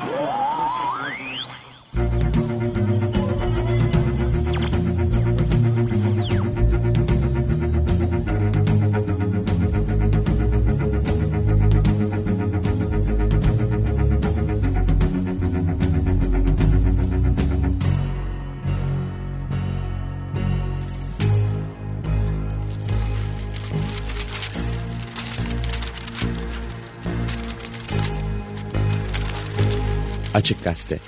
Yeah. Açık Gazete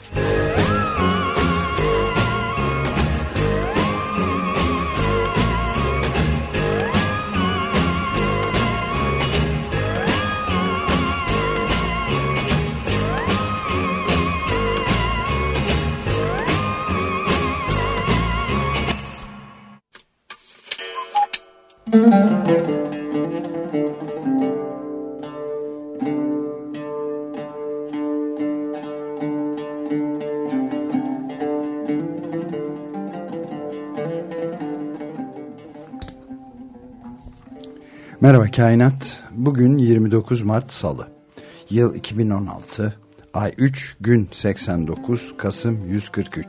Kainat. Bugün 29 Mart Salı. Yıl 2016. Ay 3 gün 89 Kasım 143.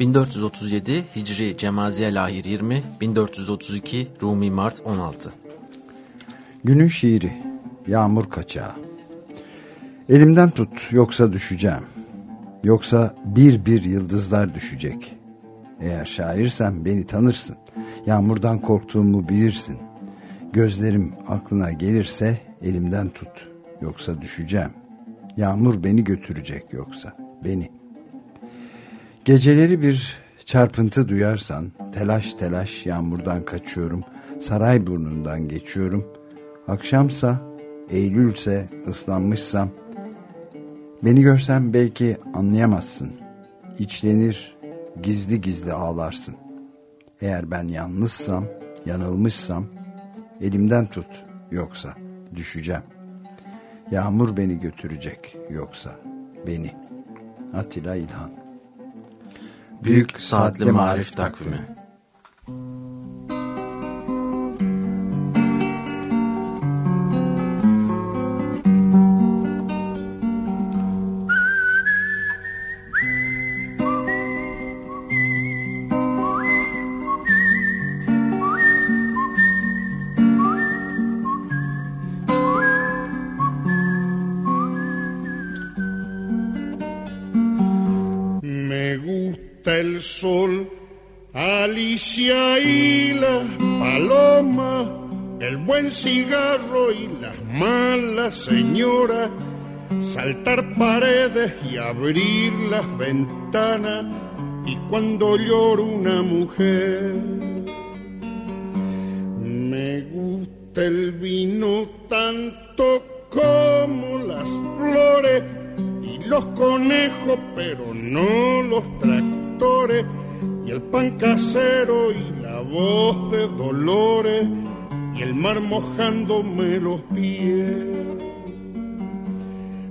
1437 Hicri Cemaziye Lahir 20 1432 Rumi Mart 16 Günün şiiri Yağmur Kaçağı Elimden tut yoksa düşeceğim. Yoksa bir bir yıldızlar düşecek. Eğer şairsen beni tanırsın. Yağmurdan korktuğumu bilirsin. Gözlerim aklına gelirse elimden tut. Yoksa düşeceğim. Yağmur beni götürecek yoksa. Beni. Geceleri bir çarpıntı duyarsan telaş telaş yağmurdan kaçıyorum. Saray burnundan geçiyorum. Akşamsa, Eylülse, ıslanmışsam beni görsen belki anlayamazsın. İçlenir, gizli gizli ağlarsın. Eğer ben yalnızsam, yanılmışsam Elimden tut yoksa düşeceğim. Yağmur beni götürecek yoksa beni. Atilla İlhan Büyük Saatli Marif Takvimi sol, Alicia y la paloma, el buen cigarro y las malas señoras, saltar paredes y abrir las ventanas, y cuando lloro una mujer, me gusta el vino tanto como las flores y los conejos, pero no los tractores y el pan casero y la voz de dolores y el mar mojándome los pies.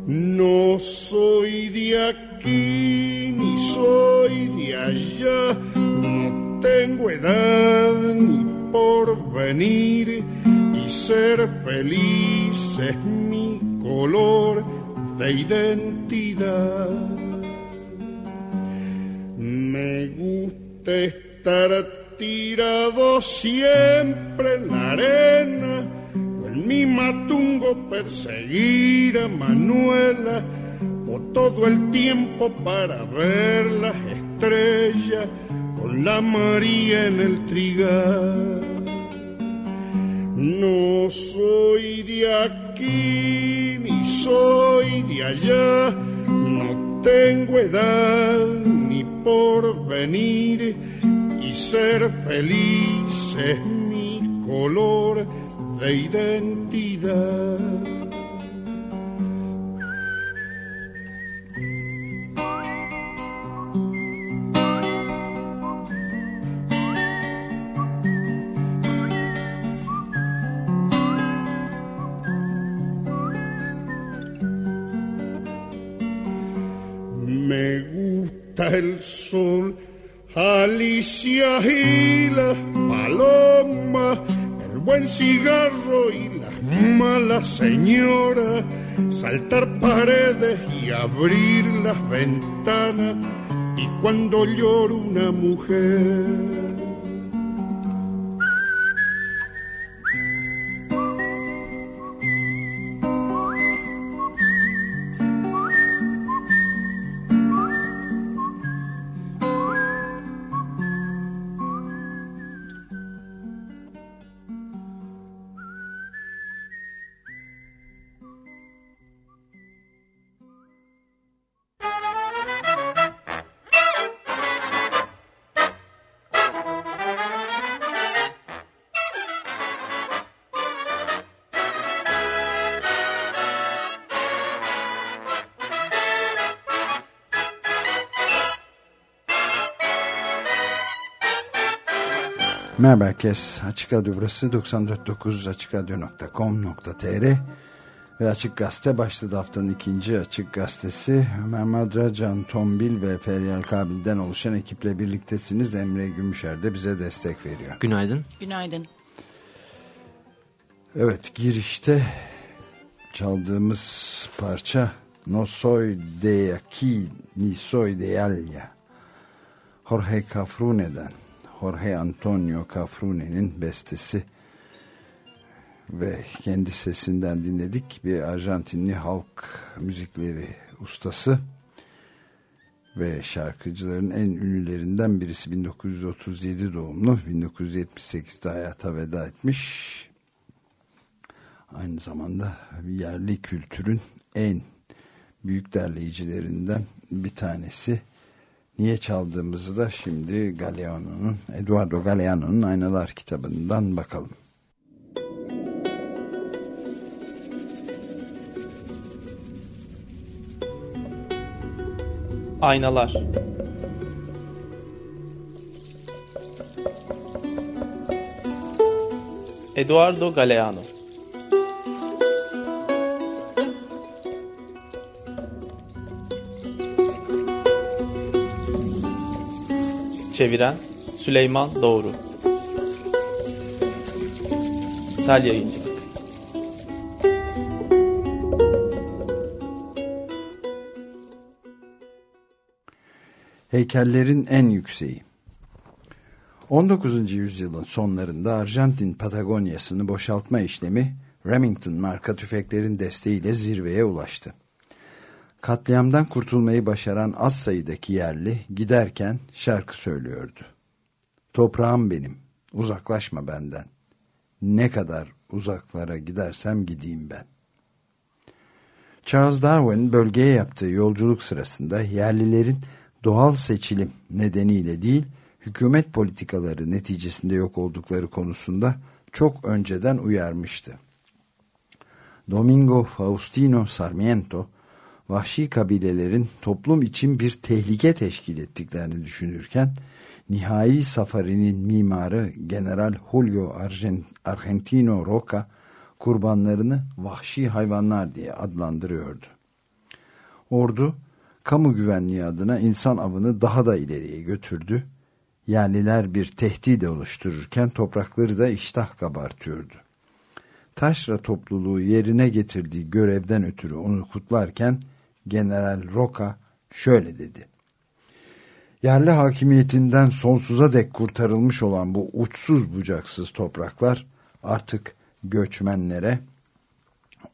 No soy de aquí ni soy de allá, no tengo edad ni por venir y ser feliz es mi color de identidad. Me gusta estar tirado siempre en la arena, o en mi matungo perseguir a Manuela, o todo el tiempo para ver las estrellas con la María en el trigal. No soy de aquí ni soy de allá, no tengo edad ni por venir y ser feliz es mi color de identidad. El sol, Alicia y la paloma, el buen cigarro y las malas señoras, saltar paredes y abrir las ventanas. Y cuando llora una mujer, Merhaba herkes. Açık Radyo burası 94.9 açıkradyo.com.tr ve Açık Gazete başladı haftanın ikinci Açık Gazetesi. Ömer Madra, Can Tombil ve Feryal Kabil'den oluşan ekiple birliktesiniz. Emre Gümüşer de bize destek veriyor. Günaydın. Günaydın. Evet girişte çaldığımız parça No soy de aquí ni soy de allá Jorge Cafrune'den Jorge Antonio Cafrune'nin bestesi. Ve kendi sesinden dinledik. Bir Arjantinli halk müzikleri ustası. Ve şarkıcıların en ünlülerinden birisi. 1937 doğumlu. 1978'de hayata veda etmiş. Aynı zamanda yerli kültürün en büyük derleyicilerinden bir tanesi niye çaldığımızı da şimdi Galeano'nun Eduardo Galeano'nun Aynalar kitabından bakalım. Aynalar Eduardo Galeano Çeviren Süleyman Doğru Sel Yayıncılık Heykellerin en yükseği 19. yüzyılın sonlarında Arjantin Patagonya'sını boşaltma işlemi Remington marka tüfeklerin desteğiyle zirveye ulaştı. Katliamdan kurtulmayı başaran az sayıdaki yerli giderken şarkı söylüyordu. Toprağım benim, uzaklaşma benden. Ne kadar uzaklara gidersem gideyim ben. Charles Darwin bölgeye yaptığı yolculuk sırasında yerlilerin doğal seçilim nedeniyle değil, hükümet politikaları neticesinde yok oldukları konusunda çok önceden uyarmıştı. Domingo Faustino Sarmiento, vahşi kabilelerin toplum için bir tehlike teşkil ettiklerini düşünürken, nihai safarinin mimarı General Julio Argentino Roca, kurbanlarını vahşi hayvanlar diye adlandırıyordu. Ordu, kamu güvenliği adına insan avını daha da ileriye götürdü. Yerliler bir tehdit oluştururken toprakları da iştah kabartıyordu. Taşra topluluğu yerine getirdiği görevden ötürü onu kutlarken General Roca şöyle dedi. Yerli hakimiyetinden sonsuza dek kurtarılmış olan bu uçsuz bucaksız topraklar artık göçmenlere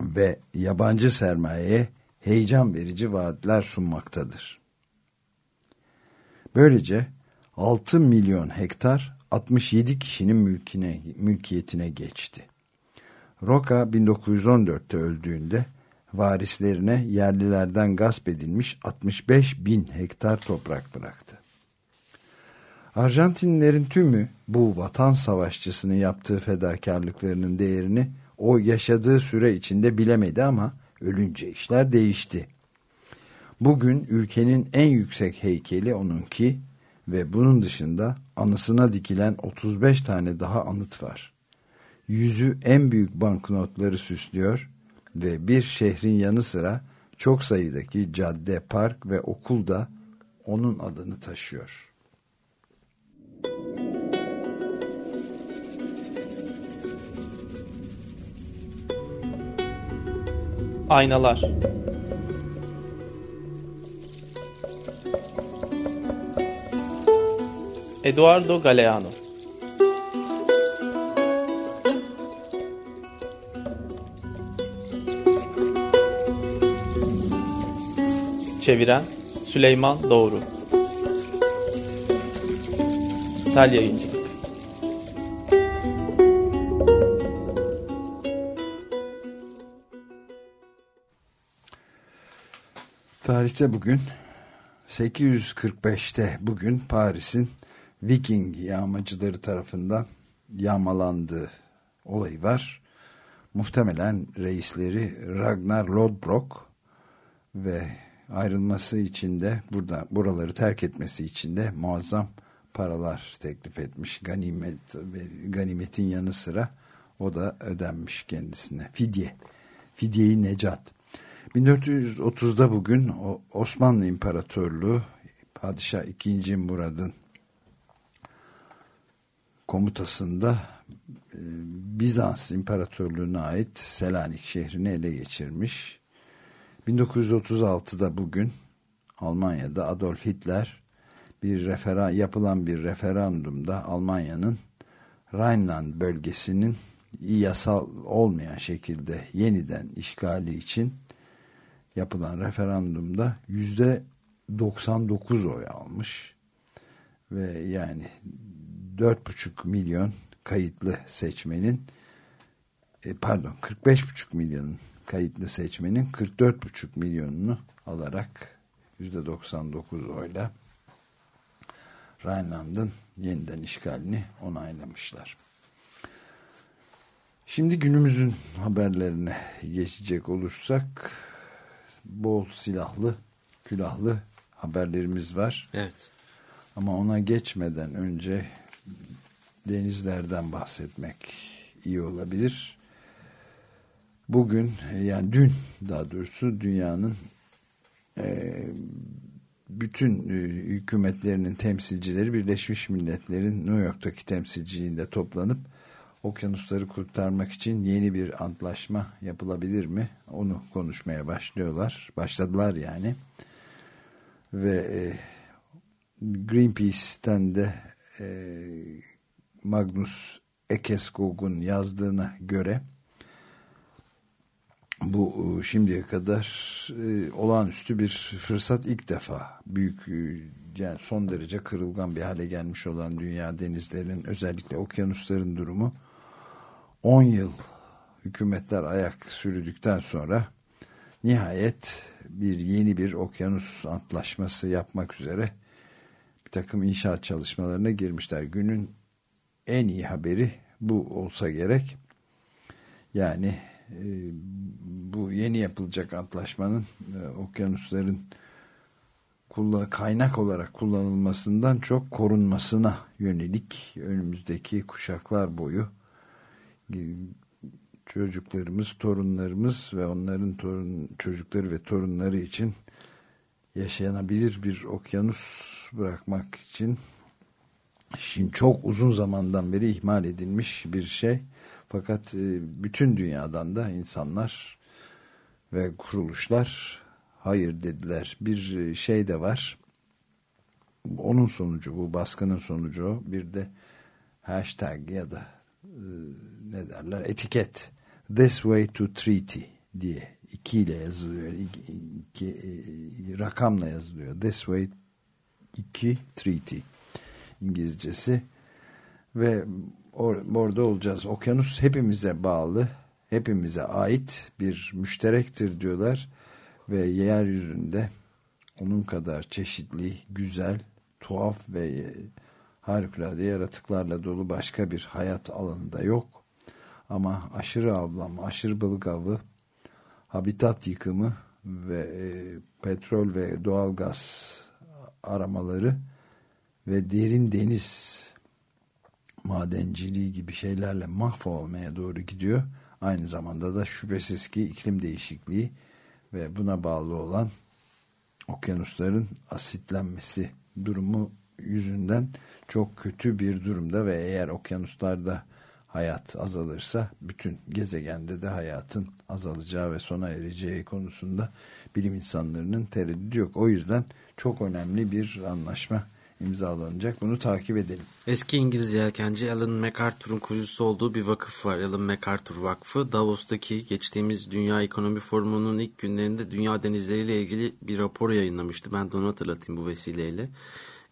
ve yabancı sermayeye heyecan verici vaatler sunmaktadır. Böylece 6 milyon hektar 67 kişinin mülkine, mülkiyetine geçti. Roca 1914'te öldüğünde varislerine yerlilerden gasp edilmiş 65 bin hektar toprak bıraktı. Arjantinlilerin tümü bu vatan savaşçısının yaptığı fedakarlıklarının değerini o yaşadığı süre içinde bilemedi ama ölünce işler değişti. Bugün ülkenin en yüksek heykeli onunki ve bunun dışında anısına dikilen 35 tane daha anıt var. Yüzü en büyük banknotları süslüyor ve bir şehrin yanı sıra çok sayıdaki cadde, park ve okul da onun adını taşıyor. Aynalar. Eduardo Galeano Çeviren Süleyman Doğru Sel Yayıncılık Tarihte bugün 845'te bugün Paris'in Viking yağmacıları tarafından yağmalandığı olayı var. Muhtemelen reisleri Ragnar Lodbrok ve ayrılması için de burada buraları terk etmesi için de muazzam paralar teklif etmiş. Ganimet ganimetin yanı sıra o da ödenmiş kendisine. Fidye. Fidyeyi Necat. 1430'da bugün Osmanlı İmparatorluğu Padişah II. Murad'ın komutasında e, Bizans İmparatorluğu'na ait Selanik şehrini ele geçirmiş. 1936'da bugün Almanya'da Adolf Hitler bir refera yapılan bir referandumda Almanya'nın Rhineland bölgesinin yasal olmayan şekilde yeniden işgali için yapılan referandumda yüzde 99 oy almış ve yani 4,5 milyon kayıtlı seçmenin e, pardon 45,5 milyon kayıtlı seçmenin 44,5 milyonunu alarak %99 oyla Rhineland'ın yeniden işgalini onaylamışlar. Şimdi günümüzün haberlerine geçecek olursak bol silahlı, külahlı haberlerimiz var. Evet. Ama ona geçmeden önce denizlerden bahsetmek iyi olabilir. Bugün yani dün daha doğrusu dünyanın e, bütün e, hükümetlerinin temsilcileri Birleşmiş Milletler'in New York'taki temsilciliğinde toplanıp okyanusları kurtarmak için yeni bir antlaşma yapılabilir mi? Onu konuşmaya başlıyorlar. Başladılar yani. Ve e, Greenpeace'ten de e, Magnus Ekeskog'un yazdığına göre bu e, şimdiye kadar e, olağanüstü bir fırsat ilk defa büyük e, yani son derece kırılgan bir hale gelmiş olan dünya denizlerinin özellikle okyanusların durumu 10 yıl hükümetler ayak sürdükten sonra nihayet bir yeni bir okyanus antlaşması yapmak üzere bir takım inşaat çalışmalarına girmişler. Günün en iyi haberi bu olsa gerek. Yani bu yeni yapılacak antlaşmanın e, okyanusların kaynak olarak kullanılmasından çok korunmasına yönelik önümüzdeki kuşaklar boyu çocuklarımız, torunlarımız ve onların torun, çocukları ve torunları için yaşayanabilir bir okyanus bırakmak için şimdi çok uzun zamandan beri ihmal edilmiş bir şey. Fakat e, bütün dünyadan da insanlar ve kuruluşlar hayır dediler. Bir e, şey de var. Onun sonucu bu baskının sonucu. Bir de hashtag ya da e, ne derler etiket this way to treaty diye iki ile yazılıyor iki, iki, rakamla yazılıyor this way 2 treaty İngilizcesi ve or, orada olacağız. Okyanus hepimize bağlı, hepimize ait bir müşterektir diyorlar ve yeryüzünde onun kadar çeşitli, güzel, tuhaf ve harikulade yaratıklarla dolu başka bir hayat alanında yok. Ama aşırı avlanma, aşırı balık avı, habitat yıkımı ve e, petrol ve doğalgaz aramaları ve derin deniz madenciliği gibi şeylerle mahvolmaya doğru gidiyor. Aynı zamanda da şüphesiz ki iklim değişikliği ve buna bağlı olan okyanusların asitlenmesi durumu yüzünden çok kötü bir durumda ve eğer okyanuslarda hayat azalırsa bütün gezegende de hayatın azalacağı ve sona ereceği konusunda bilim insanlarının tereddüdü yok. O yüzden çok önemli bir anlaşma imzalanacak. Bunu takip edelim. Eski İngiliz yelkenci Alan MacArthur'un kurucusu olduğu bir vakıf var. Alan MacArthur Vakfı. Davos'taki geçtiğimiz Dünya Ekonomi Forumu'nun ilk günlerinde dünya denizleriyle ilgili bir rapor yayınlamıştı. Ben de onu hatırlatayım bu vesileyle.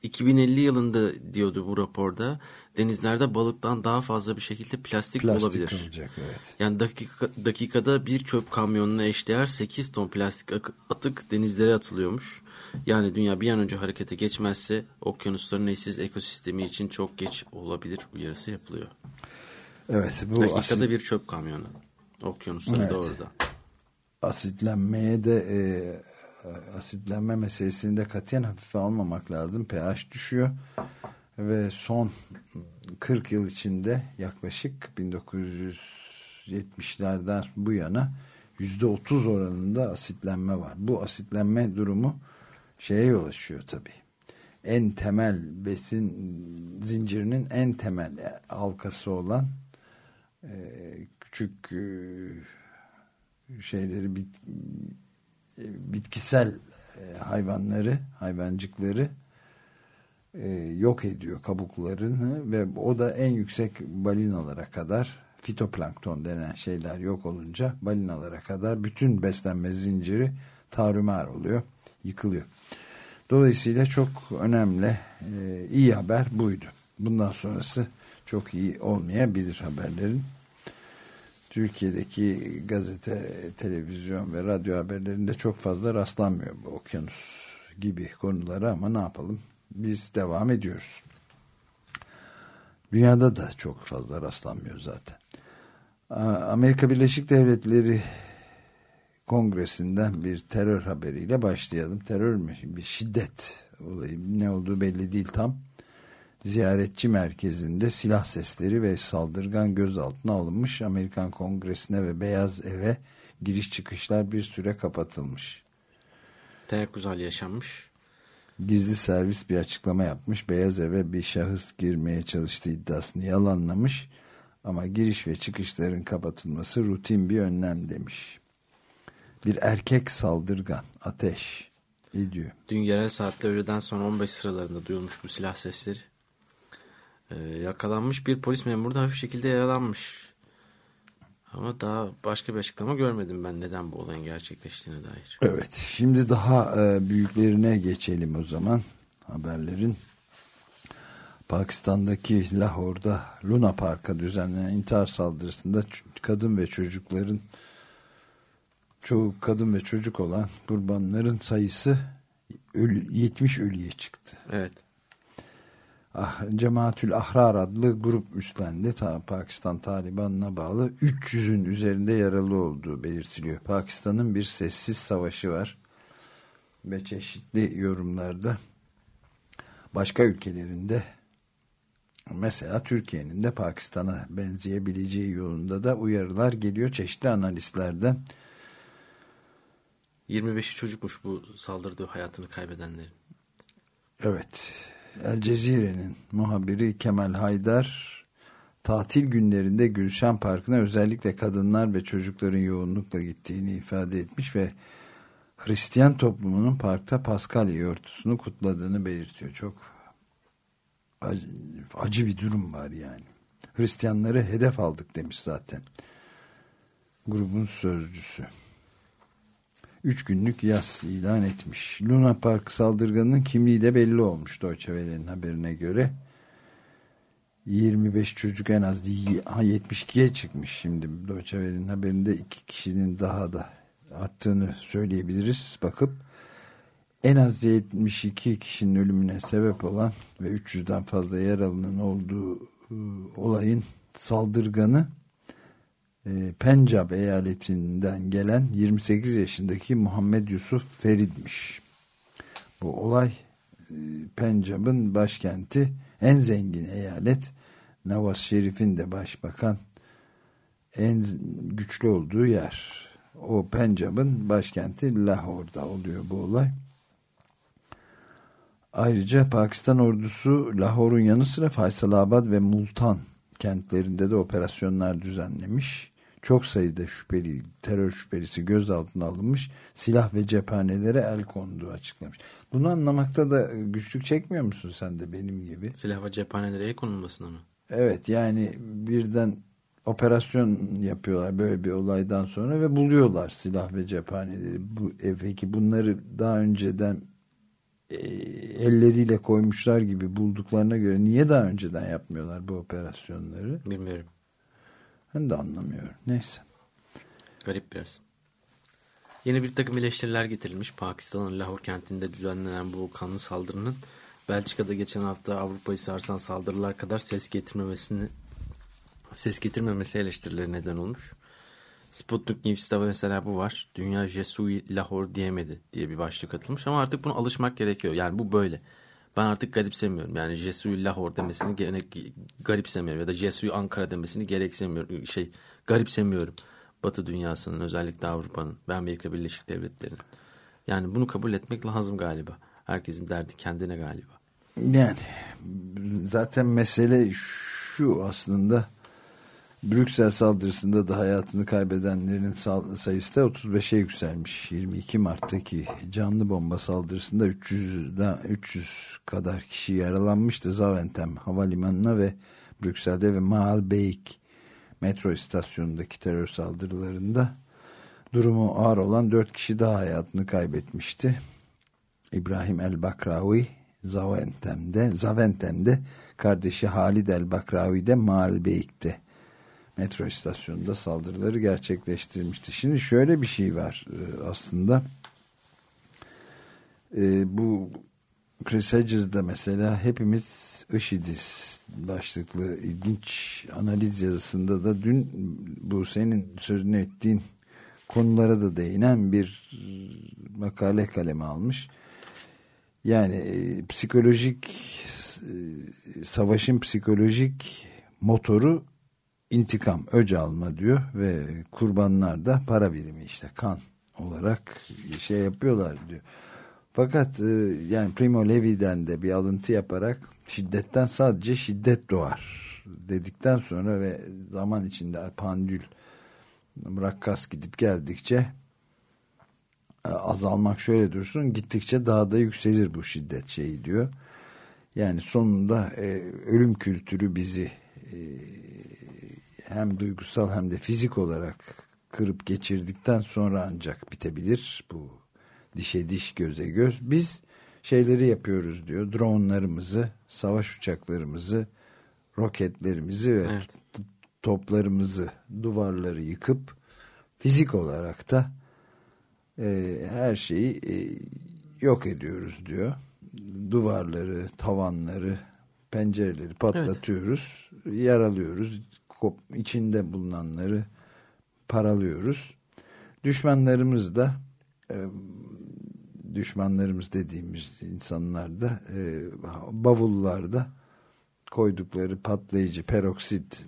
2050 yılında diyordu bu raporda denizlerde balıktan daha fazla bir şekilde plastik, Plastik olabilir. kalacak evet. Yani dakika, dakikada bir çöp kamyonuna eşdeğer 8 ton plastik atık denizlere atılıyormuş. Yani dünya bir an önce harekete geçmezse okyanusların eşsiz ekosistemi için çok geç olabilir uyarısı yapılıyor. Evet bu dakikada asit, bir çöp kamyonu. Okyanusları Evet. doğrudan. asitlenmeye de e, asitlenme meselesini de katiyen hafife almamak lazım. pH düşüyor ve son 40 yıl içinde yaklaşık 1970'lerden bu yana %30 oranında asitlenme var. Bu asitlenme durumu şeye yol açıyor tabii. En temel besin zincirinin en temel halkası olan e, küçük e, şeyleri bit, bitkisel e, hayvanları, hayvancıkları e, yok ediyor kabuklarını ve o da en yüksek balinalara kadar fitoplankton denen şeyler yok olunca balinalara kadar bütün beslenme zinciri tarumar oluyor, yıkılıyor. Dolayısıyla çok önemli, e, iyi haber buydu. Bundan sonrası çok iyi olmayabilir haberlerin. Türkiye'deki gazete, televizyon ve radyo haberlerinde çok fazla rastlanmıyor bu okyanus gibi konulara ama ne yapalım? Biz devam ediyoruz. Dünyada da çok fazla rastlanmıyor zaten. Amerika Birleşik Devletleri Kongresi'nden bir terör haberiyle başlayalım. Terör mü? Bir şiddet olayı. Ne olduğu belli değil tam. Ziyaretçi merkezinde silah sesleri ve saldırgan gözaltına alınmış. Amerikan Kongresi'ne ve Beyaz Eve giriş çıkışlar bir süre kapatılmış. Teyakkuzal yaşanmış. Gizli servis bir açıklama yapmış. Beyaz Eve bir şahıs girmeye çalıştığı iddiasını yalanlamış. Ama giriş ve çıkışların kapatılması rutin bir önlem demiş. Bir erkek saldırgan ateş ediyor. Dün yerel saatte öğleden sonra 15 sıralarında duyulmuş bu silah sesleri. Ee, yakalanmış bir polis memuru da hafif şekilde yaralanmış. Ama daha başka bir açıklama görmedim ben neden bu olayın gerçekleştiğine dair. Evet şimdi daha e, büyüklerine geçelim o zaman haberlerin. Pakistan'daki Lahor'da Luna Park'a düzenlenen intihar saldırısında kadın ve çocukların çoğu kadın ve çocuk olan kurbanların sayısı ölü, 70 ölüye çıktı. Evet. Ah, Cemaatül Ahrar adlı grup üstlendi. Ta, Pakistan Taliban'ına bağlı 300'ün üzerinde yaralı olduğu belirtiliyor. Pakistan'ın bir sessiz savaşı var. Ve çeşitli yorumlarda başka ülkelerinde mesela Türkiye'nin de Pakistan'a benzeyebileceği yolunda da uyarılar geliyor çeşitli analistlerden. 25'i çocukmuş bu saldırdığı hayatını kaybedenlerin. Evet. El Cezire'nin muhabiri Kemal Haydar tatil günlerinde Gülşen Parkı'na özellikle kadınlar ve çocukların yoğunlukla gittiğini ifade etmiş ve Hristiyan toplumunun parkta Paskalya yortusunu kutladığını belirtiyor. Çok acı, acı bir durum var yani. Hristiyanları hedef aldık demiş zaten. Grubun sözcüsü. Üç günlük yas ilan etmiş. Luna Park saldırganının kimliği de belli olmuş Deutsche haberine göre. 25 çocuk en az 72'ye çıkmış şimdi Deutsche haberinde iki kişinin daha da arttığını söyleyebiliriz bakıp en az 72 kişinin ölümüne sebep olan ve 300'den fazla yaralının olduğu olayın saldırganı Pencab eyaletinden gelen 28 yaşındaki Muhammed Yusuf Ferid'miş. Bu olay Pencab'ın başkenti en zengin eyalet Navaz Şerif'in de başbakan en güçlü olduğu yer. O Pencab'ın başkenti Lahor'da oluyor bu olay. Ayrıca Pakistan ordusu Lahor'un yanı sıra Faysalabad ve Multan kentlerinde de operasyonlar düzenlemiş. Çok sayıda şüpheli, terör şüphelisi gözaltına alınmış. Silah ve cephanelere el konduğu açıklamış. Bunu anlamakta da güçlük çekmiyor musun sen de benim gibi? Silah ve cephanelere el konulmasına mı? Evet yani birden operasyon yapıyorlar böyle bir olaydan sonra ve buluyorlar silah ve cephaneleri. Bu, e, peki bunları daha önceden e, elleriyle koymuşlar gibi bulduklarına göre niye daha önceden yapmıyorlar bu operasyonları? Bilmiyorum. Ben de anlamıyorum. Neyse. Garip biraz. Yeni bir takım eleştiriler getirilmiş. Pakistan'ın Lahore kentinde düzenlenen bu kanlı saldırının Belçika'da geçen hafta Avrupa'yı sarsan saldırılar kadar ses getirmemesini ses getirmemesi eleştirileri neden olmuş. Sputnik News'ta mesela bu var. Dünya Jesui Lahore diyemedi diye bir başlık atılmış ama artık buna alışmak gerekiyor. Yani bu böyle. Ben artık garipsemiyorum. Yani Jesui Lahore demesini gerek, garipsemiyorum ya da Jesui Ankara demesini gereksemiyorum. Şey garipsemiyorum. Batı dünyasının özellikle Avrupa'nın ve Amerika Birleşik Devletleri'nin. Yani bunu kabul etmek lazım galiba. Herkesin derdi kendine galiba. Yani zaten mesele şu aslında Brüksel saldırısında da hayatını kaybedenlerin sayısı da 35'e yükselmiş. 22 Mart'taki canlı bomba saldırısında 300'den 300 kadar kişi yaralanmıştı. Zaventem havalimanına ve Brüksel'de ve Maalbeek metro istasyonundaki terör saldırılarında durumu ağır olan 4 kişi daha hayatını kaybetmişti. İbrahim El Bakravi Zaventem'de, Zaventem'de kardeşi Halid El Bakravi de Maalbeek'te metro istasyonunda saldırıları gerçekleştirmişti. Şimdi şöyle bir şey var e, aslında. E, bu Chris Hedges'da mesela hepimiz IŞİD'iz başlıklı ilginç analiz yazısında da dün bu senin sözünü ettiğin konulara da değinen bir makale kaleme almış. Yani e, psikolojik savaşın psikolojik motoru intikam, öc alma diyor ve kurbanlar da para birimi işte kan olarak şey yapıyorlar diyor. Fakat e, yani Primo Levi'den de bir alıntı yaparak şiddetten sadece şiddet doğar dedikten sonra ve zaman içinde pandül rakkas gidip geldikçe e, azalmak şöyle dursun gittikçe daha da yükselir bu şiddet şeyi diyor. Yani sonunda e, ölüm kültürü bizi hem duygusal hem de fizik olarak kırıp geçirdikten sonra ancak bitebilir bu dişe diş göze göz. Biz şeyleri yapıyoruz diyor. Dronlarımızı, savaş uçaklarımızı, roketlerimizi ve evet. toplarımızı, duvarları yıkıp fizik olarak da e, her şeyi e, yok ediyoruz diyor. Duvarları, tavanları, pencereleri patlatıyoruz, evet. yaralıyoruz, içinde bulunanları paralıyoruz. Düşmanlarımız da e, düşmanlarımız dediğimiz insanlar da e, bavullarda koydukları patlayıcı peroksit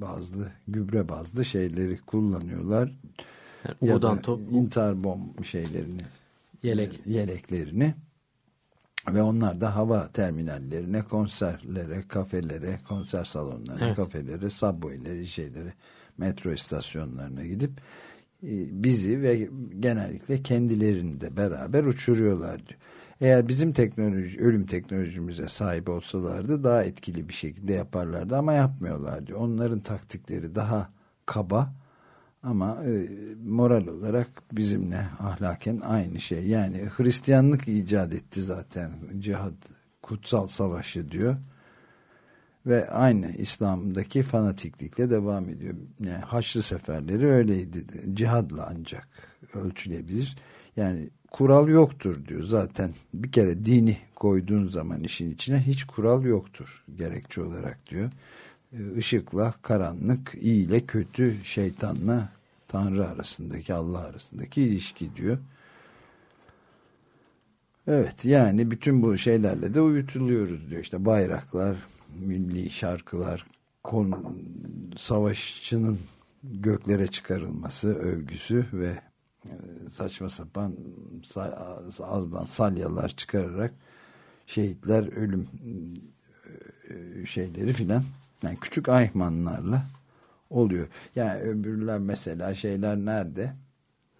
bazlı gübre bazlı şeyleri kullanıyorlar. Yani ya da top, intihar bomb şeylerini yelek yeleklerini ve onlar da hava terminallerine, konserlere, kafelere, konser salonlarına, evet. kafelere, subway'lere, şeylere, metro istasyonlarına gidip e, bizi ve genellikle kendilerini de beraber uçuruyorlar diyor. Eğer bizim teknoloji, ölüm teknolojimize sahip olsalardı daha etkili bir şekilde yaparlardı ama yapmıyorlar diyor. Onların taktikleri daha kaba ama e, moral olarak bizimle ahlaken aynı şey. Yani Hristiyanlık icat etti zaten cihad, kutsal savaşı diyor. Ve aynı İslam'daki fanatiklikle devam ediyor. Yani Haçlı seferleri öyleydi. Cihadla ancak ölçülebilir. Yani kural yoktur diyor zaten. Bir kere dini koyduğun zaman işin içine hiç kural yoktur gerekçe olarak diyor. Işıkla karanlık, iyi ile kötü, şeytanla Tanrı arasındaki, Allah arasındaki ilişki diyor. Evet yani bütün bu şeylerle de uyutuluyoruz diyor. İşte bayraklar, milli şarkılar, kon, savaşçının göklere çıkarılması övgüsü ve e, saçma sapan azdan salyalar çıkararak şehitler ölüm e, şeyleri filan Yani küçük Ayhmanlarla oluyor. Yani öbürler mesela şeyler nerede?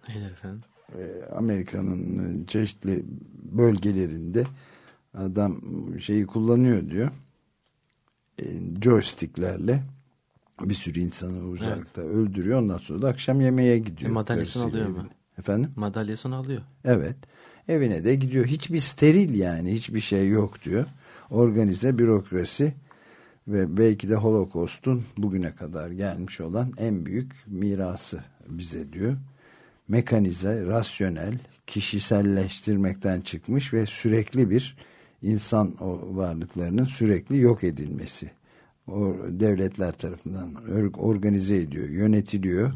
Neler efendim? Ee, Amerika'nın çeşitli bölgelerinde adam şeyi kullanıyor diyor. E, joysticklerle bir sürü insanı uzakta öldürüyor. Ondan sonra da akşam yemeğe gidiyor. E, madalyasını alıyor mu? Efendim? Madalyasını alıyor. Evet. Evine de gidiyor. Hiçbir steril yani. Hiçbir şey yok diyor. Organize bürokrasi ve belki de Holocaust'un bugüne kadar gelmiş olan en büyük mirası bize diyor. Mekanize, rasyonel, kişiselleştirmekten çıkmış ve sürekli bir insan varlıklarının sürekli yok edilmesi. O devletler tarafından or- organize ediyor, yönetiliyor,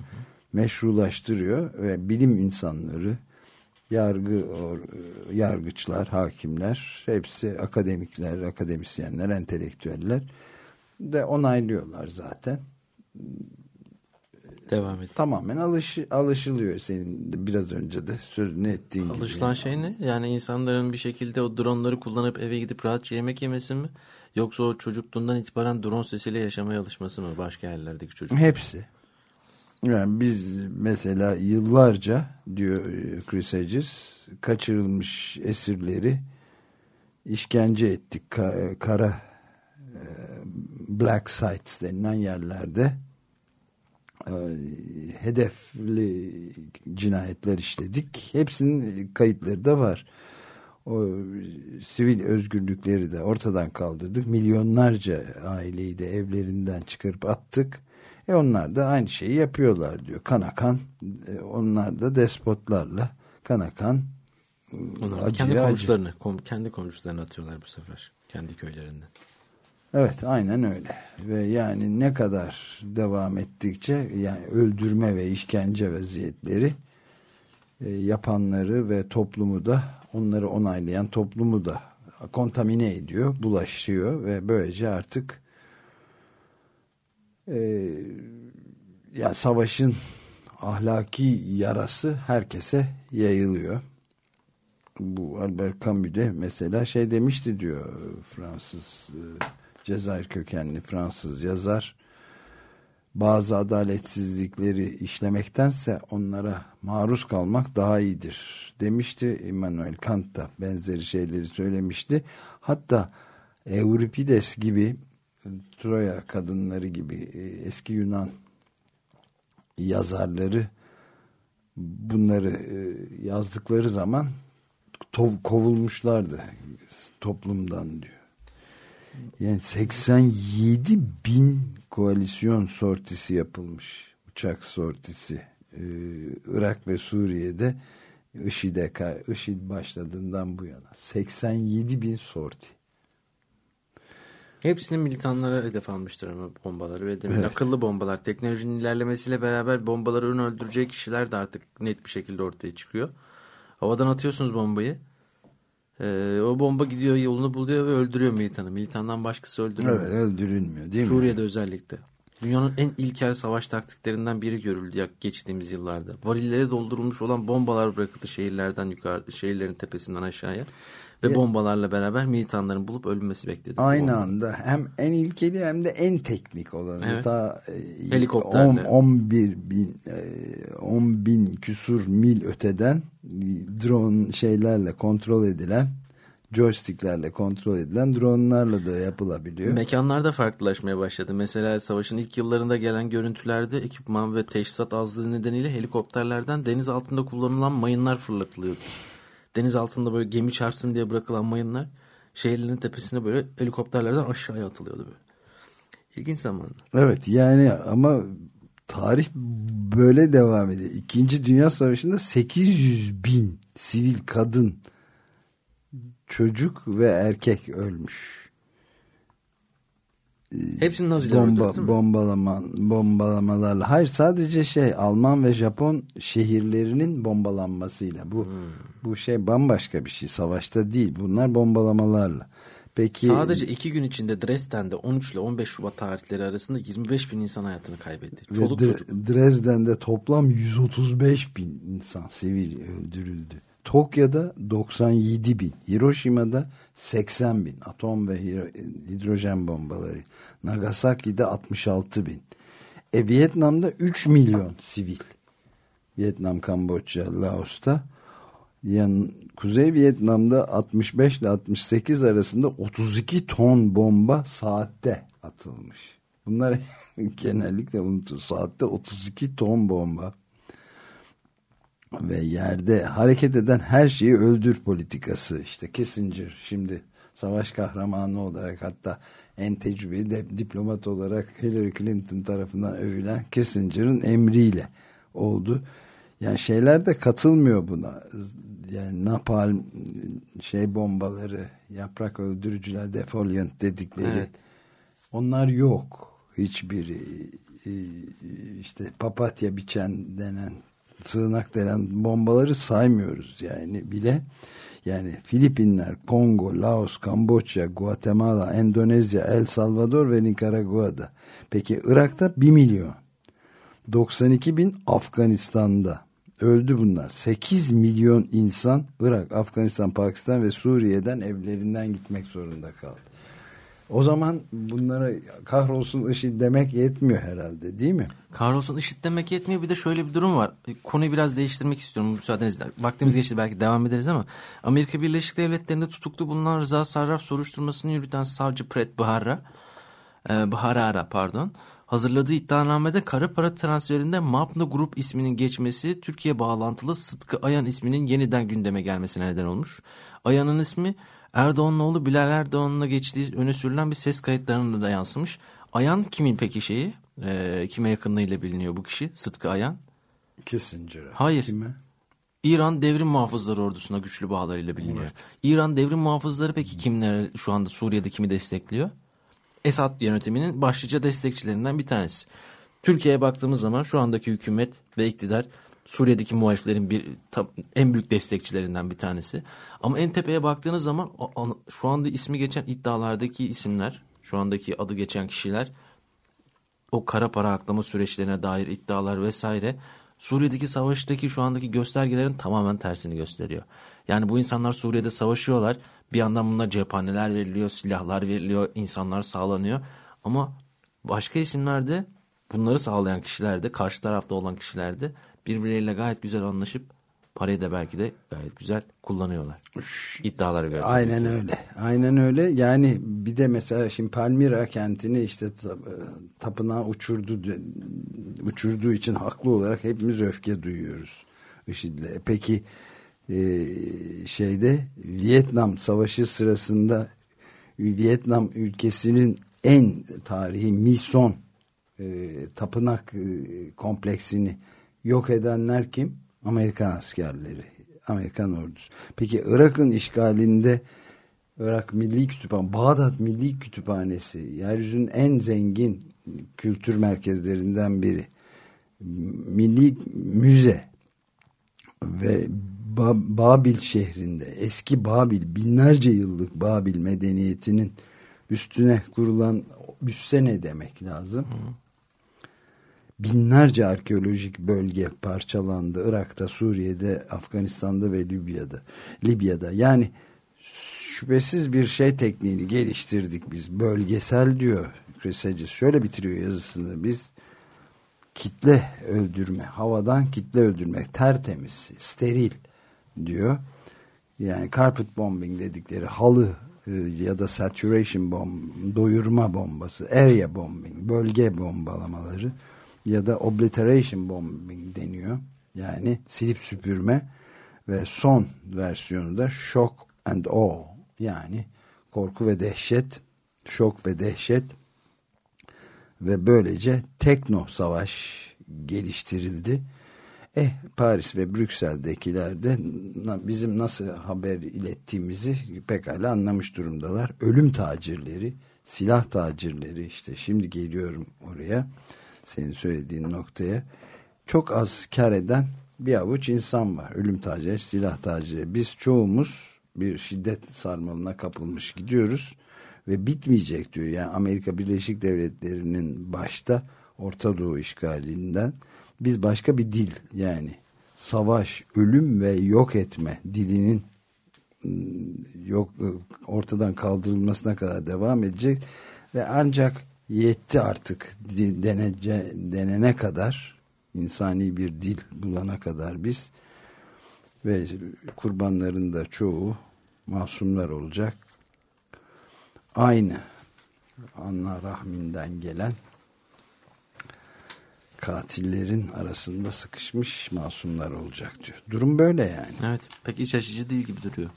meşrulaştırıyor ve bilim insanları, yargı yargıçlar, hakimler, hepsi akademikler, akademisyenler, entelektüeller de onaylıyorlar zaten. Devam et. Tamamen alış, alışılıyor senin de biraz önce de sözünü ettiğin gibi. Alışılan şey ne? Yani insanların bir şekilde o dronları kullanıp eve gidip rahatça yemek yemesi mi? Yoksa o çocukluğundan itibaren drone sesiyle yaşamaya alışması mı başka yerlerdeki çocuk? Hepsi. Yani biz mesela yıllarca diyor e, Chris Hedges kaçırılmış esirleri işkence ettik. Ka- kara e, black sites denilen yerlerde e, hedefli cinayetler işledik. Hepsinin kayıtları da var. O sivil özgürlükleri de ortadan kaldırdık. Milyonlarca aileyi de evlerinden çıkarıp attık. E onlar da aynı şeyi yapıyorlar diyor. Kanakan e, onlar da despotlarla kanakan Onlar kendi acı. komşularını, kom- kendi komşularını atıyorlar bu sefer. Kendi köylerinden. Evet aynen öyle ve yani ne kadar devam ettikçe yani öldürme ve işkence vaziyetleri e, yapanları ve toplumu da onları onaylayan toplumu da kontamine ediyor, bulaşıyor ve böylece artık e, yani savaşın ahlaki yarası herkese yayılıyor. Bu Albert Camus de mesela şey demişti diyor Fransız e, Cezayir kökenli Fransız yazar bazı adaletsizlikleri işlemektense onlara maruz kalmak daha iyidir demişti. Immanuel Kant da benzeri şeyleri söylemişti. Hatta Euripides gibi Troya kadınları gibi e, eski Yunan yazarları bunları e, yazdıkları zaman kovulmuşlardı toplumdan diyor. Yani 87 bin koalisyon sortisi yapılmış. Uçak sortisi. Ee, Irak ve Suriye'de IŞİD'e, IŞİD başladığından bu yana. 87 bin sorti. Hepsinin militanlara hedef almıştır ama bombaları ve demin Evet. akıllı bombalar. Teknolojinin ilerlemesiyle beraber bombaları ön öldürecek kişiler de artık net bir şekilde ortaya çıkıyor. Havadan atıyorsunuz bombayı. Ee, o bomba gidiyor yolunu buluyor ve öldürüyor militanı. Militandan başkası öldürmüyor. Evet öldürülmüyor değil mi? Suriye'de özellikle. Dünyanın en ilkel savaş taktiklerinden biri görüldü geçtiğimiz yıllarda. Varillere doldurulmuş olan bombalar bırakıldı şehirlerden yukarı, şehirlerin tepesinden aşağıya. Ve Ya- bombalarla beraber militanların bulup ölmesi bekledi. Aynı Bomba. anda hem en ilkeli hem de en teknik olanı. Evet. Ta, e, Helikopterle. 10, 11 bin, e, 10 bin küsur mil öteden drone şeylerle kontrol edilen joysticklerle kontrol edilen dronlarla da yapılabiliyor. Mekanlarda farklılaşmaya başladı. Mesela savaşın ilk yıllarında gelen görüntülerde ekipman ve teçhizat azlığı nedeniyle helikopterlerden deniz altında kullanılan mayınlar fırlatılıyordu. Deniz altında böyle gemi çarpsın diye bırakılan mayınlar şehirlerin tepesine böyle helikopterlerden aşağıya atılıyordu böyle. İlginç zamanlar. Evet yani ama tarih böyle devam ediyor. İkinci Dünya Savaşı'nda 800 bin sivil kadın, çocuk ve erkek ölmüş. Hepsini Naziler Bomba, öldürdü değil mi? bombalama, bombalamalarla. Hayır sadece şey Alman ve Japon şehirlerinin bombalanmasıyla. Bu Hmm. bu şey bambaşka bir şey. Savaşta değil. Bunlar bombalamalarla. Peki Sadece iki gün içinde Dresden'de 13 ile 15 Şubat tarihleri arasında 25 bin insan hayatını kaybetti. Çoluk Dre- çocuk. Dresden'de toplam 135 bin insan sivil öldürüldü. Tokyo'da 97 bin, Hiroşima'da 80 bin atom ve hidrojen bombaları, Nagasaki'de 66 bin. E, Vietnam'da 3 milyon sivil. Vietnam, Kamboçya, Laos'ta. Yani Kuzey Vietnam'da 65 ile 68 arasında 32 ton bomba saatte atılmış. Bunlar genellikle unutur. Saatte 32 ton bomba ve yerde hareket eden her şeyi öldür politikası işte Kissinger şimdi savaş kahramanı olarak hatta en tecrübeli de, diplomat olarak Hillary Clinton tarafından övülen Kissinger'ın emriyle oldu. Yani şeyler de katılmıyor buna. Yani napalm şey bombaları, yaprak öldürücüler, defoliant dedikleri. Evet. Onlar yok. Hiçbiri işte papatya biçen denen sığınak denen bombaları saymıyoruz yani bile. Yani Filipinler, Kongo, Laos, Kamboçya, Guatemala, Endonezya, El Salvador ve Nikaragua'da. Peki Irak'ta 1 milyon. 92 bin Afganistan'da. Öldü bunlar. 8 milyon insan Irak, Afganistan, Pakistan ve Suriye'den evlerinden gitmek zorunda kaldı. O zaman bunlara kahrolsun IŞİD demek yetmiyor herhalde değil mi? Kahrolsun IŞİD demek yetmiyor. Bir de şöyle bir durum var. Konuyu biraz değiştirmek istiyorum müsaadenizle. Vaktimiz geçti belki devam ederiz ama Amerika Birleşik Devletleri'nde tutuklu bulunan Rıza Sarraf soruşturmasını yürüten savcı Pret Bahara, e, Baharara pardon hazırladığı iddianamede kara para transferinde Mapna Grup isminin geçmesi Türkiye bağlantılı Sıtkı Ayan isminin yeniden gündeme gelmesine neden olmuş. Ayan'ın ismi Erdoğan'ın oğlu Bilal Erdoğan'la geçtiği öne sürülen bir ses kayıtlarında da yansımış. Ayan kimin peki şeyi? E, kime yakınlığıyla biliniyor bu kişi? Sıtkı Ayan. Kissinger'a. Hayır. Kime? İran Devrim Muhafızları Ordusu'na güçlü bağlarıyla biliniyor. Evet. İran Devrim Muhafızları peki kimler şu anda Suriye'de kimi destekliyor? Esad yönetiminin başlıca destekçilerinden bir tanesi. Türkiye'ye baktığımız zaman şu andaki hükümet ve iktidar Suriye'deki muhaliflerin bir tam, en büyük destekçilerinden bir tanesi. Ama en tepeye baktığınız zaman o, o, şu anda ismi geçen iddialardaki isimler, şu andaki adı geçen kişiler o kara para aklama süreçlerine dair iddialar vesaire Suriye'deki savaştaki şu andaki göstergelerin tamamen tersini gösteriyor. Yani bu insanlar Suriye'de savaşıyorlar. Bir yandan bunlar cephaneler veriliyor, silahlar veriliyor, insanlar sağlanıyor. Ama başka isimlerde bunları sağlayan kişilerde, karşı tarafta olan kişilerde birbirleriyle gayet güzel anlaşıp parayı da belki de gayet güzel kullanıyorlar. İddialara göre. Aynen öyle. Aynen öyle. Yani bir de mesela şimdi Palmira kentini işte tapınağa uçurdu uçurduğu için haklı olarak hepimiz öfke duyuyoruz. IŞİD'le. Peki e, şeyde Vietnam Savaşı sırasında Vietnam ülkesinin en tarihi Mison e, tapınak e, kompleksini yok edenler kim? Amerikan askerleri, Amerikan ordusu. Peki Irak'ın işgalinde Irak Milli Kütüphane, Bağdat Milli Kütüphanesi, yeryüzünün en zengin kültür merkezlerinden biri. Milli Müze ve Babil şehrinde, eski Babil, binlerce yıllık Babil medeniyetinin üstüne kurulan üsse ne demek lazım? Hı binlerce arkeolojik bölge parçalandı. Irak'ta, Suriye'de, Afganistan'da ve Libya'da. Libya'da. Yani şüphesiz bir şey tekniğini geliştirdik biz. Bölgesel diyor Chris Hedges. Şöyle bitiriyor yazısını. Biz kitle öldürme, havadan kitle öldürme, tertemiz, steril diyor. Yani carpet bombing dedikleri halı e, ya da saturation bomb, doyurma bombası, area bombing, bölge bombalamaları ya da obliteration bombing deniyor. Yani silip süpürme ve son versiyonu da shock and awe yani korku ve dehşet, şok ve dehşet ve böylece tekno savaş geliştirildi. Eh Paris ve Brüksel'dekiler de bizim nasıl haber ilettiğimizi pekala anlamış durumdalar. Ölüm tacirleri, silah tacirleri işte şimdi geliyorum oraya senin söylediğin noktaya çok az kar eden bir avuç insan var. Ölüm taciri, silah taciri. Biz çoğumuz bir şiddet sarmalına kapılmış gidiyoruz ve bitmeyecek diyor. Yani Amerika Birleşik Devletleri'nin başta Orta Doğu işgalinden biz başka bir dil yani savaş, ölüm ve yok etme dilinin ıı, yok ortadan kaldırılmasına kadar devam edecek ve ancak yetti artık denece, denene kadar insani bir dil bulana kadar biz ve kurbanların da çoğu masumlar olacak. Aynı anla rahminden gelen katillerin arasında sıkışmış masumlar olacak diyor. Durum böyle yani. Evet pek iç açıcı değil gibi duruyor.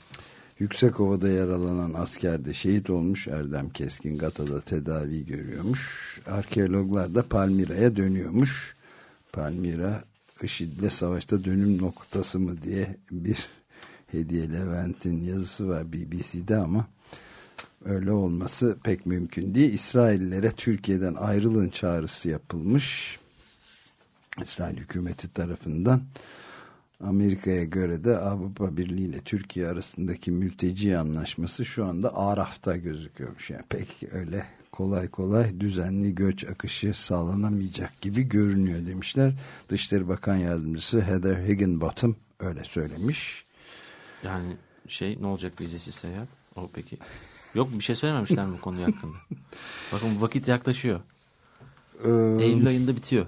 Yüksekova'da yaralanan asker de şehit olmuş Erdem Keskin Gata'da tedavi görüyormuş. Arkeologlar da Palmira'ya dönüyormuş. Palmira IŞİD'le savaşta dönüm noktası mı diye bir Hediye Levent'in yazısı var BBC'de ama öyle olması pek mümkün değil. İsraillilere Türkiye'den ayrılın çağrısı yapılmış. İsrail hükümeti tarafından Amerika'ya göre de Avrupa Birliği ile Türkiye arasındaki mülteci anlaşması şu anda Araf'ta gözüküyormuş. Yani pek öyle kolay kolay düzenli göç akışı sağlanamayacak gibi görünüyor demişler. Dışişleri Bakan Yardımcısı Heather Higginbottom öyle söylemiş. Yani şey ne olacak vizesiz seyahat? O peki. Yok bir şey söylememişler mi bu konu hakkında? Bakın vakit yaklaşıyor. Ee, Eylül ayında bitiyor.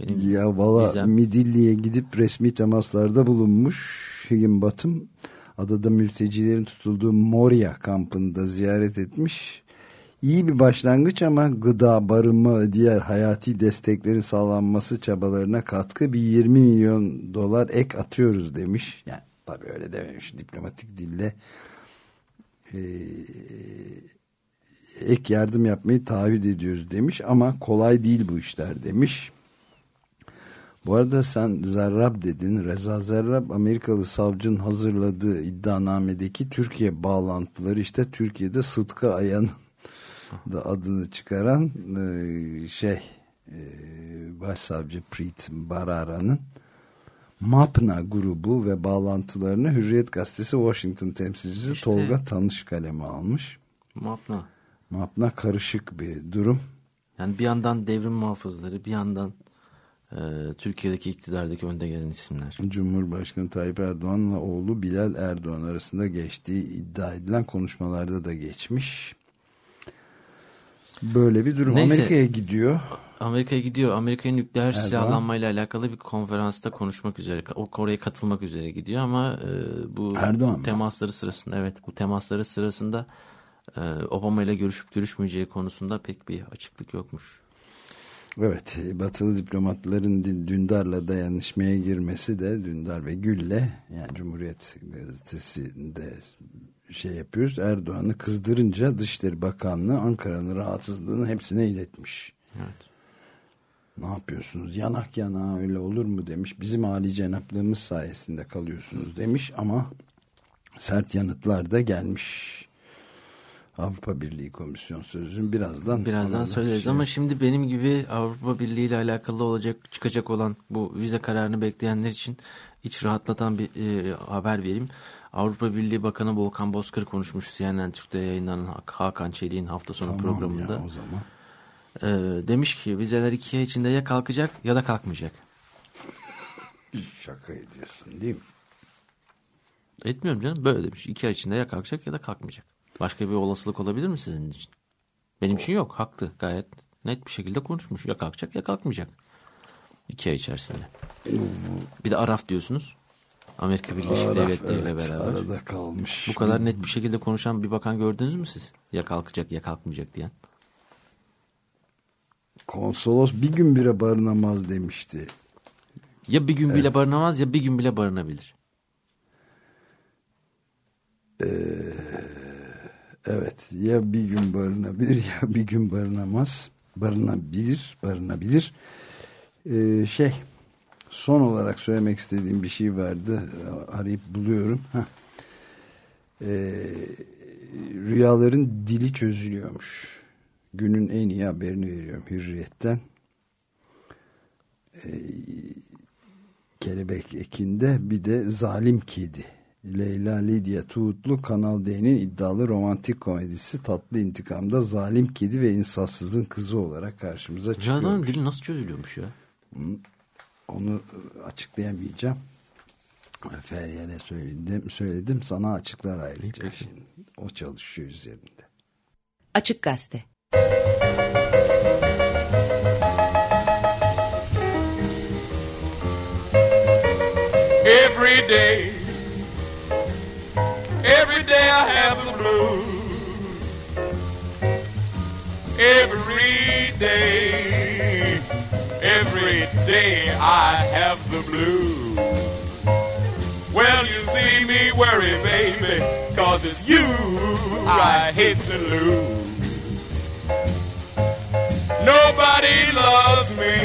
Benim ya valla Midilli'ye gidip resmi temaslarda bulunmuş Higginbottom adada mültecilerin tutulduğu Moria kampında ziyaret etmiş. İyi bir başlangıç ama gıda, barınma, diğer hayati desteklerin sağlanması çabalarına katkı bir 20 milyon dolar ek atıyoruz demiş. Yani tabii öyle dememiş diplomatik dille. Ee, ek yardım yapmayı taahhüt ediyoruz demiş ama kolay değil bu işler demiş. Bu arada sen Zerrab dedin. Reza Zerrab Amerikalı savcının hazırladığı iddianamedeki Türkiye bağlantıları işte Türkiye'de Sıtkı Ayan'ın da adını çıkaran e, şey e, başsavcı Preet Barara'nın MAPNA grubu ve bağlantılarını Hürriyet Gazetesi Washington temsilcisi işte, Tolga Tanış kaleme almış. MAPNA. MAPNA karışık bir durum. Yani bir yandan devrim muhafızları bir yandan e, Türkiye'deki iktidardaki önde gelen isimler. Cumhurbaşkanı Tayyip Erdoğan'la oğlu Bilal Erdoğan arasında geçtiği iddia edilen konuşmalarda da geçmiş. Böyle bir durum. Amerika'ya gidiyor. Amerika'ya gidiyor. Amerika'nın nükleer Erdoğan. silahlanmayla alakalı bir konferansta konuşmak üzere, o oraya katılmak üzere gidiyor ama e, bu Erdoğan temasları mı? sırasında evet bu temasları sırasında e, Obama ile görüşüp görüşmeyeceği konusunda pek bir açıklık yokmuş. Evet, batılı diplomatların Dündar'la dayanışmaya girmesi de Dündar ve Gül'le yani Cumhuriyet Gazetesi'nde şey yapıyoruz. Erdoğan'ı kızdırınca Dışişleri Bakanlığı Ankara'nın rahatsızlığını hepsine iletmiş. Evet. Ne yapıyorsunuz? Yanak yana öyle olur mu demiş. Bizim âli cenaplığımız sayesinde kalıyorsunuz demiş ama sert yanıtlar da gelmiş. Avrupa Birliği Komisyon Sözcüğü'nün birazdan birazdan söyleriz şey... ama şimdi benim gibi Avrupa Birliği ile alakalı olacak çıkacak olan bu vize kararını bekleyenler için hiç rahatlatan bir e, haber vereyim. Avrupa Birliği Bakanı Volkan Bozkır konuşmuş CNN Türk'te yayınlanan Hakan Çelik'in hafta sonu tamam programında. Ya, o zaman. Ee, demiş ki vizeler iki ay içinde ya kalkacak ya da kalkmayacak. Şaka ediyorsun değil mi? Etmiyorum canım böyle demiş. İki ay içinde ya kalkacak ya da kalkmayacak. Başka bir olasılık olabilir mi sizin için? Benim için yok. Haklı. Gayet net bir şekilde konuşmuş. Ya kalkacak ya kalkmayacak. İki ay içerisinde. Bir de Araf diyorsunuz. Amerika Birleşik Araf, Devletleri ile evet, beraber. Arada kalmış. Bu kadar net bir şekilde konuşan bir bakan gördünüz mü siz? Ya kalkacak ya kalkmayacak diyen. Konsolos bir gün bile barınamaz demişti. Ya bir gün evet. bile barınamaz ya bir gün bile barınabilir. Ee, evet ya bir gün barınabilir ya bir gün barınamaz. Barınabilir, barınabilir. Ee, şey son olarak söylemek istediğim bir şey vardı. Arayıp buluyorum. Heh. Ee, rüyaların dili çözülüyormuş günün en iyi haberini veriyorum Hürriyet'ten. Ee, Kelebek Ekin'de bir de Zalim Kedi. Leyla Lidya Tuğutlu Kanal D'nin iddialı romantik komedisi Tatlı İntikam'da Zalim Kedi ve insafsızın kızı olarak karşımıza çıkıyor. Rüyaların dili nasıl çözülüyormuş ya? onu açıklayamayacağım. Feryal'e söyledim, söyledim sana açıklar ayrıca. Şimdi, o çalışıyor üzerinde. Açık Gazete Every day, every day I have the blues. Every day, every day I have the blues. Well, you see me worry, baby, cause it's you I hate to lose. Nobody loves me.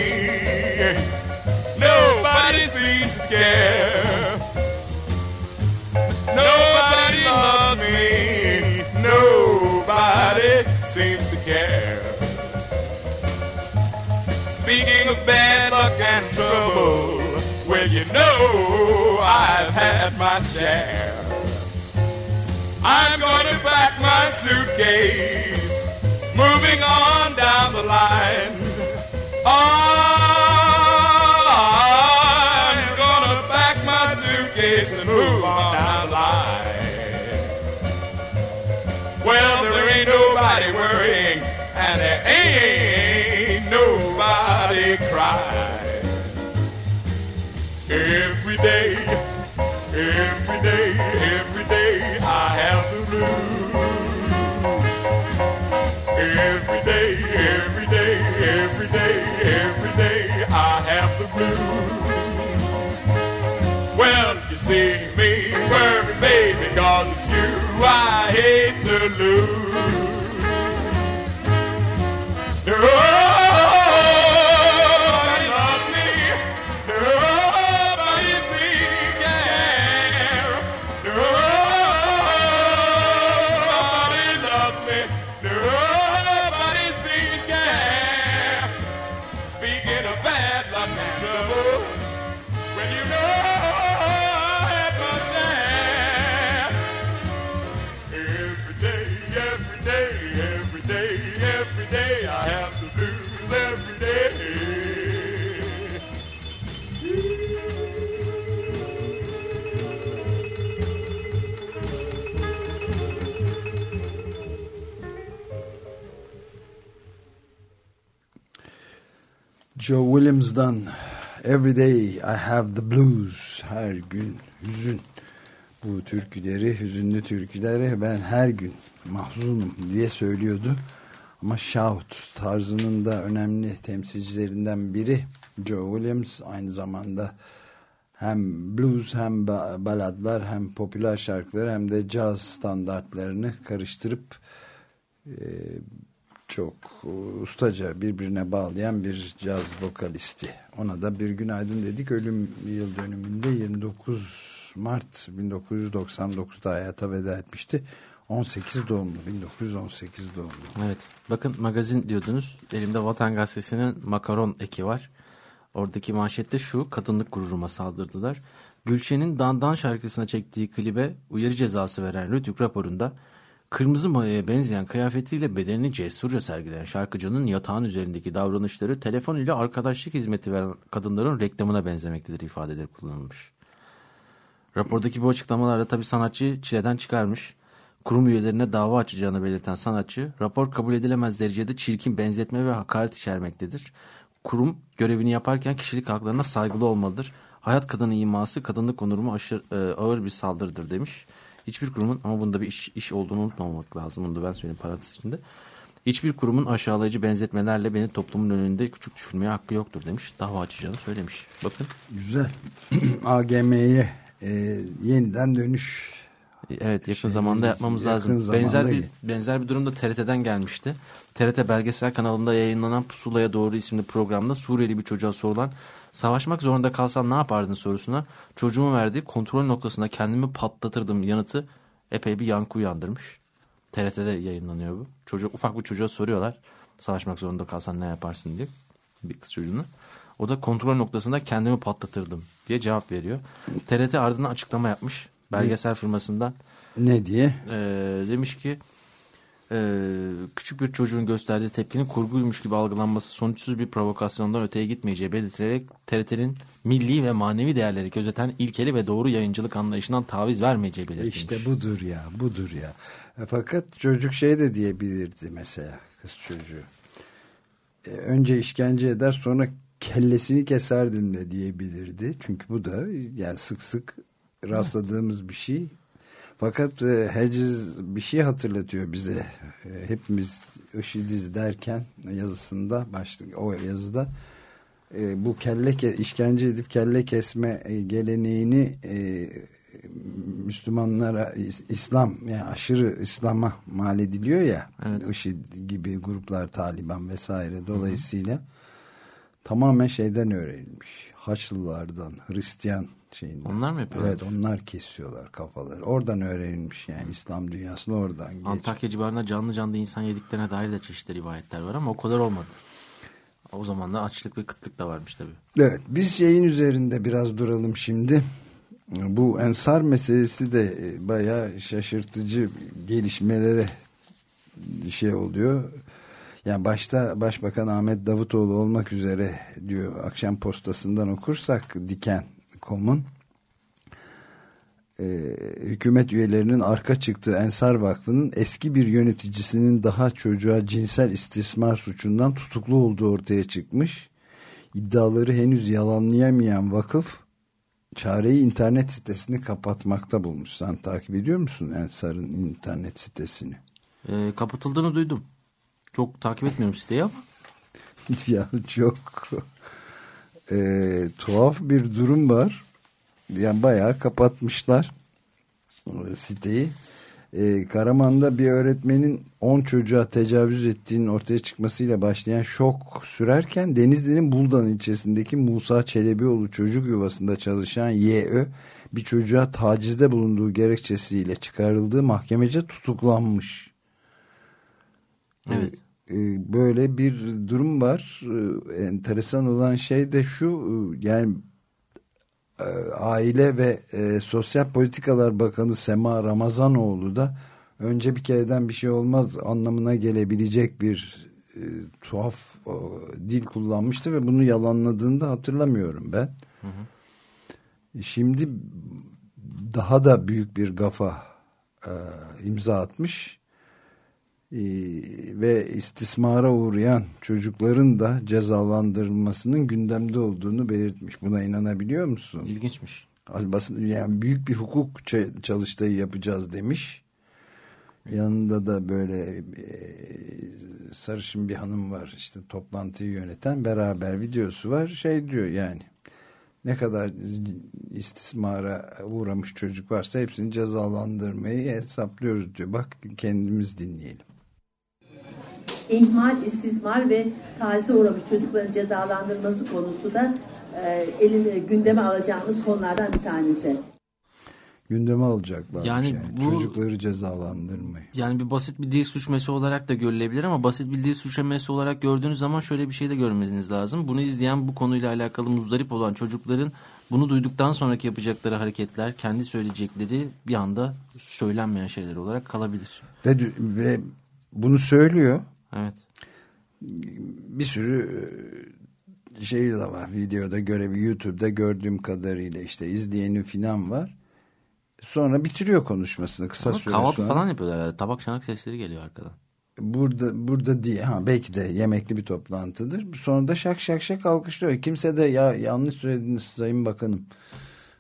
Nobody seems to care. Nobody loves me. Nobody seems to care. Speaking of bad luck and trouble, well, you know I've had my share. I'm going to pack my suitcase, moving on the line. I'm gonna pack my suitcase and move on down the line. Well, there ain't nobody worrying, and there ain't nobody crying. Every day, every day, every day, Hello. Joe Williams'dan Every Day I Have the Blues her gün hüzün. Bu türküleri hüzünlü türküleri ben her gün mahzunum diye söylüyordu. Ama shout tarzının da önemli temsilcilerinden biri Joe Williams. Aynı zamanda hem blues hem ba- baladlar hem popüler şarkıları hem de caz standartlarını karıştırıp e, çok e, ustaca birbirine bağlayan bir caz vokalisti. Ona da bir günaydın dedik. Ölüm yıl dönümünde 29 Mart 1999'da hayata veda etmişti. 18 doğumlu, 1918 doğumlu. Evet. Bakın magazin diyordunuz. Elimde Vatan Gazetesi'nin makaron eki var. Oradaki manşette şu. Kadınlık gururuma saldırdılar. Gülşen'in Dandan şarkısına çektiği klibe uyarı cezası veren Rütük raporunda kırmızı mayaya benzeyen kıyafetiyle bedenini cesurca sergileyen şarkıcının yatağın üzerindeki davranışları telefon ile arkadaşlık hizmeti veren kadınların reklamına benzemektedir ifadeleri kullanılmış. Rapordaki bu açıklamalarla tabii sanatçı çileden çıkarmış. Kurum üyelerine dava açacağını belirten sanatçı, rapor kabul edilemez derecede çirkin benzetme ve hakaret içermektedir. Kurum görevini yaparken kişilik haklarına saygılı olmalıdır. Hayat kadını iması kadınlık onuruma aşırı, e, ağır bir saldırıdır demiş. Hiçbir kurumun ama bunda bir iş, iş olduğunu unutmamak lazım. Bunu da ben söyleyeyim parantez içinde. Hiçbir kurumun aşağılayıcı benzetmelerle beni toplumun önünde küçük düşürmeye hakkı yoktur demiş. Dava açacağını söylemiş. Bakın. Güzel. AGM'ye e, yeniden dönüş Evet yakın Şey, zamanda yapmamız yakın lazım. zamanda Benzer bir benzer bir durumda TRT'den gelmişti. TRT belgesel kanalında yayınlanan Pusula'ya Doğru isimli programda Suriyeli bir çocuğa sorulan savaşmak zorunda kalsan ne yapardın sorusuna çocuğumun verdiği kontrol noktasında kendimi patlatırdım yanıtı epey bir yankı uyandırmış. TRT'de yayınlanıyor bu. Çocuk ufak bir çocuğa soruyorlar. Savaşmak zorunda kalsan ne yaparsın diye bir kız çocuğuna. O da kontrol noktasında kendimi patlatırdım diye cevap veriyor. TRT ardından açıklama yapmış. Belgesel firmasından ne diye? e, demiş ki e, küçük bir çocuğun gösterdiği tepkinin kurguymuş gibi algılanması sonuçsuz bir provokasyondan öteye gitmeyeceği belirtilerek TRT'nin milli ve manevi değerleri gözeten ilkeli ve doğru yayıncılık anlayışından taviz vermeyeceği belirtilmiş. İşte budur ya, budur ya. E, Fakat çocuk şey de diyebilirdi mesela kız çocuğu. E, önce işkence eder sonra kellesini keserdim de diyebilirdi. Çünkü bu da yani sık sık rastladığımız bir şey. Fakat e, Hedges bir şey hatırlatıyor bize. E, hepimiz IŞİD'iz derken yazısında başlık o yazıda e, bu kelle ke- işkence edip kelle kesme e, geleneğini e, Müslümanlara İs- İslam yani aşırı İslam'a mal ediliyor ya Evet. IŞİD gibi gruplar Taliban vesaire dolayısıyla tamamen şeyden öğrenilmiş Haçlılardan Hristiyan şeyinden. Onlar mı yapıyorlar? Evet onlar kesiyorlar kafaları. Oradan öğrenilmiş yani İslam dünyasına oradan geç. Antakya civarında canlı canlı insan yediklerine dair de çeşitli rivayetler var ama o kadar olmadı. O zaman da açlık ve kıtlık da varmış tabii. Evet biz şeyin üzerinde biraz duralım şimdi. Bu ensar meselesi de e, bayağı şaşırtıcı gelişmelere şey oluyor. Yani başta Başbakan Ahmet Davutoğlu olmak üzere diyor akşam postasından okursak Diken.com'un e, hükümet üyelerinin arka çıktığı Ensar Vakfı'nın eski bir yöneticisinin daha çocuğa cinsel istismar suçundan tutuklu olduğu ortaya çıkmış. İddiaları henüz yalanlayamayan vakıf çareyi internet sitesini kapatmakta bulmuş. Sen takip ediyor musun Ensar'ın internet sitesini? Ee, kapatıldığını duydum. Çok takip etmiyorum siteyi ama. ya çok e, tuhaf bir durum var. Yani bayağı kapatmışlar e, siteyi. E, Karaman'da bir öğretmenin 10 çocuğa tecavüz ettiğinin ortaya çıkmasıyla başlayan şok sürerken Denizli'nin Buldan ilçesindeki Musa Çelebioğlu çocuk yuvasında çalışan YÖ bir çocuğa tacizde bulunduğu gerekçesiyle çıkarıldığı mahkemece tutuklanmış. Evet. E, böyle bir durum var. E, Enteresan olan şey de şu e, yani Aile ve Sosyal Politikalar Bakanı Sema Ramazanoğlu da önce bir kereden bir şey olmaz anlamına gelebilecek bir e, tuhaf e, dil kullanmıştı ve bunu yalanladığını da hatırlamıyorum ben. Şimdi daha da büyük bir gafa e, imza atmış. Ee, ve istismara uğrayan çocukların da cezalandırılmasının gündemde olduğunu belirtmiş. Buna inanabiliyor musun? İlginçmiş. Yani büyük bir hukuk çalıştayı yapacağız demiş. Yanında da böyle e, sarışın bir hanım var işte toplantıyı yöneten beraber videosu var. Şey diyor yani ne kadar istismara uğramış çocuk varsa hepsini cezalandırmayı hesaplıyoruz diyor. Bak kendimiz dinleyelim. İhmal, istismar ve tacize uğramış çocukların cezalandırılması konusu da e, eline gündeme alacağımız konulardan bir tanesi. gündeme alacaklar. Yani Yani, bu- Çocukları cezalandırmayı. Yani bir basit bir dil suçması olarak da görülebilir ama basit bir dil suçlaması olarak gördüğünüz zaman şöyle bir şey de görmeniz lazım. Bunu izleyen bu konuyla alakalı muzdarip olan çocukların bunu duyduktan sonraki yapacakları hareketler, kendi söyleyecekleri bir anda söylenmeyen şeyler olarak kalabilir. Ve, ve bunu söylüyor. Evet. Bir sürü e, şey de var. Videoda görevi YouTube'da gördüğüm kadarıyla işte izleyeni falan var. Sonra bitiriyor konuşmasını kısa Ama süre kahvaltı sonra. falan yapıyorlar herhalde. Tabak çanak sesleri geliyor arkadan. Burada burada diye ha belki de yemekli bir toplantıdır. Sonra da şak şak şak alkışlıyor. Kimse de ya yanlış söylediniz Sayın Bakanım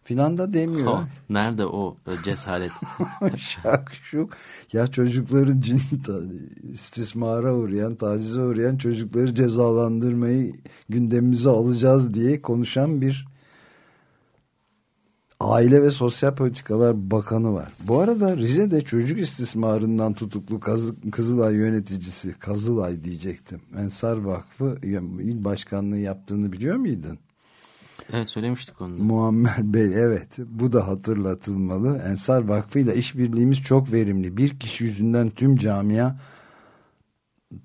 filan da demiyor. Ha, nerede o e, cesaret? Şak şu ya çocukların cin istismara uğrayan, tacize uğrayan çocukları cezalandırmayı gündemimize alacağız diye konuşan bir Aile ve Sosyal Politikalar Bakanı var. Bu arada Rize'de çocuk istismarından tutuklu Kızılay yöneticisi, Kazılay diyecektim. Ensar Vakfı il başkanlığı yaptığını biliyor muydun? Evet söylemiştik onu. Muammer Bey evet bu da hatırlatılmalı. Ensar Vakfı ile işbirliğimiz çok verimli. Bir kişi yüzünden tüm camia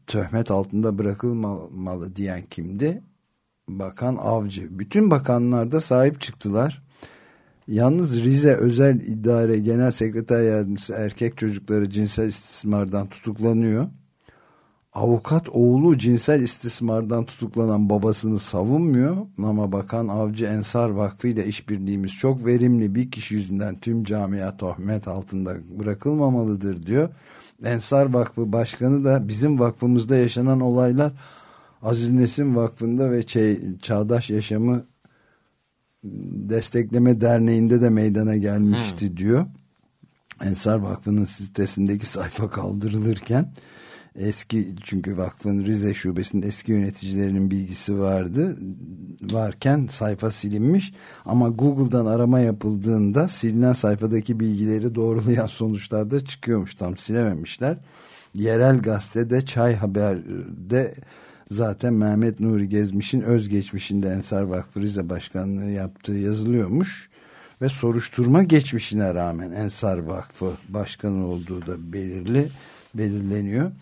töhmet altında bırakılmamalı diyen kimdi? Bakan Avcı. Bütün bakanlar da sahip çıktılar. Yalnız Rize Özel İdare Genel Sekreter Yardımcısı erkek çocukları cinsel istismardan tutuklanıyor. Avukat oğlu cinsel istismardan tutuklanan babasını savunmuyor ama Bakan Avcı Ensar Vakfı ile işbirliğimiz çok verimli bir kişi yüzünden tüm camia tohmet altında bırakılmamalıdır diyor. Ensar Vakfı Başkanı da bizim vakfımızda yaşanan olaylar Aziz Nesin Vakfı'nda ve Çağdaş Yaşamı Destekleme Derneği'nde de meydana gelmişti hmm. diyor. Ensar Vakfı'nın sitesindeki sayfa kaldırılırken eski çünkü vakfın Rize şubesinin eski yöneticilerinin bilgisi vardı varken sayfa silinmiş. Ama Google'dan arama yapıldığında silinen sayfadaki bilgileri doğrulayan sonuçlar da çıkıyormuş. Tam silememişler. Yerel gazetede Çay Haber'de zaten Mehmet Nuri Gezmiş'in özgeçmişinde Ensar Vakfı Rize Başkanlığı yaptığı yazılıyormuş. Ve soruşturma geçmişine rağmen Ensar Vakfı Başkanı olduğu da belirli belirleniyor.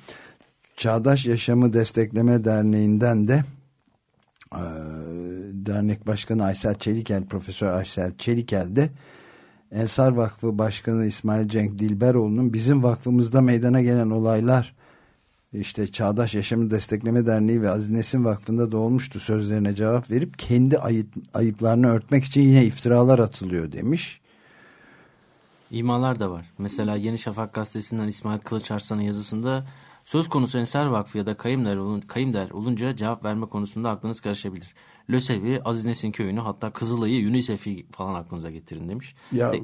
Çağdaş Yaşamı Destekleme Derneği'nden de e, dernek başkanı Aysel Çelikel, Profesör Aysel Çelikel de Ensar Vakfı Başkanı İsmail Cenk Dilberoğlu'nun bizim vakfımızda meydana gelen olaylar işte Çağdaş Yaşamı Destekleme Derneği ve Aziz Nesin Vakfı'nda da olmuştu sözlerine cevap verip kendi ayıp, ayıplarını örtmek için yine iftiralar atılıyor demiş. İmalar da var. Mesela Yeni Şafak gazetesinden İsmail Kılıç Arslan'ın yazısında söz konusu Ensar Vakfı ya da kayımder, olun, kayımder olunca cevap verme konusunda aklınız karışabilir. Lösevi, Aziz Nesin köyünü hatta Kızılay'ı UNICEF'i falan aklınıza getirin demiş. Ya De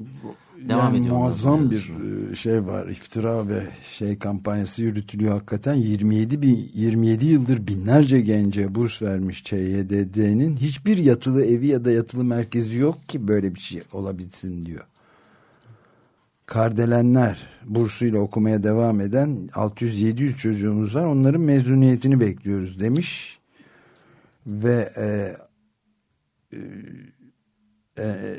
devam yani muazzam bir e, şey var iftira ve şey kampanyası yürütülüyor hakikaten 27 bin 27 yıldır binlerce gence burs vermiş ÇYDD'nin hiçbir yatılı evi ya da yatılı merkezi yok ki böyle bir şey olabilsin diyor. Kardelenler bursuyla okumaya devam eden 600-700 çocuğumuz var. Onların mezuniyetini bekliyoruz demiş. Ve e, e, e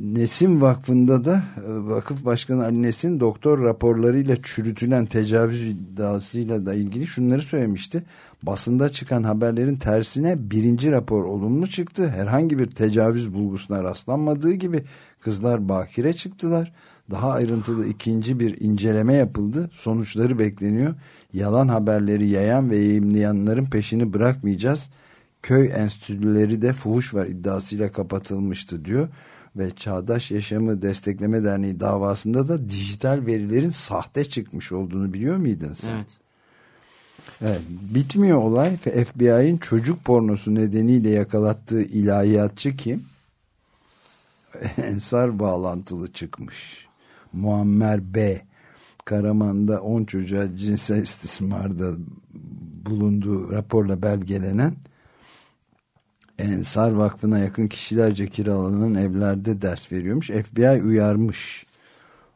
Nesim Vakfı'nda da e, vakıf başkanı Ali Nesin doktor raporlarıyla çürütülen tecavüz iddiasıyla da ilgili şunları söylemişti. Basında çıkan haberlerin tersine birinci rapor olumlu çıktı. Herhangi bir tecavüz bulgusuna rastlanmadığı gibi kızlar bakire çıktılar daha ayrıntılı ikinci bir inceleme yapıldı. Sonuçları bekleniyor. Yalan haberleri yayan ve yayımlayanların peşini bırakmayacağız. Köy enstitüleri de fuhuş var iddiasıyla kapatılmıştı diyor. Ve Çağdaş Yaşamı Destekleme Derneği davasında da dijital verilerin sahte çıkmış olduğunu biliyor muydun sen? Evet. Evet, bitmiyor olay. FBI'nin çocuk pornosu nedeniyle yakalattığı ilahiyatçı kim? Ensar bağlantılı çıkmış. Muammer B. Karaman'da 10 çocuğa cinsel istismarda bulunduğu raporla belgelenen Ensar Vakfı'na yakın kişilerce kiralanan evlerde ders veriyormuş. FBI uyarmış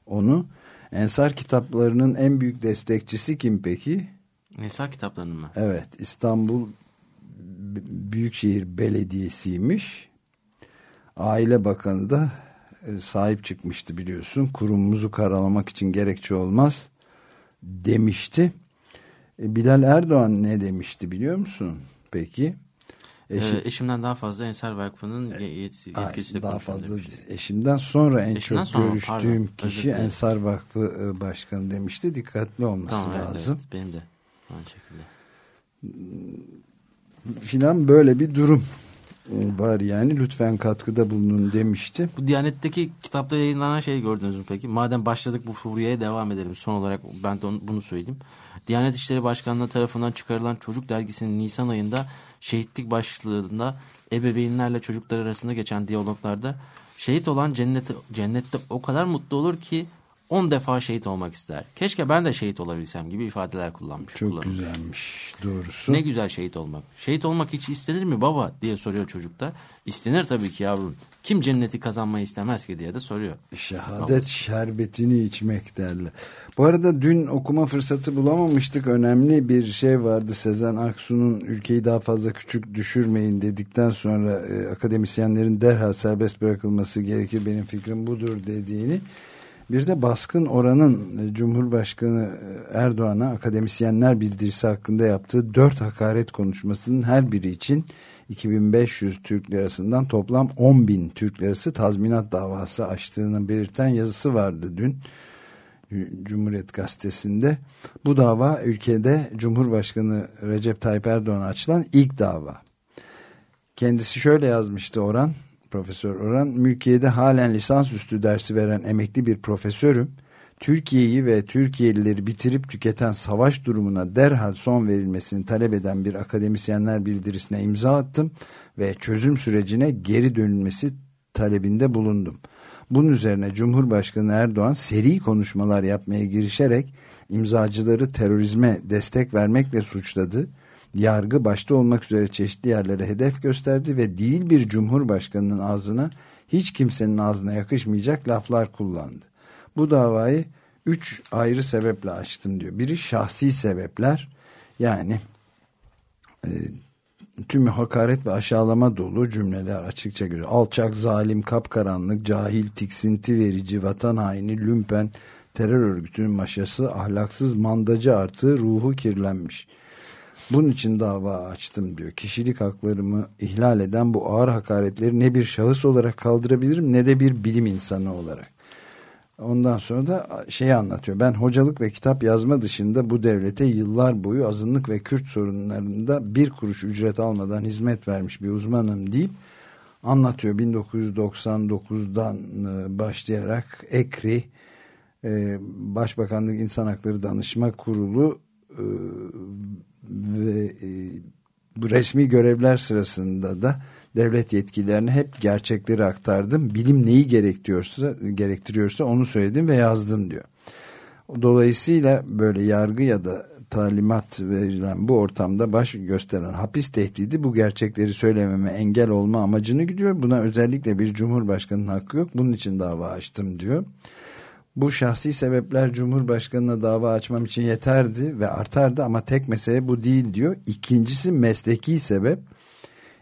onu. Ensar kitaplarının en büyük destekçisi kim peki? Ensar kitaplarının mı? Evet. İstanbul Büyükşehir Belediyesi'ymiş. Aile Bakanı da sahip çıkmıştı biliyorsun. Kurumumuzu karalamak için gerekçe olmaz demişti. E, Bilal Erdoğan ne demişti biliyor musun? Peki. Eşi, ee, eşimden daha fazla Ensar Vakfı'nın yetkisi, yetkisiyle daha fazla demişti. eşimden sonra en eşimden çok sonra, görüştüğüm pardon, kişi Ensar Vakfı e, Başkanı demişti. Dikkatli olması tamam, lazım. Evet, benim de aynı şekilde. Filan böyle bir durum var yani lütfen katkıda bulunun demişti. Bu Diyanet'teki kitapta yayınlanan şeyi gördünüz mü peki? Madem başladık bu furyaya devam edelim. Son olarak ben de onu, bunu söyleyeyim. Diyanet İşleri Başkanlığı tarafından çıkarılan Çocuk Dergisi'nin Nisan ayında şehitlik başlığında ebeveynlerle çocuklar arasında geçen diyaloglarda şehit olan cennette, cennette o kadar mutlu olur ki 10 defa şehit olmak ister. Keşke ben de şehit olabilsem gibi ifadeler kullanmış. Çok güzelmiş doğrusu. Ne güzel şehit olmak. Şehit olmak hiç istenir mi baba diye soruyor çocuk da. İstenir tabii ki yavrum. Kim cenneti kazanmayı istemez ki diye de soruyor. Şehadet baba. şerbetini içmek derler. Bu arada dün okuma fırsatı bulamamıştık. Önemli bir şey vardı. Sezen Aksu'nun ülkeyi daha fazla küçük düşürmeyin dedikten sonra e, akademisyenlerin derhal serbest bırakılması gerekir benim fikrim budur dediğini bir de baskın oranın e, Cumhurbaşkanı e, Erdoğan'a akademisyenler bildirisi hakkında yaptığı dört hakaret konuşmasının her biri için 2500 Türk lirasından toplam 10 bin Türk lirası tazminat davası açtığını belirten yazısı vardı dün. Cumhuriyet Gazetesi'nde. Bu dava ülkede Cumhurbaşkanı Recep Tayyip Erdoğan'a açılan ilk dava. Kendisi şöyle yazmıştı Orhan, Profesör Orhan, mülkiyede halen lisansüstü dersi veren emekli bir profesörüm. Türkiye'yi ve Türkiye'lileri bitirip tüketen savaş durumuna derhal son verilmesini talep eden bir akademisyenler bildirisine imza attım ve çözüm sürecine geri dönülmesi talebinde bulundum. Bunun üzerine Cumhurbaşkanı Erdoğan seri konuşmalar yapmaya girişerek imzacıları terörizme destek vermekle suçladı. Yargı başta olmak üzere çeşitli yerlere hedef gösterdi ve değil bir cumhurbaşkanının ağzına hiç kimsenin ağzına yakışmayacak laflar kullandı. Bu davayı üç ayrı sebeple açtım diyor. Biri şahsi sebepler yani e, tümü hakaret ve aşağılama dolu cümleler açıkça görüyor. Alçak, zalim, kapkaranlık, cahil, tiksinti verici, vatan haini, lümpen, terör örgütünün maşası, ahlaksız, mandacı artı ruhu kirlenmiş. Bunun için dava açtım diyor. Kişilik haklarımı ihlal eden bu ağır hakaretleri ne bir şahıs olarak kaldırabilirim ne de bir bilim insanı olarak. Ondan sonra da şeyi anlatıyor. Ben hocalık ve kitap yazma dışında bu devlete yıllar boyu azınlık ve Kürt sorunlarında bir kuruş ücret almadan hizmet vermiş bir uzmanım deyip anlatıyor. 1999'dan e, başlayarak EKRI e, Başbakanlık İnsan Hakları Danışma Kurulu e, ve bu resmi görevler sırasında da devlet yetkililerine hep gerçekleri aktardım. Bilim neyi gerektiriyorsa, gerektiriyorsa onu söyledim ve yazdım diyor. Dolayısıyla böyle yargı ya da talimat verilen bu ortamda baş gösteren hapis tehdidi bu gerçekleri söylememe engel olma amacını gidiyor. Buna özellikle bir cumhurbaşkanının hakkı yok. Bunun için dava açtım diyor. Bu şahsi sebepler Cumhurbaşkanı'na dava açmam için yeterdi ve artardı ama tek mesele bu değil diyor. İkincisi mesleki sebep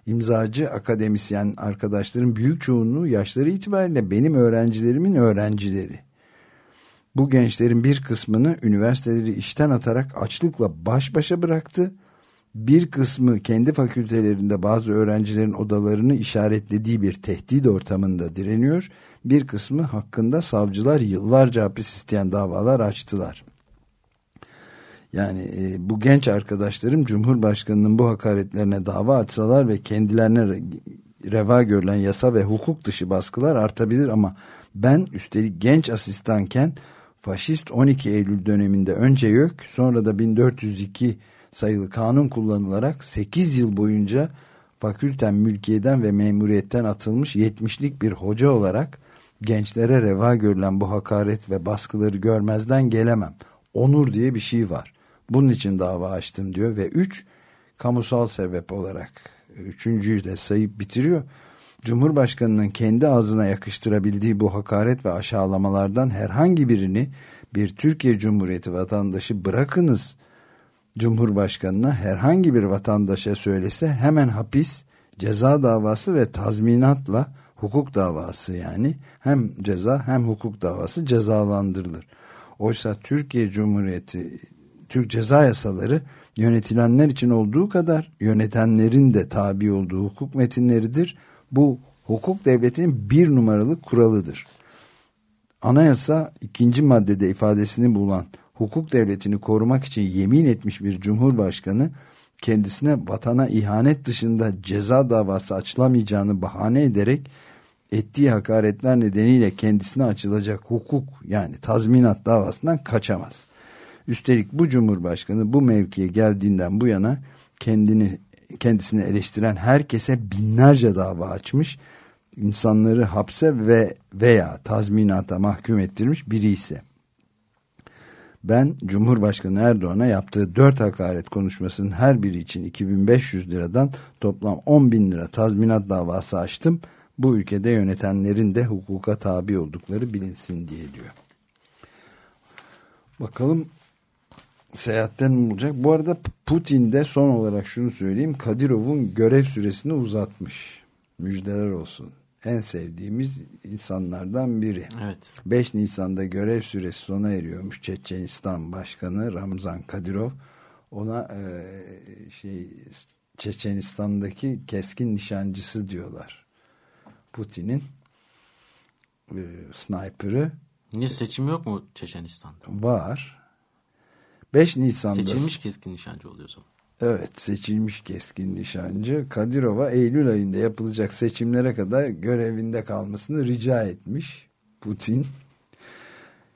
imzacı akademisyen arkadaşların büyük çoğunluğu yaşları itibariyle benim öğrencilerimin öğrencileri. Bu gençlerin bir kısmını üniversiteleri işten atarak açlıkla baş başa bıraktı. Bir kısmı kendi fakültelerinde bazı öğrencilerin odalarını işaretlediği bir tehdit ortamında direniyor. Bir kısmı hakkında savcılar yıllarca hapis isteyen davalar açtılar. Yani e, bu genç arkadaşlarım Cumhurbaşkanı'nın bu hakaretlerine dava açsalar ve kendilerine reva görülen yasa ve hukuk dışı baskılar artabilir ama ben üstelik genç asistanken faşist 12 Eylül döneminde önce YÖK sonra da 1402 sayılı kanun kullanılarak 8 yıl boyunca fakülten mülkiyeden ve memuriyetten atılmış 70'lik bir hoca olarak gençlere reva görülen bu hakaret ve baskıları görmezden gelemem. Onur diye bir şey var. Bunun için dava açtım diyor ve üç kamusal sebep olarak üçüncüyü de sayıp bitiriyor. Cumhurbaşkanının kendi ağzına yakıştırabildiği bu hakaret ve aşağılamalardan herhangi birini bir Türkiye Cumhuriyeti vatandaşı bırakınız Cumhurbaşkanına herhangi bir vatandaşa söylese hemen hapis, ceza davası ve tazminatla hukuk davası yani hem ceza hem hukuk davası cezalandırılır. Oysa Türkiye Cumhuriyeti Türk ceza yasaları yönetilenler için olduğu kadar yönetenlerin de tabi olduğu hukuk metinleridir. Bu hukuk devletinin bir numaralı kuralıdır. Anayasa ikinci maddede ifadesini bulan hukuk devletini korumak için yemin etmiş bir cumhurbaşkanı kendisine vatana ihanet dışında ceza davası açılamayacağını bahane ederek ettiği hakaretler nedeniyle kendisine açılacak hukuk yani tazminat davasından kaçamaz. Üstelik bu cumhurbaşkanı bu mevkiye geldiğinden bu yana kendini kendisini eleştiren herkese binlerce dava açmış, insanları hapse ve veya tazminata mahkum ettirmiş biri ise. Ben Cumhurbaşkanı Erdoğan'a yaptığı dört hakaret konuşmasının her biri için 2500 liradan toplam 10 bin lira tazminat davası açtım. Bu ülkede yönetenlerin de hukuka tabi oldukları bilinsin diye diyor. Bakalım seyahatten mi olacak? Bu arada Putin de son olarak şunu söyleyeyim. Kadirov'un görev süresini uzatmış. Müjdeler olsun. En sevdiğimiz insanlardan biri. Evet. 5 Nisan'da görev süresi sona eriyormuş. Çeçenistan Başkanı Ramzan Kadirov ona e, şey Çeçenistan'daki keskin nişancısı diyorlar. Putin'in e, sniper'ı Niye seçim yok mu Çeçenistan'da? var. 5 Nisan'da Seçilmiş keskin nişancı oluyor zaman. Evet seçilmiş keskin nişancı Kadirova Eylül ayında yapılacak seçimlere kadar görevinde kalmasını rica etmiş Putin.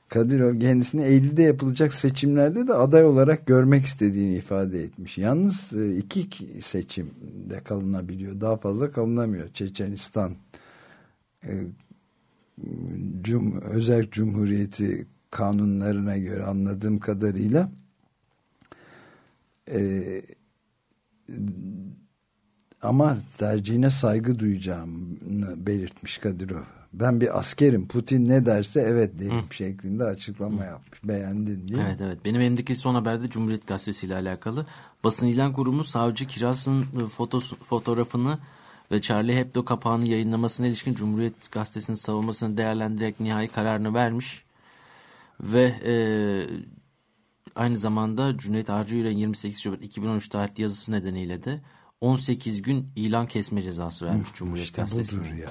Kadirov kendisini Eylül'de yapılacak seçimlerde de aday olarak görmek istediğini ifade etmiş. Yalnız e, iki seçimde kalınabiliyor. Daha fazla kalınamıyor. Çeçenistan Cum Özel Cumhuriyeti kanunlarına göre anladığım kadarıyla e, ama tercihine saygı duyacağımı belirtmiş Kadirov. Ben bir askerim. Putin ne derse evet derim Hı. şeklinde açıklama yapmış. Beğendin değil mi? Evet evet. Benim elimdeki son haberde Cumhuriyet Gazetesi ile alakalı. Basın İlan Kurumu savcı Kiras'ın e, fotos, fotoğrafını ve Charlie Hebdo kapağını yayınlamasına ilişkin Cumhuriyet Gazetesi'nin savunmasını değerlendirerek nihai kararını vermiş. Ve e, aynı zamanda Cüneyt Arcı'yla 28 Şubat 2013 tarihli yazısı nedeniyle de 18 gün ilan kesme cezası vermiş Cumhuriyet İşte Gazetesi'ne. ya.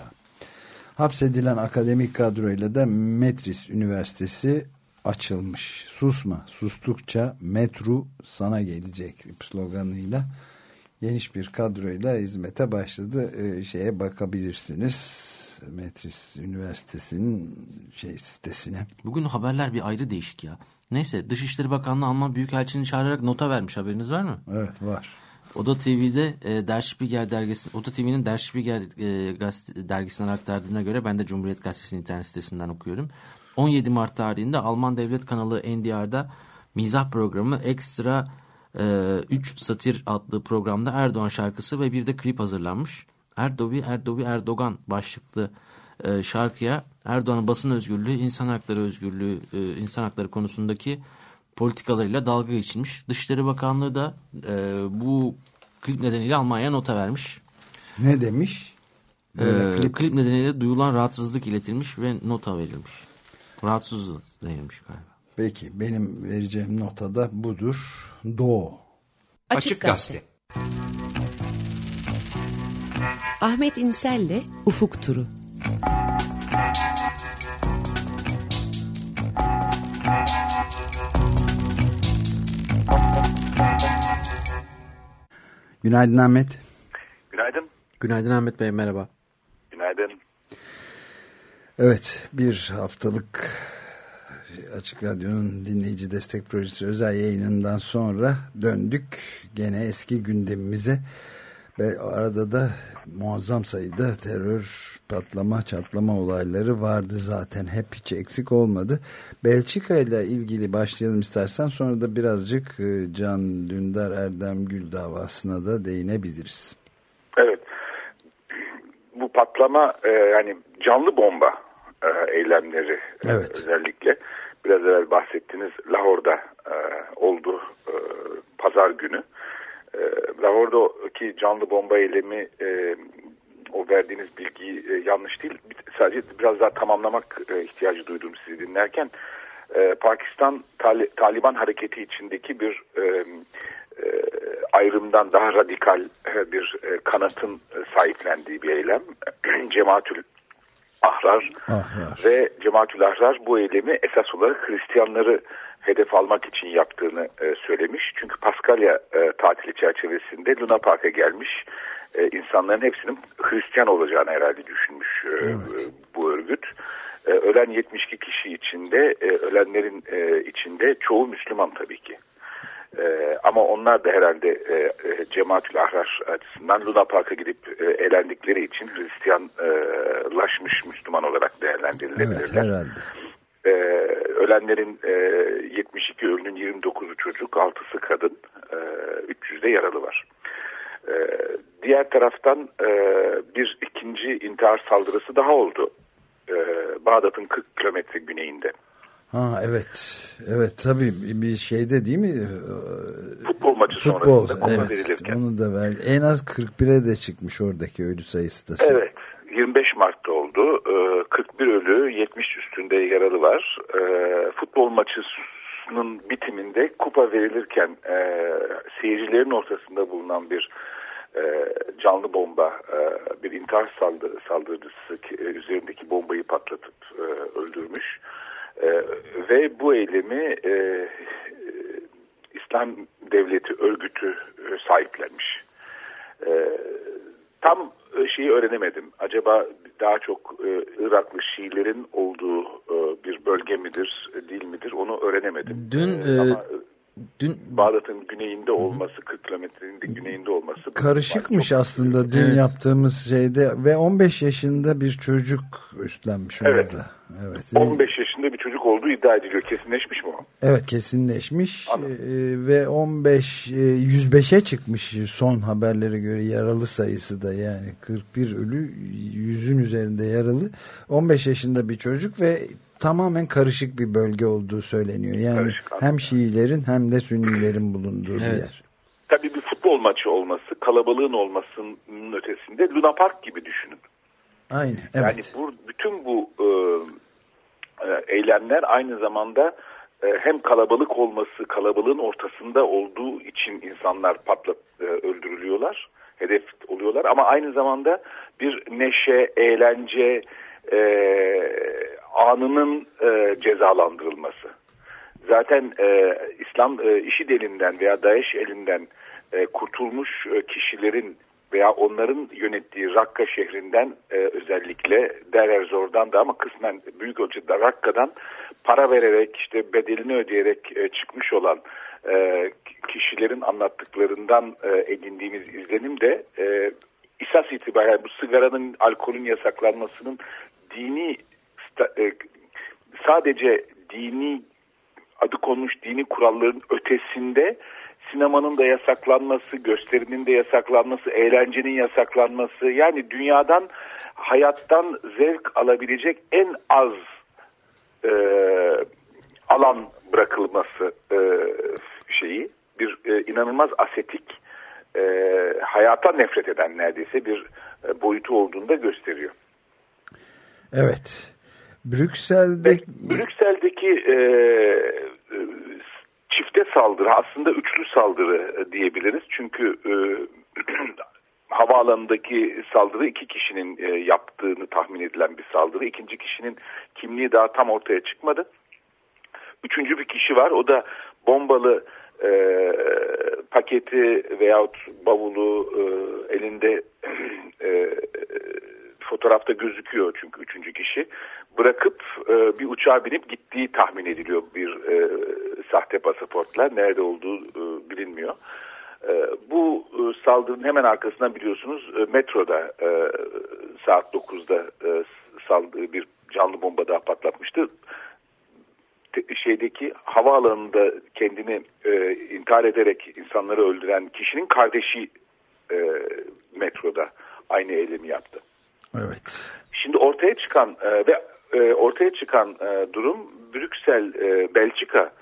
Hapsedilen akademik kadroyla da Metris Üniversitesi açılmış. Susma, sustukça metru sana gelecek sloganıyla geniş bir kadroyla hizmete başladı. Ee, şeye bakabilirsiniz. Metris Üniversitesi'nin şey sitesine. Bugün haberler bir ayrı değişik ya. Neyse Dışişleri Bakanlığı Alman Büyükelçini çağırarak nota vermiş haberiniz var mı? Evet var. Oda TV'de e, Der Spiegel dergisi, Oda TV'nin Der Spiegel e, gazete, dergisinden aktardığına göre ben de Cumhuriyet Gazetesi'nin internet sitesinden okuyorum. 17 Mart tarihinde Alman devlet kanalı NDR'da mizah programı Ekstra 3 Satir adlı programda Erdoğan şarkısı ve bir de klip hazırlanmış. Erdoğan Erdoğan Erdoğan başlıklı e, şarkıya Erdoğan'ın basın özgürlüğü, insan hakları özgürlüğü, e, insan hakları konusundaki politikalarıyla dalga geçilmiş. Dışişleri Bakanlığı da e, bu klip nedeniyle Almanya'ya nota vermiş. Ne demiş? Böyle Ee, klip klip nedeniyle duyulan rahatsızlık iletilmiş ve nota verilmiş. Rahatsızlık denilmiş galiba. Peki benim vereceğim nota da budur. Do. Açık Gazete. Ahmet İnsel'le Ufuk Turu. Günaydın Ahmet. Günaydın. Günaydın Ahmet Bey merhaba. Günaydın. Evet bir haftalık Açık Radyo'nun dinleyici destek projesi özel yayınından sonra döndük gene eski gündemimize ve arada da muazzam sayıda terör patlama çatlama olayları vardı zaten hep hiç eksik olmadı. Belçika ile ilgili başlayalım istersen sonra da birazcık e, Can Dündar Erdem Gül davasına da değinebiliriz. Evet. Bu patlama e, yani canlı bomba e, eylemleri Evet. özellikle biraz evvel bahsettiğiniz Lahor'da e, oldu e, pazar günü. E, Lahor'daki canlı bomba eylemi e, o verdiğiniz bilgi e, yanlış değil. Sadece biraz daha tamamlamak e, ihtiyacı duydum sizi dinlerken. E, Pakistan Tali- Taliban hareketi içindeki bir e, e, ayrımdan daha radikal e, bir e, kanatın e, sahiplendiği bir eylem. Cemaatül Ahrar Ahrar. ve Cemaatül Ahrar bu eylemi esas olarak Hristiyanları hedef almak için yaptığını e, söylemiş. Çünkü Paskalya e, tatili çerçevesinde Luna Park'a gelmiş e, insanların hepsinin Hristiyan olacağını herhalde düşünmüş e, e, bu örgüt. E, ölen 72 kişi içinde, e, ölenlerin e, içinde çoğu Müslüman tabii ki. Ee, ama onlar da herhalde e, e, Cemaatül Ahrar açısından Luna Park'a gidip e, eğlendikleri için Hristiyanlaşmış Müslüman olarak değerlendirilebilirler. Evet herhalde. Ee, ölenlerin e, 72 ölünün 29'u çocuk, 6'sı kadın, e, 300 de yaralı var. Ee, diğer taraftan e, bir ikinci intihar saldırısı daha oldu. Ee, Bağdat'ın 40 kilometre güneyinde. Ha evet. Evet tabii bir şeyde değil mi? Futbol maçı Futbol sonrasında evet. verilirken. Onu da ver. En az 41'e de çıkmış oradaki ölü sayısı da. Evet. 25 Mart'ta oldu. Ee, 41 ölü, 70 üstünde yaralı var. Ee, futbol maçının bitiminde kupa verilirken e, seyircilerin ortasında bulunan bir e, canlı bomba e, bir intihar saldırı, saldırıcısı ki, üzerindeki bombayı patlatıp öldürmüş. E, ve bu eylemi e, İslam Devleti örgütü e, sahiplenmiş. E, tam şeyi öğrenemedim. Acaba daha çok e, Iraklı Şiilerin olduğu e, bir bölge midir, e, değil midir onu öğrenemedim. Dün, E, e, ama Dün Bağdat'ın güneyinde olması, 40 kilometrenin de güneyinde olması. Karışıkmış aslında dün Evet. yaptığımız şeyde ve 15 yaşında bir çocuk üstlenmiş Evet. orada. Evet. 15 yaşında bir çocuk olduğu iddia ediliyor. Kesinleşmiş mi o? Evet kesinleşmiş Anladım. Ee, ve 15 e, 105'e çıkmış son haberlere göre yaralı sayısı da yani 41 ölü yüzün üzerinde yaralı 15 yaşında bir çocuk ve tamamen karışık bir bölge olduğu söyleniyor. Yani Karışık, hem Şiilerin hem de Sünnilerin bulunduğu bir Evet. yer. Tabii bir futbol maçı olması, kalabalığın olmasının ötesinde Luna Park gibi düşünün. Aynı Yani evet. bu bütün bu e, e, eylemler aynı zamanda e, hem kalabalık olması, kalabalığın ortasında olduğu için insanlar patlat e, öldürülüyorlar, hedef oluyorlar ama aynı zamanda bir neşe, eğlence e, anının e, cezalandırılması. Zaten e, İslam e, IŞİD elinden veya DAEŞ elinden e, kurtulmuş e, kişilerin veya onların yönettiği Rakka şehrinden e, özellikle Der Erzor'dan da ama kısmen büyük ölçüde Rakka'dan para vererek işte bedelini ödeyerek e, çıkmış olan e, kişilerin anlattıklarından e, edindiğimiz izlenim de e, esas itibariyle bu sigaranın, alkolün yasaklanmasının dini sadece dini adı konmuş dini kuralların ötesinde sinemanın da yasaklanması, gösterinin de yasaklanması, eğlencenin yasaklanması yani dünyadan hayattan zevk alabilecek en az e, alan bırakılması e, şeyi bir e, inanılmaz asetik e, hayata nefret eden neredeyse bir e, boyutu olduğunu da gösteriyor. Evet. Brüksel'de Brüksel'deki e, e, çifte saldırı aslında üçlü saldırı e, diyebiliriz. Çünkü e, havaalanındaki saldırı iki kişinin e, yaptığını tahmin edilen bir saldırı. İkinci kişinin kimliği daha tam ortaya çıkmadı. Üçüncü bir kişi var. O da bombalı e, paketi veyahut bavulu e, elinde e, fotoğrafta gözüküyor çünkü üçüncü kişi. Bırakıp e, bir uçağa binip gittiği tahmin ediliyor bir e, sahte pasaportla. Nerede olduğu e, bilinmiyor. E, bu e, saldırının hemen arkasından biliyorsunuz e, metroda e, saat 9'da e, saldığı bir canlı bomba daha patlatmıştı te- şeydeki havaalanında kendini e, intihar ederek insanları öldüren kişinin kardeşi e, metroda aynı eylemi yaptı. evet. Şimdi ortaya çıkan e, ve e, ortaya çıkan e, durum Brüksel, e, Belçika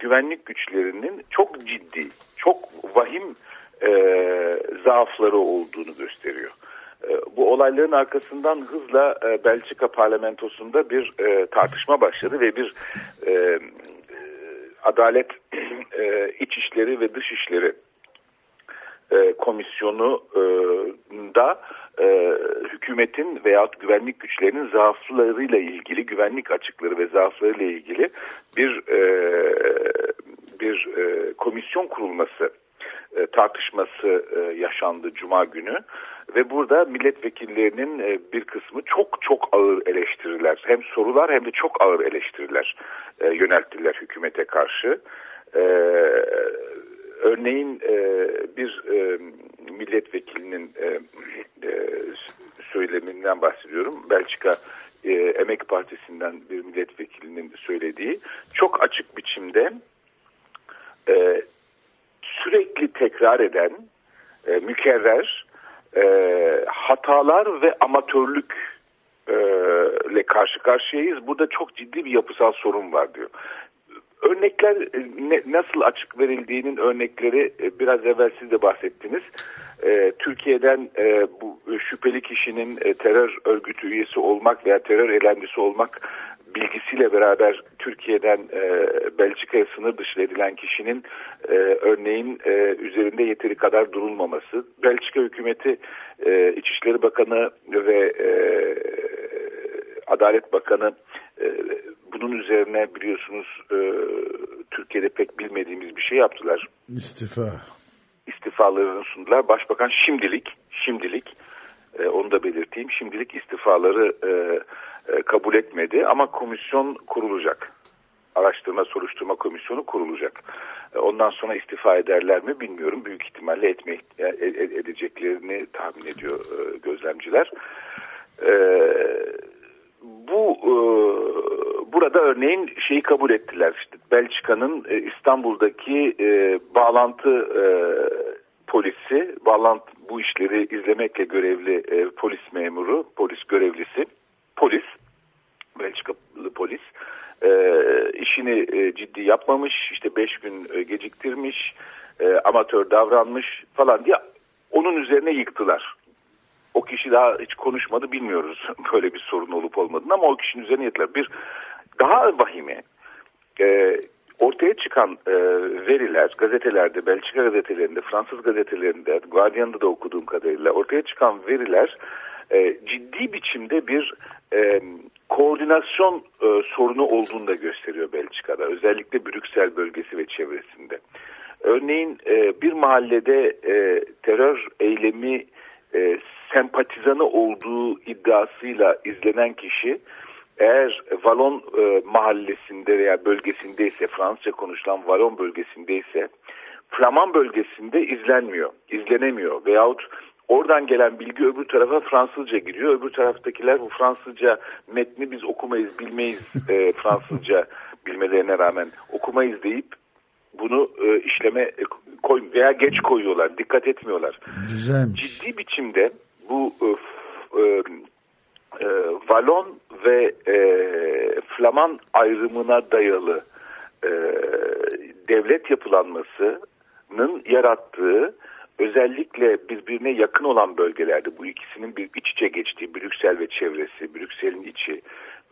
güvenlik güçlerinin çok ciddi, çok vahim zaafları olduğunu gösteriyor. Bu olayların arkasından hızla Belçika parlamentosunda bir tartışma başladı ve bir adalet, e, iç işleri ve dış işleri e, komisyonu da e, hükümetin veyahut güvenlik güçlerinin zaaflarıyla ilgili güvenlik açıkları ve zaaflarıyla ilgili bir e, bir komisyon kurulması tartışması yaşandı Cuma günü ve burada milletvekillerinin bir kısmı çok çok ağır eleştiriler hem sorular hem de çok ağır eleştiriler yönelttiler hükümete karşı. Örneğin e, bir e, milletvekilinin e, e, söyleminden bahsediyorum. Belçika e, Emek Partisi'nden bir milletvekilinin söylediği çok açık biçimde e, sürekli tekrar eden e, mükerrer e, hatalar ve amatörlük e, ile karşı karşıyayız. Burada çok ciddi bir yapısal sorun var diyor. Örnekler e, ne, nasıl açık verildiğinin örnekleri e, biraz evvel siz de bahsettiniz. E, Türkiye'den e, bu şüpheli kişinin e, terör örgütü üyesi olmak veya terör eylemcisi olmak bilgisiyle beraber Türkiye'den e, Belçika'ya sınır dışı edilen kişinin e, örneğin e, üzerinde yeteri kadar durulmaması. Belçika hükümeti e, İçişleri Bakanı ve e, Adalet Bakanı e, bunun üzerine biliyorsunuz e, Türkiye'de pek bilmediğimiz bir şey yaptılar. İstifa. İstifalarını sundular. Başbakan şimdilik, şimdilik e, onu da belirteyim. Şimdilik istifaları e, e, kabul etmedi ama komisyon kurulacak. Araştırma soruşturma komisyonu kurulacak. E, ondan sonra istifa ederler mi bilmiyorum. Büyük ihtimalle etme, e, e, edeceklerini tahmin ediyor e, gözlemciler. E, bu e, burada örneğin şeyi kabul ettiler. İşte Belçika'nın e, İstanbul'daki e, bağlantı e, polisi, bağlantı bu işleri izlemekle görevli e, polis memuru, polis görevlisi, polis, Belçikalı polis e, işini e, ciddi yapmamış, işte beş gün e, geciktirmiş, e, amatör davranmış falan diye onun üzerine yıktılar. O kişi daha hiç konuşmadı bilmiyoruz böyle bir sorun olup olmadığını ama o kişinin üzerine yıktılar. Bir daha vahime e, ortaya çıkan e, veriler gazetelerde, Belçika gazetelerinde, Fransız gazetelerinde, Guardian'da da okuduğum kadarıyla ortaya çıkan veriler e, ciddi biçimde bir e, koordinasyon e, sorunu olduğunu da gösteriyor Belçika'da. Özellikle Brüksel bölgesi ve çevresinde. Örneğin e, bir mahallede e, terör eylemi e, sempatizanı olduğu iddiasıyla izlenen kişi eğer Valon e, mahallesinde veya bölgesindeyse Fransızca konuşulan Valon bölgesindeyse Flaman bölgesinde izlenmiyor, izlenemiyor veyahut oradan gelen bilgi öbür tarafa Fransızca gidiyor. Öbür taraftakiler bu Fransızca metni biz okumayız, bilmeyiz e, Fransızca bilmelerine rağmen okumayız deyip bunu e, işleme e, koy veya geç koyuyorlar, dikkat etmiyorlar. Güzelmiş. Ciddi biçimde bu e, e, e, Valon ve e, Flaman ayrımına dayalı e, devlet yapılanmasının yarattığı özellikle birbirine yakın olan bölgelerde bu ikisinin bir iç içe geçtiği Brüksel ve çevresi, Brüksel'in içi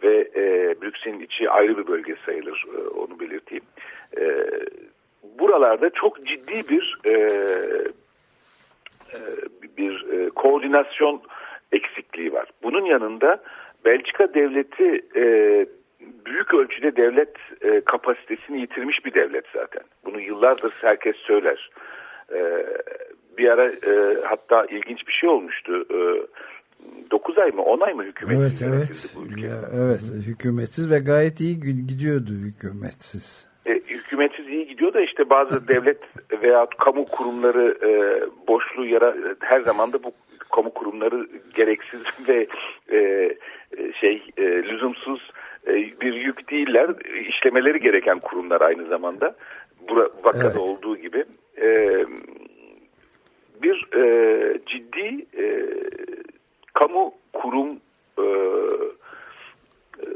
ve e, Brüksel'in içi ayrı bir bölge sayılır e, onu belirteyim. E, buralarda çok ciddi bir e, e, bir e, koordinasyon eksikliği var. Bunun yanında Belçika devleti e, büyük ölçüde devlet e, kapasitesini yitirmiş bir devlet zaten. Bunu yıllardır herkes söyler. E, bir ara e, hatta ilginç bir şey olmuştu. E, 9 ay mı 10 ay mı hükümetsiz Evet evet. bu ülke? Ya, evet hükümetsiz ve gayet iyi gidiyordu hükümetsiz. Hükümetsiz iyi gidiyor da işte bazı devlet veya kamu kurumları e, boşluğu yara her zaman da bu kamu kurumları gereksiz ve e, e, şey e, lüzumsuz e, bir yük değiller. işlemeleri gereken kurumlar aynı zamanda. Bu vakada Evet. olduğu gibi. E, bir e, ciddi e, kamu kurum e, e,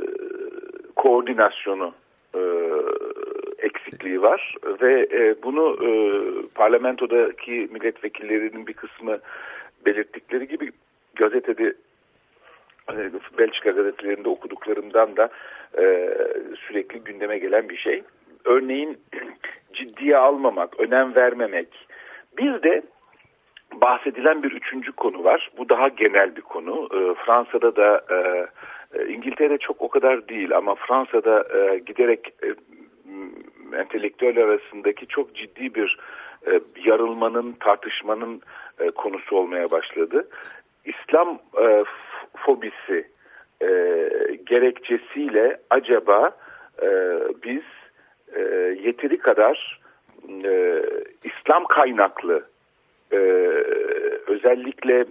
koordinasyonu e, eksikliği var ve e, bunu e, parlamentodaki milletvekillerinin bir kısmı belirttikleri gibi gazetede e, Belçika gazetelerinde okuduklarımdan da e, sürekli gündeme gelen bir şey. Örneğin ciddiye almamak, önem vermemek. Bir de bahsedilen bir üçüncü konu var. Bu daha genel bir konu. E, Fransa'da da e, e, İngiltere'de çok o kadar değil ama Fransa'da e, giderek e, entelektüel arasındaki çok ciddi bir e, yarılmanın, tartışmanın e, konusu olmaya başladı. İslam e, fobisi e, gerekçesiyle acaba e, biz e, yeteri kadar e, İslam kaynaklı e, özellikle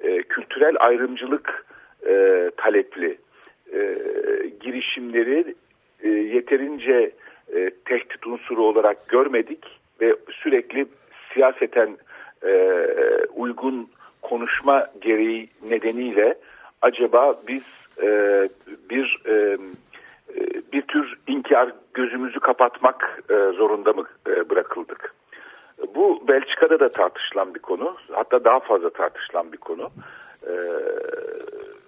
e, kültürel ayrımcılık e, talepli e, girişimleri e, yeterince e, tehdit unsuru olarak görmedik ve sürekli siyaseten e, uygun konuşma gereği nedeniyle acaba biz e, bir e, e, bir tür inkar gözümüzü kapatmak e, zorunda mı e, bırakıldık? Bu Belçika'da da tartışılan bir konu. Hatta daha fazla tartışılan bir konu. Ee,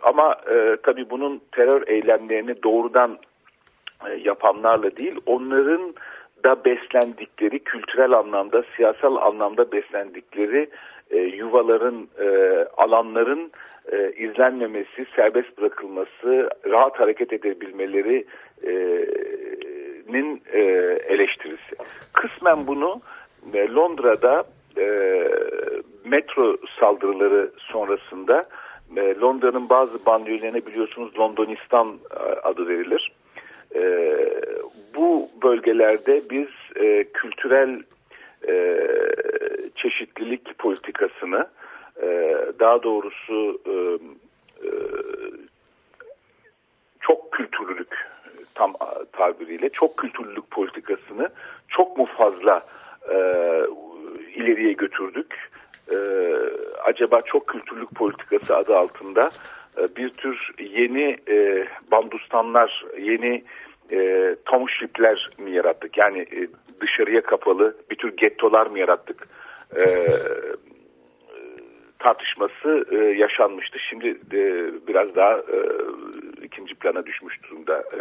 ama e, tabii bunun terör eylemlerini doğrudan e, yapanlarla değil, onların da beslendikleri, kültürel anlamda, siyasal anlamda beslendikleri e, yuvaların, e, alanların e, izlenmemesi, serbest bırakılması, rahat hareket edebilmelerinin e, eleştirisi. Kısmen bunu e, Londra'da e, metro saldırıları sonrasında e, Londra'nın bazı banliyölerine biliyorsunuz Londonistan e, adı verilir. E, bu bölgelerde biz e, kültürel e, çeşitlilik politikasını e, daha doğrusu e, e, çok kültürlülük tam tabiriyle çok kültürlülük politikasını çok mu fazla e, ileriye götürdük? E, acaba çok kültürlülük politikası adı altında bir tür yeni e, bandustanlar, yeni e, townshipler mi yarattık? Yani e, dışarıya kapalı bir tür gettolar mı yarattık? E, tartışması e, yaşanmıştı. Şimdi e, biraz daha e, ikinci plana düşmüş durumda e,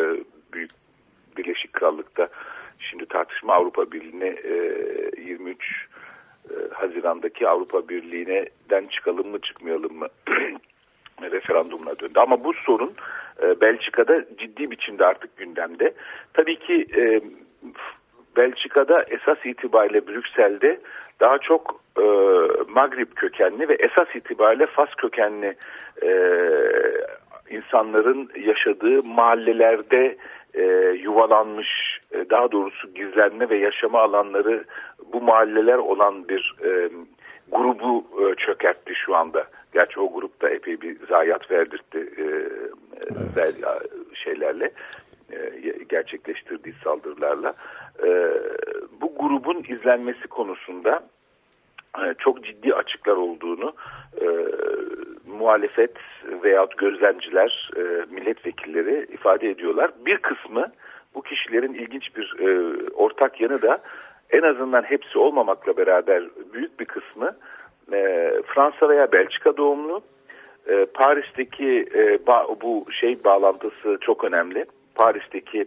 Büyük Birleşik Krallık'ta. Şimdi tartışma Avrupa Birliği'ne e, 23 e, Haziran'daki Avrupa Birliği'nden çıkalım mı çıkmayalım mı referandumuna döndü. Ama bu sorun e, Belçika'da ciddi biçimde artık gündemde. Tabii ki e, Belçika'da esas itibariyle Brüksel'de daha çok e, Magrib kökenli ve esas itibariyle Fas kökenli e, insanların yaşadığı mahallelerde e, yuvalanmış, e, daha doğrusu gizlenme ve yaşama alanları bu mahalleler olan bir e, grubu e, çökertti şu anda. Gerçi o grup da epey bir zayiat verdirtti e, evet. şeylerle, e, gerçekleştirdiği saldırılarla. E, bu grubun izlenmesi konusunda e, çok ciddi açıklar olduğunu e, muhalefet veyahut gözlemciler, e, milletvekilleri ifade ediyorlar. Bir kısmı bu kişilerin ilginç bir e, ortak yanı da en azından hepsi olmamakla beraber büyük bir kısmı e, Fransa veya Belçika doğumlu. E, Paris'teki e, ba, bu şey bağlantısı çok önemli. Paris'teki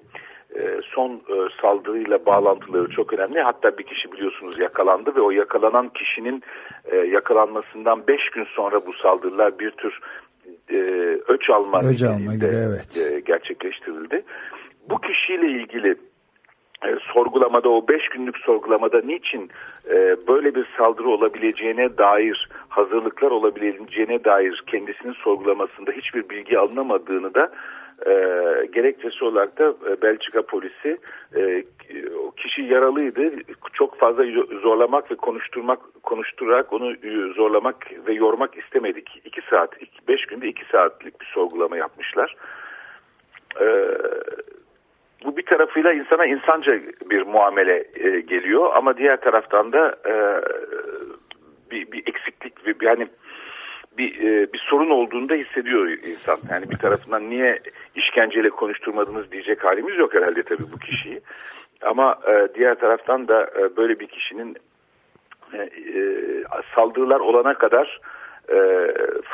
e, son e, saldırıyla bağlantıları çok önemli. Hatta bir kişi biliyorsunuz yakalandı ve o yakalanan kişinin e, yakalanmasından 5 gün sonra bu saldırılar bir tür e, öç alma, öç alma gibi, evet. gerçekleştirildi. Bu kişiyle ilgili e, sorgulamada o beş günlük sorgulamada niçin e, böyle bir saldırı olabileceğine dair hazırlıklar olabileceğine dair kendisinin sorgulamasında hiçbir bilgi alınamadığını da e, gerekçesi olarak da e, Belçika polisi e, kişi yaralıydı çok fazla zorlamak ve konuşturmak konuşturarak onu zorlamak ve yormak istemedik. iki saat, iki, beş günde iki saatlik bir sorgulama yapmışlar. Eee bu bir tarafıyla insana insanca bir muamele e, geliyor ama diğer taraftan da e, bir, bir eksiklik bir, yani bir, e, bir sorun olduğunda hissediyor insan. Yani bir tarafından niye işkenceyle konuşturmadınız diyecek halimiz yok herhalde tabii bu kişiyi. Ama e, diğer taraftan da e, böyle bir kişinin e, e, saldırılar olana kadar e,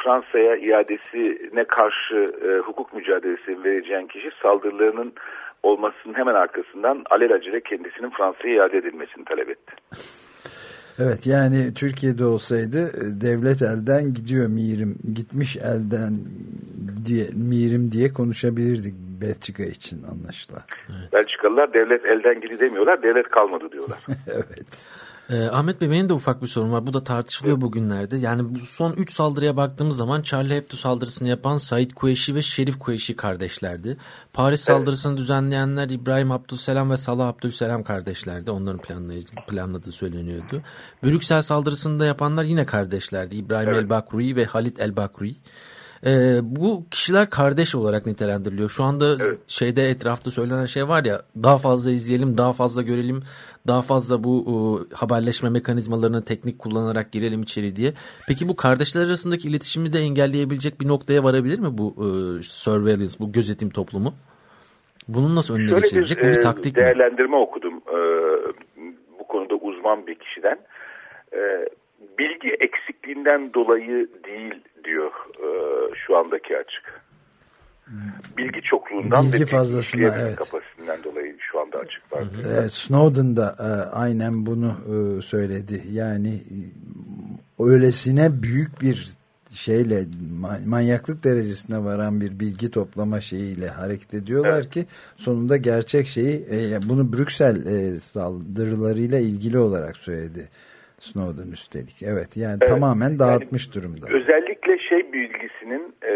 Fransa'ya iadesine karşı e, hukuk mücadelesi vereceğin kişi saldırılarının olmasının hemen arkasından alelacele kendisinin Fransa'ya iade edilmesini talep etti. Evet yani Türkiye'de olsaydı e, devlet elden gidiyor mirim gitmiş elden diye mirim diye konuşabilirdik Belçika için anlaşılan. Evet. Belçikalılar devlet elden gidiyor demiyorlar devlet kalmadı diyorlar. evet. E, Ahmet Bey benim de ufak bir sorun var. Bu da tartışılıyor evet. bugünlerde. Yani bu son 3 saldırıya baktığımız zaman Charlie Hebdo saldırısını yapan Said Kueşi ve Şerif Kueşi kardeşlerdi. Paris evet. saldırısını düzenleyenler İbrahim Abdülselam ve Salah Abdülselam kardeşlerdi. Onların planladığı söyleniyordu. Brüksel saldırısını da yapanlar yine kardeşlerdi. İbrahim evet. El Bakri ve Halit El Bakri. E, bu kişiler kardeş olarak nitelendiriliyor. Şu anda evet. şeyde etrafta söylenen şey var ya daha fazla izleyelim, daha fazla görelim, daha fazla bu e, haberleşme mekanizmalarını teknik kullanarak girelim içeri diye. Peki bu kardeşler arasındaki iletişimi de engelleyebilecek bir noktaya varabilir mi bu e, surveillance, bu gözetim toplumu? Bunun nasıl önüne Şöyle geçilecek? Bir, bu bir e, taktik değerlendirme mi? okudum e, bu konuda uzman bir kişiden. E, bilgi eksikliğinden dolayı değil diyor e, şu andaki açık. Bilgi çokluğundan bilgi ve fazlasına evet. kapasitesinden dolayı şu anda açık var. Evet, Snowden da e, aynen bunu e, söyledi. Yani e, öylesine büyük bir şeyle ma- manyaklık derecesine varan bir bilgi toplama şeyiyle hareket ediyorlar ki sonunda gerçek şeyi e, bunu Brüksel e, saldırılarıyla ilgili olarak söyledi Snowden üstelik. Evet yani Evet, tamamen dağıtmış durumda. Özellikle şey bilgisinin e,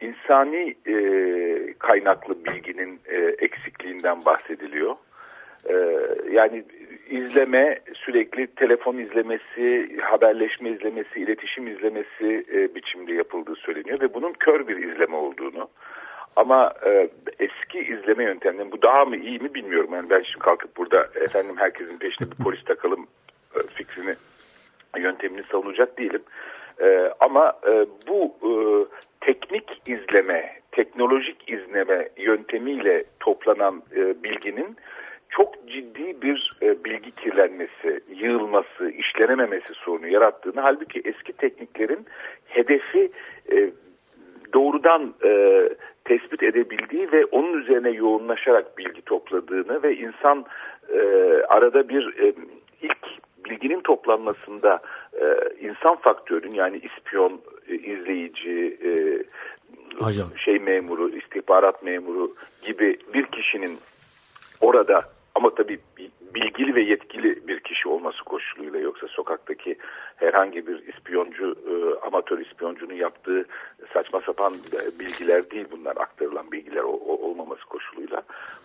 insani e, kaynaklı bilginin e, eksikliğinden bahsediliyor. E, yani izleme, sürekli telefon izlemesi, haberleşme izlemesi, iletişim izlemesi e, biçimde yapıldığı söyleniyor ve bunun kör bir izleme olduğunu. Ama e, eski izleme yöntemleri bu daha mı iyi mi bilmiyorum. Yani ben şimdi kalkıp burada efendim herkesin peşine bir polis takalım fikrini yöntemini savunacak değilim. Ee, ama e, bu e, teknik izleme, teknolojik izleme yöntemiyle toplanan e, bilginin çok ciddi bir e, bilgi kirlenmesi, yığılması, işlenememesi sorunu yarattığını halbuki eski tekniklerin hedefi e, doğrudan e, tespit edebildiği ve onun üzerine yoğunlaşarak bilgi topladığını ve insan e, arada bir e, ilk bilginin toplanmasında e, insan faktörün yani ispiyon, e, izleyici, e, Ajan. şey memuru, istihbarat memuru gibi bir kişinin orada ama tabii bilgili ve yetkili bir kişi olması koşuluyla yoksa sokaktaki herhangi bir ispiyoncu, e, amatör ispiyoncunun yaptığı saçma sapan e, bilgiler değil bunlar aktarılan bilgiler o- o- olmaması koşuluyla.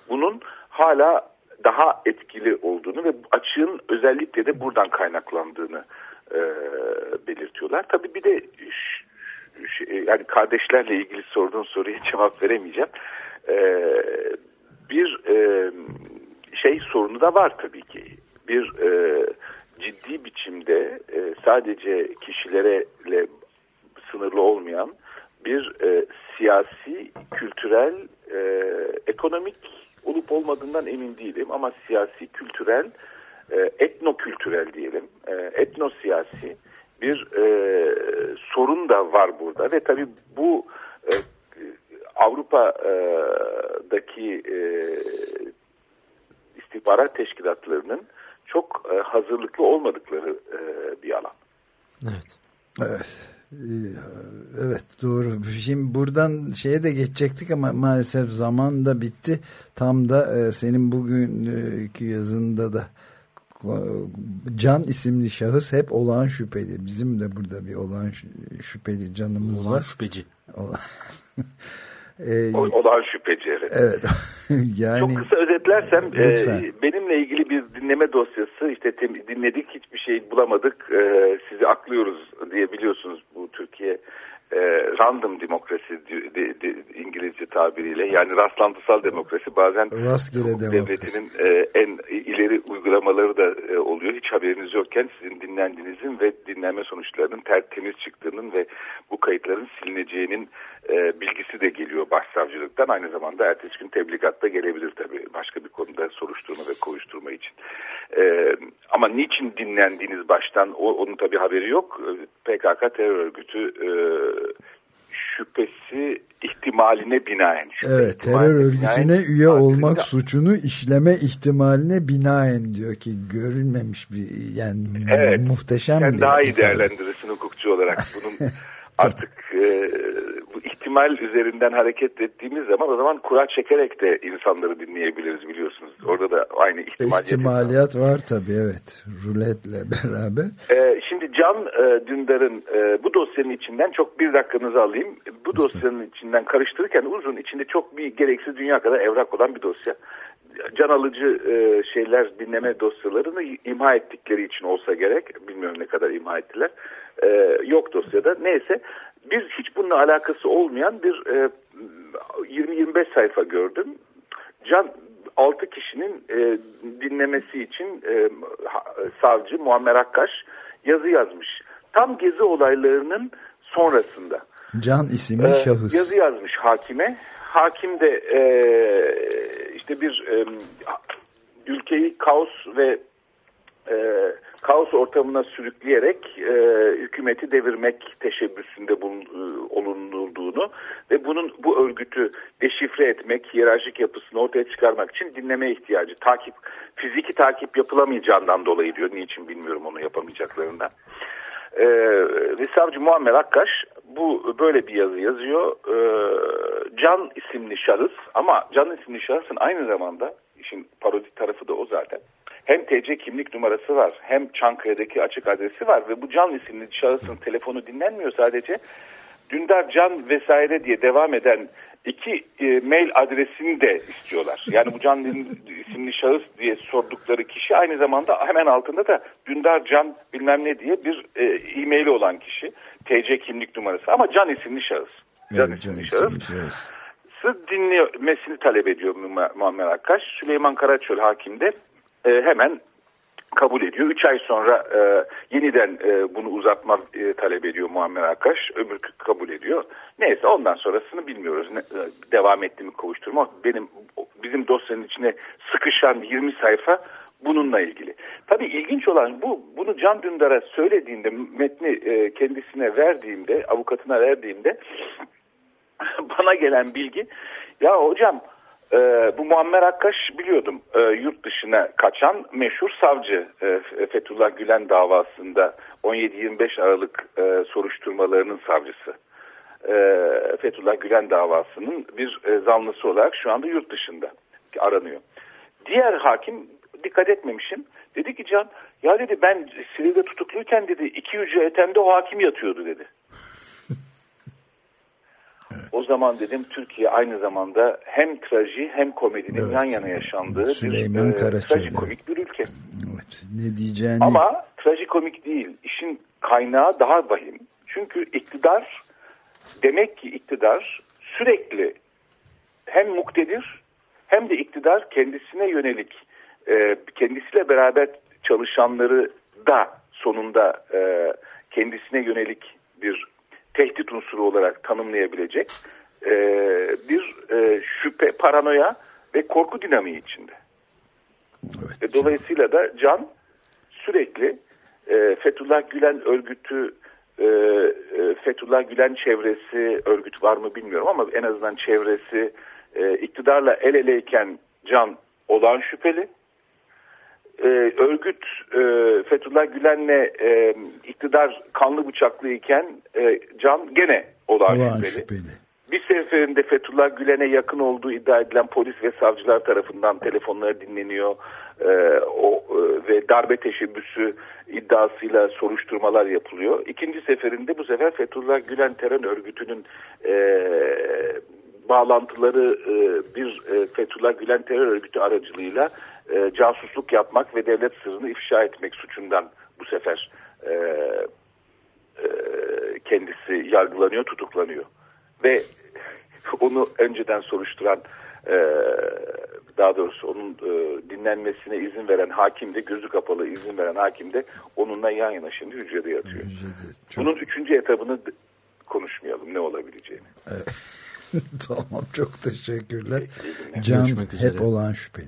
Bunun hala daha etkili olduğunu ve açığın özellikle de buradan kaynaklandığını e, belirtiyorlar. Tabii bir de ş- yani kardeşlerle ilgili sorduğun soruya cevap veremeyeceğim. E, bir e, şey sorunu da var tabii ki. Bir e, ciddi biçimde e, sadece kişilere sınırlı olmayan bir e, siyasi, kültürel, e, ekonomik olup olmadığından emin değilim ama siyasi, kültürel, e, etnokültürel diyelim, e, etnosiyasi bir e, sorun da var burada ve tabii bu e, Avrupa'daki e, istihbarat teşkilatlarının çok e, hazırlıklı olmadıkları e, bir alan. Evet. Evet. Ee, Evet doğru. Şimdi buradan şeye de geçecektik ama maalesef zaman da bitti. Tam da e, senin bugünkü yazında da Can isimli şahıs hep olağan şüpheli. Bizim de burada bir olağan şü- şüpheli canımız Ulan var. şüpheci. Ola- E, O, şüpheci evet. evet. yani Çok kısa özetlersem e, benimle ilgili bir dinleme dosyası işte tem- dinledik hiçbir şey bulamadık e, sizi aklıyoruz diye biliyorsunuz bu Türkiye e, random demokrasi di- di- di- İngilizce tabiriyle yani rastlantısal demokrasi bazen Rastgele hukuk demokrasi. devletinin e, en ileri uygulamaları da e, oluyor hiç haberiniz yokken sizin dinlendiğinizin ve dinlenme sonuçlarının tertemiz çıktığının ve bu kayıtların silineceğinin e, bilgisi de geliyor başsavcılıktan. Aynı zamanda ertesi gün tebligat da gelebilir tabii başka bir konuda soruşturma ve kovuşturma için. E, ama niçin dinlendiğiniz baştan o, onun tabii haberi yok. E, PKK terör örgütü e, şüphesi ihtimaline binaen. şüphe Evet terör örgütüne binaen üye olmak suçunu işleme ihtimaline binaen diyor ki görülmemiş bir yani Evet. muhteşem Sen bir daha iyi değerlendirirsin hukukçu olarak. Bunun artık e, ihtimal üzerinden hareket ettiğimiz zaman o zaman kura çekerek de insanları dinleyebiliriz biliyorsunuz. Orada da aynı ihtimal. İhtimaliyat var tabii evet ruletle beraber. Ee, şimdi Can e, Dündar'ın e, bu dosyanın içinden çok bir dakikanızı alayım. Bu dosyanın içinden karıştırırken uzun içinde çok bir gereksiz dünya kadar evrak olan bir dosya. Can alıcı e, şeyler dinleme dosyalarını imha ettikleri için olsa gerek. Bilmiyorum ne kadar imha ettiler. E, yok dosyada. Neyse biz hiç bununla alakası olmayan bir e, 20-25 sayfa gördüm. Can 6 kişinin e, dinlemesi için e, savcı Muammer Akkaş yazı yazmış. Tam gezi olaylarının sonrasında. Can isimli Ee, şahıs. Yazı yazmış hakime. Hakim de e, işte bir e, ülkeyi kaos ve e, kaos ortamına sürükleyerek e, hükümeti devirmek teşebbüsünde bulun, e, olunulduğunu ve bunun bu örgütü deşifre etmek, hiyerarşik yapısını ortaya çıkarmak için dinleme ihtiyacı, takip, fiziki takip yapılamayacağından dolayı diyor. Niçin bilmiyorum onu yapamayacaklarından. Ee, ve Muammer Akkaş bu böyle bir yazı yazıyor. Ee, Can isimli şahıs ama Can isimli şahısın aynı zamanda işin parodi tarafı da o zaten. Hem TC kimlik numarası var hem Çankaya'daki açık adresi var ve bu Can isimli şahısın telefonu dinlenmiyor sadece. Dündar Can vesaire diye devam eden iki e, mail adresini de istiyorlar. Yani bu Can isimli şahıs diye sordukları kişi aynı zamanda hemen altında da Dündar Can bilmem ne diye bir e, e-maili olan kişi. TC kimlik numarası ama Can isimli şahıs. Can Evet, isimli Can şahıs. isimli şahıs. Dinlemesini talep ediyor Mu- Muammer Akkaş. Süleyman Karaçöl hakim de e, hemen kabul ediyor. Üç ay sonra e, yeniden e, bunu uzatma e, talep ediyor Muammer Akkaş. Öbür kabul ediyor. Neyse ondan sonrasını bilmiyoruz. Ne, e, devam etti mi kovuşturma. Benim bizim dosyanın içine sıkışan 20 sayfa bununla ilgili. Tabii ilginç olan bu. Bunu Can Dündar'a söylediğinde metni e, kendisine verdiğimde, avukatına verdiğimde bana gelen bilgi ya hocam e, bu Muammer Akkaş biliyordum e, yurt dışına kaçan meşhur savcı e, Fethullah Gülen davasında 17-25 Aralık e, soruşturmalarının savcısı. E, Fethullah Gülen davasının bir e, zanlısı olarak şu anda yurt dışında aranıyor. Diğer hakim dikkat etmemişim. Dedi ki Can ya dedi ben Silivri'de tutukluyken dedi iki hücre etemde o hakim yatıyordu dedi. O zaman dedim Türkiye aynı zamanda hem traji hem komedinin Evet. yan yana yaşandığı Süleyman bir e, trajikomik bir ülke. Evet. Ne diyeceğini Ama trajikomik değil. İşin kaynağı daha vahim. Çünkü iktidar demek ki iktidar sürekli hem muktedir hem de iktidar kendisine yönelik e, kendisiyle beraber çalışanları da sonunda e, kendisine yönelik bir tehdit unsuru olarak tanımlayabilecek e, bir e, şüphe, paranoya ve korku dinamiği içinde. Evet. Ve dolayısıyla da Can sürekli e, Fethullah Gülen örgütü, e, e, Fethullah Gülen çevresi örgüt var mı bilmiyorum ama en azından çevresi e, iktidarla el eleyken Can olağan şüpheli. E, örgüt e, Fethullah Gülen'le e, iktidar kanlı bıçaklıyken e, Can gene olağan, şüpheli. Bir seferinde Fethullah Gülen'e yakın olduğu iddia edilen polis ve savcılar tarafından telefonları dinleniyor Ee, o e, ve darbe teşebbüsü iddiasıyla soruşturmalar yapılıyor. İkinci seferinde bu sefer Fethullah Gülen terör örgütünün e, bağlantıları e, bir e, Fethullah Gülen terör örgütü aracılığıyla e, casusluk yapmak ve devlet sırrını ifşa etmek suçundan bu sefer e, e, kendisi yargılanıyor, tutuklanıyor. Ve onu önceden soruşturan e, daha doğrusu onun e, dinlenmesine izin veren hakim de gözü kapalı izin veren hakim de onunla yan yana şimdi hücrede yatıyor. Hücrede. Çok- Bunun üçüncü etabını konuşmayalım ne olabileceğini. tamam çok teşekkürler. Can hep olağan şüpheli.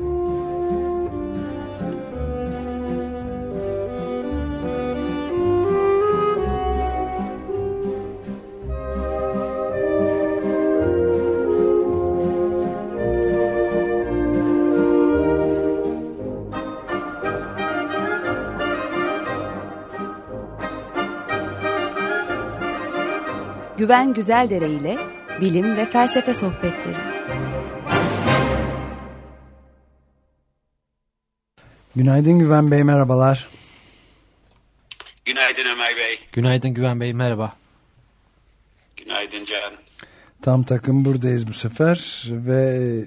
Güven Güzeldere ile bilim ve felsefe sohbetleri. Günaydın Güven Bey merhabalar. Günaydın Ömer Bey. Günaydın Güven Bey merhaba. Günaydın Can. Tam takım buradayız bu sefer ve e,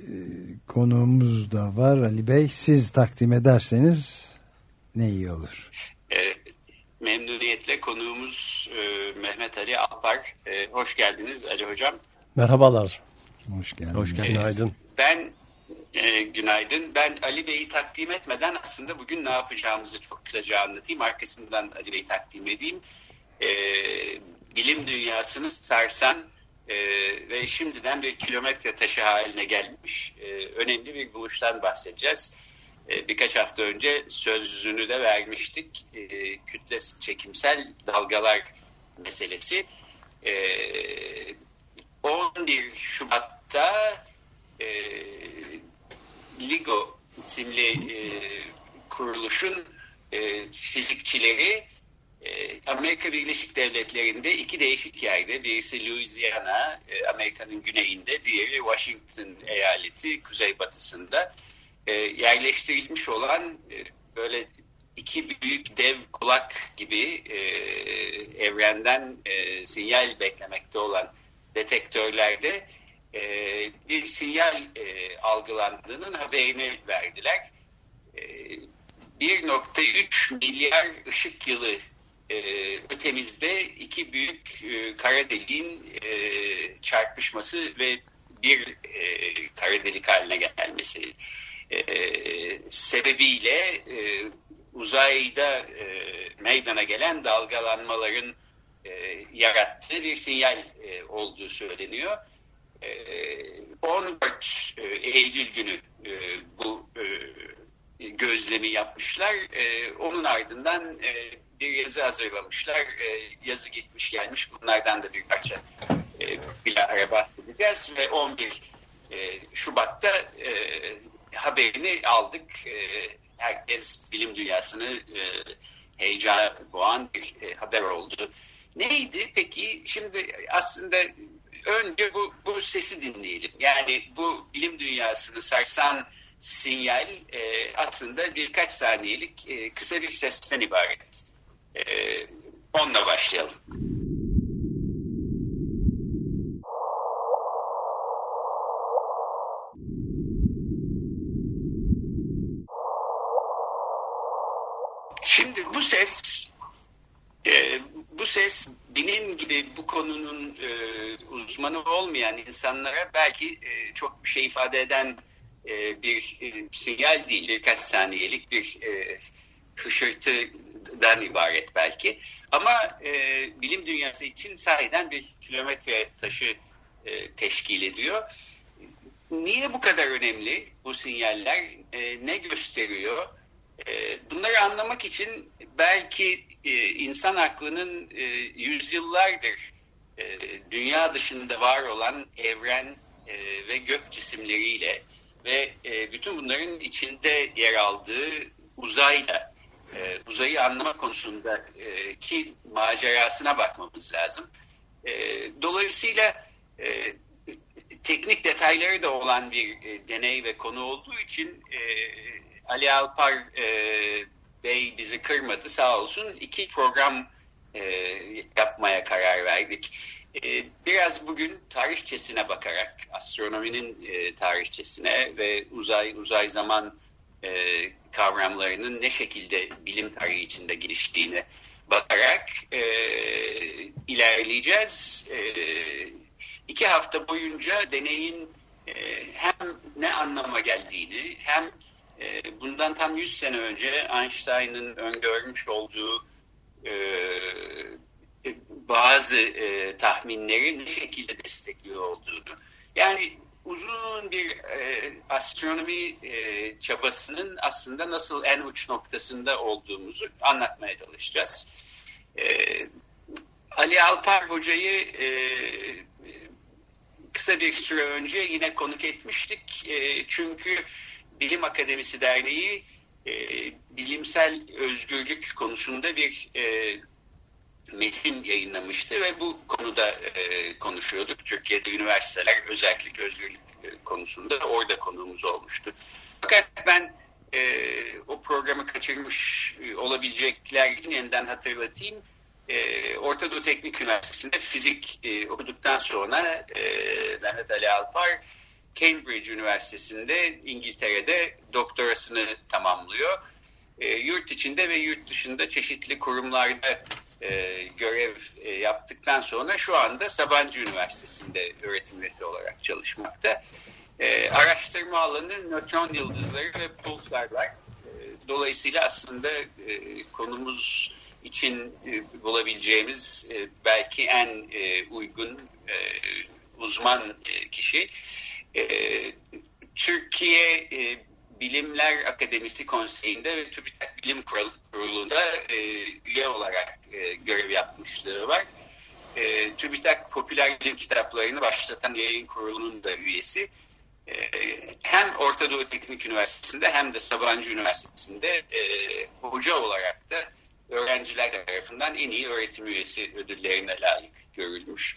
konuğumuz da var Ali Bey. Siz takdim ederseniz ne iyi olur. E, memnuniyetle konuğumuz e, Mehmet Ali Alpar. E, hoş geldiniz Ali Hocam. Merhabalar. Hoş geldiniz. Hoş geldiniz. Günaydın. Ben e, günaydın. Ben Ali Bey'i takdim etmeden aslında bugün ne yapacağımızı çok kısaca anlatayım. Arkasından Ali Bey'i takdim edeyim. E, bilim dünyasını sarsan e, ve şimdiden bir kilometre taşı haline gelmiş e, önemli bir buluştan bahsedeceğiz. E, birkaç hafta önce sözünü de vermiştik. E, kütle çekimsel dalgalar meselesi. E, 11 Şubat'ta e, LIGO isimli e, kuruluşun e, fizikçileri Amerika Birleşik Devletleri'nde iki değişik yerde birisi Louisiana Amerika'nın güneyinde diğeri Washington eyaleti kuzeybatısında e, yerleştirilmiş olan e, böyle iki büyük dev kulak gibi e, evrenden e, sinyal beklemekte olan detektörlerde e, bir sinyal e, algılandığının haberini verdiler. E, 1.3 milyar ışık yılı e, ötemizde iki büyük e, kara deliğin e, çarpışması ve bir e, kara delik haline gelmesi e, sebebiyle e, uzayda e, meydana gelen dalgalanmaların e, yarattığı bir sinyal e, olduğu söyleniyor. E, 14 e, Eylül günü e, bu e, gözlemi yapmışlar. E, onun ardından e, bir yazı hazırlamışlar. E, yazı gitmiş gelmiş. Bunlardan da bir parça e, bilahare bahsedeceğiz. Ve 11 e, Şubat'ta e, haberini aldık. E, herkes bilim dünyasını e, boğan bir e, haber oldu. Neydi peki? Şimdi aslında önce bu, bu sesi dinleyelim. Yani bu bilim dünyasını sarsan sinyal e, aslında birkaç saniyelik e, kısa bir sesten ibaret. E, onunla başlayalım. Şimdi bu ses e, bu ses benim gibi bu konunun e, uzmanı olmayan insanlara belki e, çok bir şey ifade eden e, bir e, sinyal değil, birkaç saniyelik bir e, hışırtıdan ibaret belki. Ama e, bilim dünyası için sahiden bir kilometre taşı e, teşkil ediyor. Niye bu kadar önemli bu sinyaller? E, ne gösteriyor? E, bunları anlamak için belki e, insan aklının e, yüzyıllardır e, dünya dışında var olan evren e, ve gök cisimleriyle ve e, bütün bunların içinde yer aldığı uzayla e, uzayı anlama konusunda e, ki macerasına bakmamız lazım. E, dolayısıyla e, teknik detayları da olan bir e, deney ve konu olduğu için e, Ali Alpar e, Bey bizi kırmadı sağ olsun. iki program e, yapmaya karar verdik. E, biraz bugün tarihçesine bakarak, astronominin e, tarihçesine ve uzay uzay zaman e, kavramlarının ne şekilde bilim tarihi içinde geliştiğine bakarak e, ilerleyeceğiz. E, iki hafta boyunca deneyin e, hem ne anlama geldiğini hem e, bundan tam 100 sene önce Einstein'ın öngörmüş olduğu e, bazı e, tahminleri ne şekilde destekliyor olduğunu. Yani uzun bir e, astronomi e, çabasının aslında nasıl en uç noktasında olduğumuzu anlatmaya çalışacağız. E, Ali Alpar Hoca'yı e, kısa bir süre önce yine konuk etmiştik. E, çünkü Bilim Akademisi Derneği e, bilimsel özgürlük konusunda bir e, metin yayınlamıştı ve bu konuda e, konuşuyorduk. Türkiye'de üniversiteler özellik özgürlük e, konusunda orada konuğumuz olmuştu. Fakat ben e, o programı kaçırmış e, olabilecekler için yeniden hatırlatayım. E, Orta Doğu Teknik Üniversitesi'nde fizik e, okuduktan sonra e, Mehmet Ali Alpar Cambridge Üniversitesi'nde İngiltere'de doktorasını tamamlıyor e, yurt içinde ve yurt dışında çeşitli kurumlarda e, görev e, yaptıktan sonra şu anda Sabancı Üniversitesi'nde öğretim üyesi olarak çalışmakta. E, araştırma alanı nötron yıldızları ve pulsarlar. E, dolayısıyla aslında e, konumuz için e, bulabileceğimiz e, belki en e, uygun e, uzman e, kişi. E, Türkiye e, Bilimler Akademisi Konseyi'nde ve TÜBİTAK Bilim Kurulu'nda e, üye olarak e, görev yapmışlığı var. E, TÜBİTAK Popüler Bilim Kitaplarını başlatan yayın kurulunun da üyesi. E, hem Orta Doğu Teknik Üniversitesi'nde hem de Sabancı Üniversitesi'nde e, hoca olarak da öğrenciler tarafından en iyi öğretim üyesi ödüllerine layık görülmüş.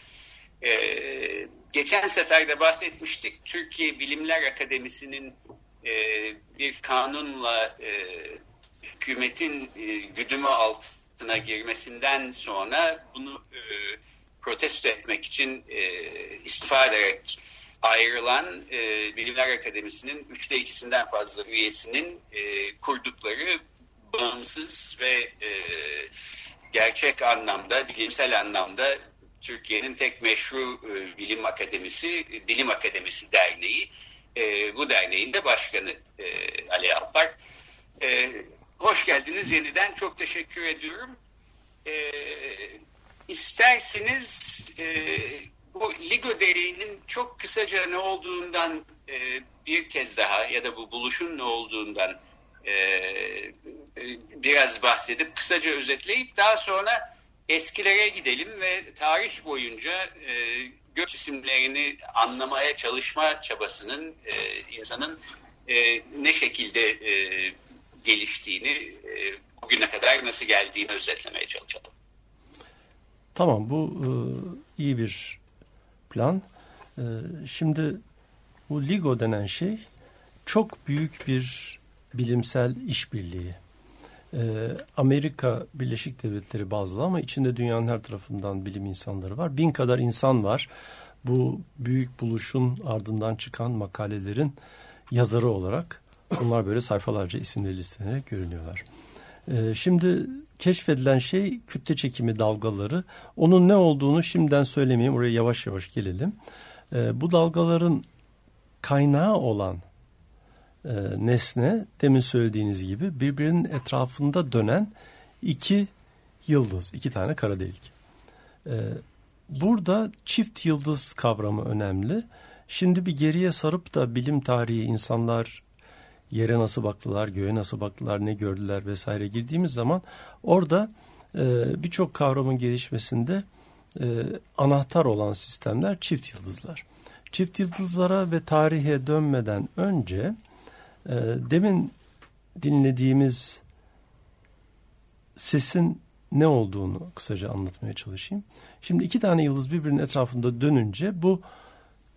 Ee, geçen sefer de bahsetmiştik. Türkiye Bilimler Akademisi'nin e, bir kanunla e, hükümetin e, güdümü altına girmesinden sonra bunu e, protesto etmek için e, istifa ederek ayrılan e, Bilimler Akademisi'nin üçte ikisinden fazla üyesinin e, kurdukları bağımsız ve e, gerçek anlamda, bilimsel anlamda Türkiye'nin tek meşru e, bilim akademisi, Bilim Akademisi Derneği. E, bu derneğin de başkanı e, Ali Alpar. E, hoş geldiniz yeniden. Çok teşekkür ediyorum. E, bu Ligo Dereyi'nin çok kısaca ne olduğundan bir kez daha ya da bu buluşun ne olduğundan biraz bahsedip kısaca özetleyip daha sonra eskilere gidelim ve tarih boyunca e, göç isimlerini anlamaya çalışma çabasının e, insanın e, ne şekilde e, geliştiğini e, bugüne kadar nasıl geldiğini özetlemeye çalışalım. Tamam bu e, iyi bir plan. E, şimdi bu LIGO denen şey çok büyük bir bilimsel işbirliği. Ee, Amerika Birleşik Devletleri bazlı ama içinde dünyanın her tarafından bilim insanları var. Bin kadar insan var. Bu büyük buluşun ardından çıkan makalelerin yazarı olarak bunlar böyle sayfalarca isimleri listelenerek görünüyorlar. Ee, şimdi keşfedilen şey kütle çekimi dalgaları. Onun ne olduğunu şimdiden söylemeyeyim. Oraya yavaş yavaş gelelim. Ee, bu dalgaların kaynağı olan e, nesne demin söylediğiniz gibi birbirinin etrafında dönen iki yıldız, iki tane kara delik. E, burada çift yıldız kavramı önemli. Şimdi bir geriye sarıp da bilim tarihi insanlar yere nasıl baktılar, göğe nasıl baktılar, ne gördüler vesaire girdiğimiz zaman orada e, birçok kavramın gelişmesinde anahtar olan sistemler çift yıldızlar. Çift yıldızlara ve tarihe dönmeden önce e, demin dinlediğimiz sesin ne olduğunu kısaca anlatmaya çalışayım. Şimdi iki tane yıldız birbirinin etrafında dönünce bu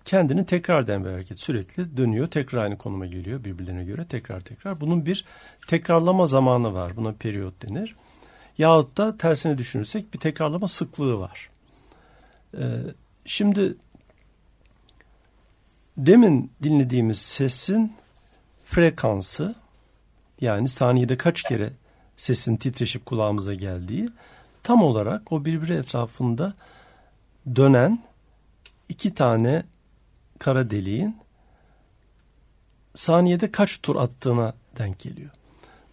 kendini tekrar eden bir hareket. Sürekli dönüyor, tekrar aynı konuma geliyor birbirlerine göre tekrar tekrar. Bunun bir tekrarlama zamanı var. Buna periyot denir. Yahut da tersine düşünürsek bir tekrarlama sıklığı var. Ee, şimdi demin dinlediğimiz sesin frekansı yani saniyede kaç kere sesin titreşip kulağımıza geldiği tam olarak o birbiri etrafında dönen iki tane kara deliğin saniyede kaç tur attığına denk geliyor.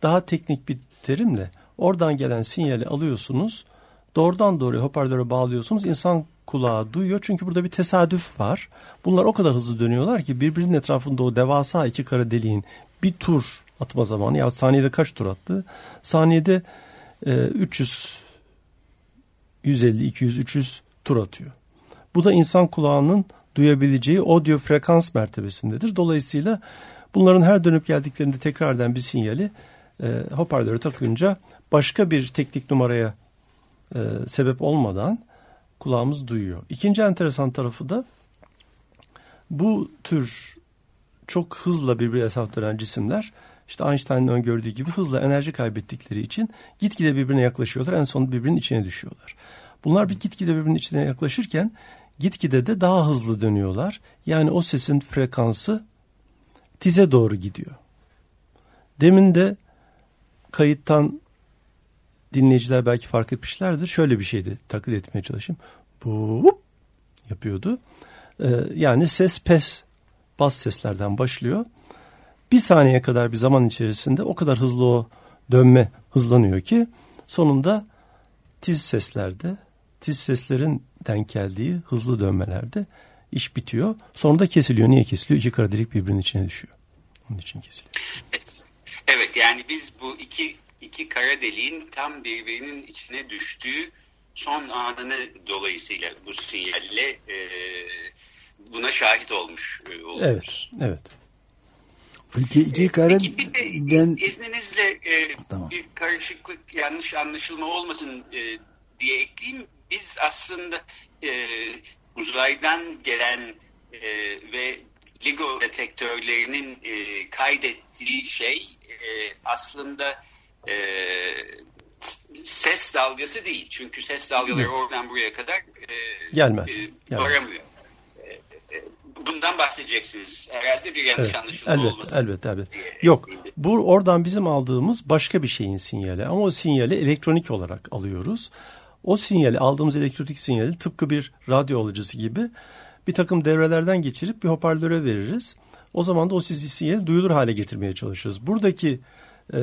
Daha teknik bir terimle oradan gelen sinyali alıyorsunuz. Doğrudan doğruya hoparlöre bağlıyorsunuz. İnsan kulağı duyuyor. Çünkü burada bir tesadüf var. Bunlar o kadar hızlı dönüyorlar ki birbirinin etrafında o devasa iki kara deliğin bir tur atma zamanı ya saniyede kaç tur attı? Saniyede e, 300 150 200 300 tur atıyor. Bu da insan kulağının duyabileceği audio frekans mertebesindedir. Dolayısıyla bunların her dönüp geldiklerinde tekrardan bir sinyali e, hoparlöre takınca başka bir teknik numaraya e, sebep olmadan kulağımız duyuyor. İkinci enteresan tarafı da bu tür çok hızla birbirine hesap dönen cisimler işte Einstein'ın öngördüğü gibi hızla enerji kaybettikleri için gitgide birbirine yaklaşıyorlar. En son birbirinin içine düşüyorlar. Bunlar bir gitgide birbirinin içine yaklaşırken gitgide de daha hızlı dönüyorlar. Yani o sesin frekansı tize doğru gidiyor. Demin de kayıttan dinleyiciler belki fark etmişlerdir. Şöyle bir şeydi taklit etmeye çalışayım. Bu yapıyordu. Ee, yani ses pes bas seslerden başlıyor. Bir saniye kadar bir zaman içerisinde o kadar hızlı o dönme hızlanıyor ki sonunda tiz seslerde tiz seslerin denk geldiği hızlı dönmelerde iş bitiyor. Sonra da kesiliyor. Niye kesiliyor? İki kara delik birbirinin içine düşüyor. Onun için kesiliyor. Evet yani biz bu iki iki kara deliğin tam birbirinin içine düştüğü son anını dolayısıyla bu sinyalle e, buna şahit olmuş e, oluyoruz. Evet, evet. Peki iki kara Peki bir de ben iz- izninizle e, Tamam. bir karışıklık yanlış anlaşılma olmasın e, diye ekleyeyim. Biz aslında e, uzaydan gelen e, ve LIGO detektörlerinin e, kaydettiği şey e, aslında e, ses dalgası değil. Çünkü ses dalgaları oradan buraya kadar e, Gelmez, e, gelmez. varamıyor. E, e, Bundan bahsedeceksiniz. Herhalde bir yanlış Evet, anlaşılma elbet, olmasın. elbet, elbet. Yok, bu oradan bizim aldığımız başka bir şeyin sinyali ama o sinyali elektronik olarak alıyoruz. O sinyali, aldığımız elektronik sinyali tıpkı bir radyo alıcısı gibi bir takım devrelerden geçirip bir hoparlöre veririz. O zaman da o sizi sinyali duyulur hale getirmeye çalışırız. Buradaki e,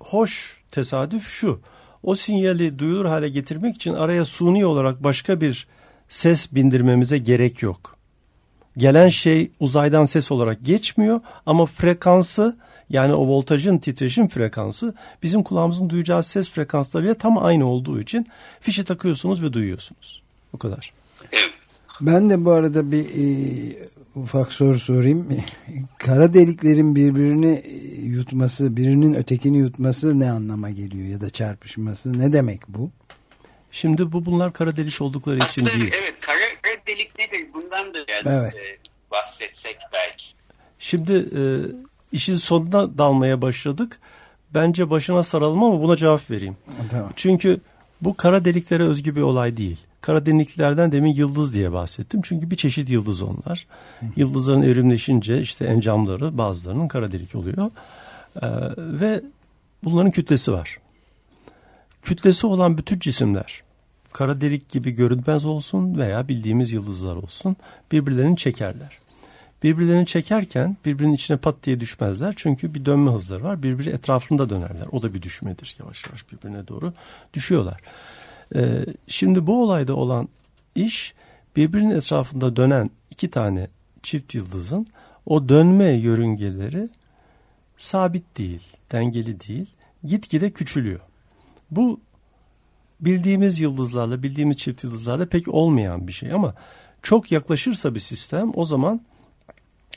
hoş tesadüf şu. O sinyali duyulur hale getirmek için araya suni olarak başka bir ses bindirmemize gerek yok gelen şey uzaydan ses olarak geçmiyor ama frekansı yani o voltajın titreşim frekansı bizim kulağımızın duyacağı ses frekanslarıyla tam aynı olduğu için fişi takıyorsunuz ve duyuyorsunuz. Bu kadar. Ben de bu arada bir e, ufak soru sorayım. Kara deliklerin birbirini e, yutması, birinin ötekini yutması ne anlama geliyor ya da çarpışması ne demek bu? Şimdi bu bunlar kara delik oldukları için Aslında değil. evet kara, kara delik nedir? Bundan da yani Evet. e, bahsetsek belki. Şimdi e, işin sonuna dalmaya başladık. Bence başına saralım ama buna cevap vereyim. Tamam. Çünkü bu kara deliklere özgü bir olay değil. Kara deliklerden demin yıldız diye bahsettim. Çünkü bir çeşit yıldız onlar. Yıldızların evrimleşince işte encamları bazılarının kara oluyor. Ee, ve bunların kütlesi var. Kütlesi olan bütün cisimler kara delik gibi görünmez olsun veya bildiğimiz yıldızlar olsun birbirlerini çekerler. Birbirlerini çekerken birbirinin içine pat diye düşmezler. Çünkü bir dönme hızları var. Birbiri etrafında dönerler. O da bir düşmedir. Yavaş yavaş birbirine doğru düşüyorlar. Ee, şimdi bu olayda olan iş birbirinin etrafında dönen iki tane çift yıldızın o dönme yörüngeleri sabit değil, dengeli değil, gitgide küçülüyor. Bu bildiğimiz yıldızlarla, bildiğimiz çift yıldızlarla pek olmayan bir şey ama çok yaklaşırsa bir sistem o zaman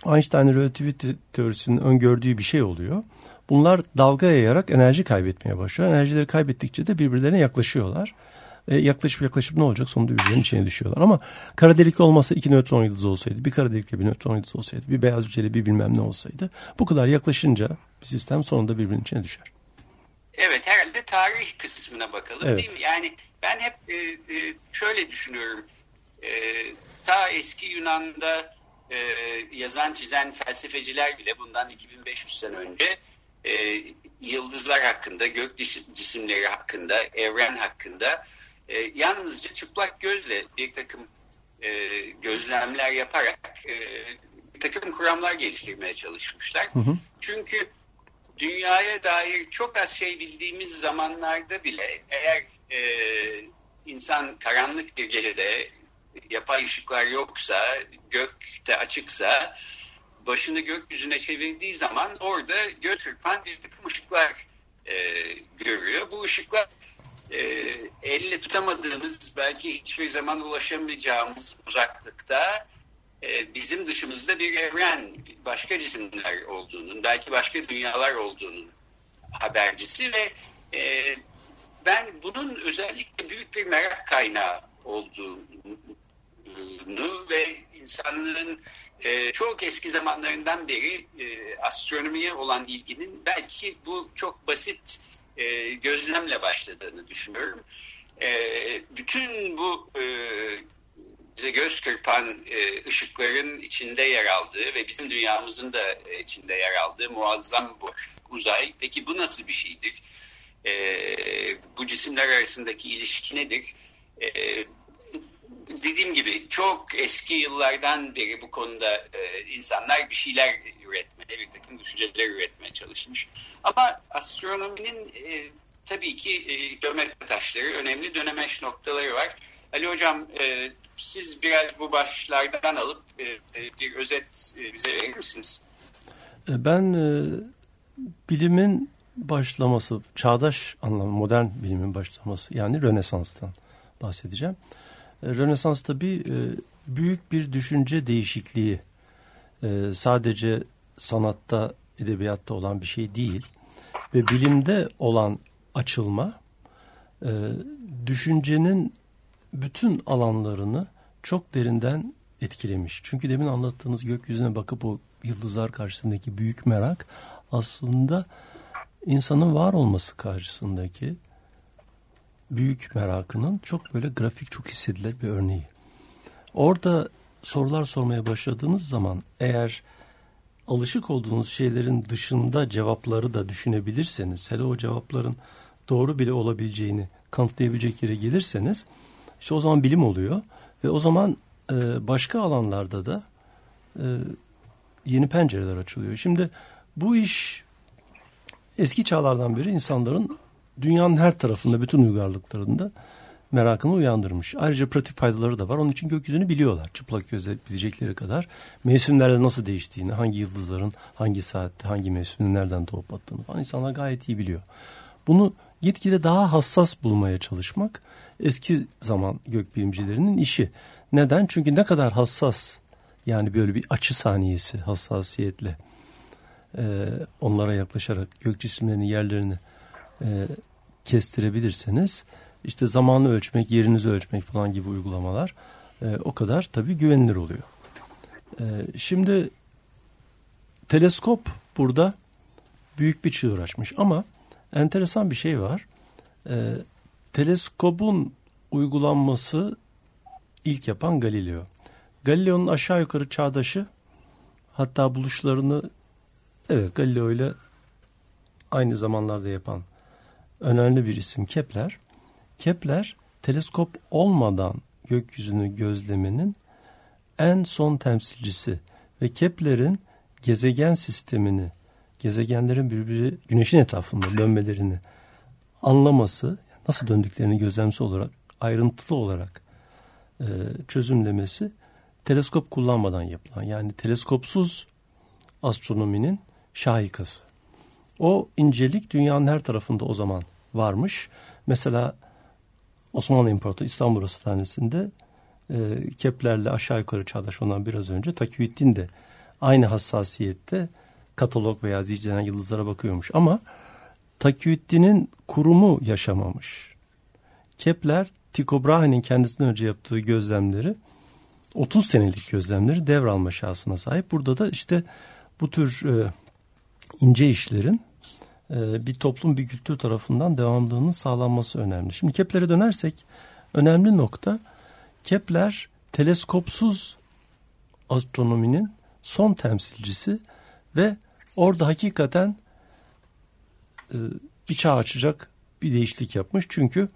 Einstein'ın relativite teorisinin öngördüğü bir şey oluyor. Bunlar dalga yayarak enerji kaybetmeye başlıyor. Enerjileri kaybettikçe de birbirlerine yaklaşıyorlar. E, yaklaşıp yaklaşıp ne olacak? Sonunda birbirlerinin içine düşüyorlar. Ama kara delik olmasa iki nötron yıldızı olsaydı, bir kara delikle bir nötron yıldızı olsaydı, bir beyaz cüceli bir bilmem ne olsaydı bu kadar yaklaşınca bir sistem sonunda birbirinin içine düşer. Evet herhalde tarih kısmına bakalım Evet. değil mi? Yani ben hep e, e, şöyle düşünüyorum. E, ta eski Yunan'da e, yazan çizen felsefeciler bile bundan 2500 sene önce e, yıldızlar hakkında, gök cisim- cisimleri hakkında, evren hakkında e, yalnızca çıplak gözle bir takım e, gözlemler yaparak e, bir takım kuramlar geliştirmeye çalışmışlar. Çünkü dünyaya dair çok az şey bildiğimiz zamanlarda bile eğer e, insan karanlık bir gecede yapay ışıklar yoksa, gökte açıksa başını gökyüzüne çevirdiği zaman orada göz kırpan bir takım ışıklar e, görüyor. Bu ışıklar e, elle tutamadığımız, belki hiçbir zaman ulaşamayacağımız uzaklıkta e, bizim dışımızda bir evren, başka cisimler olduğunun, belki başka dünyalar olduğunun habercisi ve e, ben bunun özellikle büyük bir merak kaynağı olduğunu ve insanlığın e, çok eski zamanlarından beri e, astronomiye olan ilginin belki bu çok basit e, gözlemle başladığını düşünüyorum. E, bütün bu e, bize göz kırpan e, ışıkların içinde yer aldığı ve bizim dünyamızın da e, içinde yer aldığı muazzam boşluk, uzay. Peki bu nasıl bir şeydir? E, bu cisimler arasındaki ilişki nedir? E, dediğim gibi çok eski yıllardan beri bu konuda e, insanlar bir şeyler üretmeye, bir takım düşünceler üretmeye çalışmış. Ama astronominin e, tabii ki e, geometri taşları, önemli dönemeç noktaları var. Ali Hocam e, siz biraz bu başlardan alıp e, e, bir özet e, bize verir misiniz? E, ben e, bilimin başlaması, çağdaş anlamı, modern bilimin başlaması yani Rönesans'tan bahsedeceğim. Rönesans tabii e, büyük bir düşünce değişikliği. E, sadece sanatta, edebiyatta olan bir şey değil. Ve bilimde olan açılma, e, düşüncenin bütün alanlarını çok derinden etkilemiş. Çünkü demin anlattığınız gökyüzüne bakıp o yıldızlar karşısındaki büyük merak aslında insanın var olması karşısındaki büyük merakının çok böyle grafik çok hissedilir bir örneği. Orada sorular sormaya başladığınız zaman eğer alışık olduğunuz şeylerin dışında cevapları da düşünebilirseniz, hele o cevapların doğru bile olabileceğini kanıtlayabilecek yere gelirseniz, işte o zaman bilim oluyor ve o zaman e, başka alanlarda da e, yeni pencereler açılıyor. Şimdi bu iş eski çağlardan beri insanların dünyanın her tarafında bütün uygarlıklarında merakını uyandırmış. Ayrıca pratik faydaları da var. Onun için gökyüzünü biliyorlar. Çıplak gözle bilecekleri kadar. Mevsimlerde nasıl değiştiğini, hangi yıldızların hangi saatte, hangi mevsimde nereden doğup battığını falan insanlar gayet iyi biliyor. Bunu gitgide daha hassas bulmaya çalışmak eski zaman gökbilimcilerinin işi. Neden? Çünkü ne kadar hassas yani böyle bir açı saniyesi hassasiyetle e, onlara yaklaşarak gök cisimlerinin yerlerini e, kestirebilirseniz işte zamanı ölçmek, yerinizi ölçmek falan gibi uygulamalar e, o kadar tabii güvenilir oluyor. E, şimdi teleskop burada büyük bir çığır açmış ama enteresan bir şey var. E, teleskobun uygulanması ilk yapan Galileo. Galileo'nun aşağı yukarı çağdaşı hatta buluşlarını evet Galileo ile aynı zamanlarda yapan önemli bir isim Kepler. Kepler teleskop olmadan gökyüzünü gözlemenin en son temsilcisi ve Kepler'in gezegen sistemini, gezegenlerin birbiri güneşin etrafında dönmelerini anlaması, nasıl döndüklerini gözlemsi olarak, ayrıntılı olarak e, çözümlemesi teleskop kullanmadan yapılan yani teleskopsuz astronominin şahikası. O incelik dünyanın her tarafında o zaman varmış. Mesela Osmanlı İmparatoru İstanbul Hastanesi'nde e, Kepler'le aşağı yukarı çağdaş olan biraz önce Takiyüddin de aynı hassasiyette katalog veya ziclenen yıldızlara bakıyormuş. Ama Takiyüddin'in kurumu yaşamamış. Kepler, Tycho Brahe'nin kendisinden önce yaptığı gözlemleri 30 senelik gözlemleri devralma şansına sahip. Burada da işte bu tür e, ince işlerin bir toplum bir kültür tarafından devamlılığının sağlanması önemli. Şimdi Kepler'e dönersek önemli nokta Kepler teleskopsuz astronominin son temsilcisi ve orada hakikaten e, bir çağ açacak bir değişiklik yapmış. Çünkü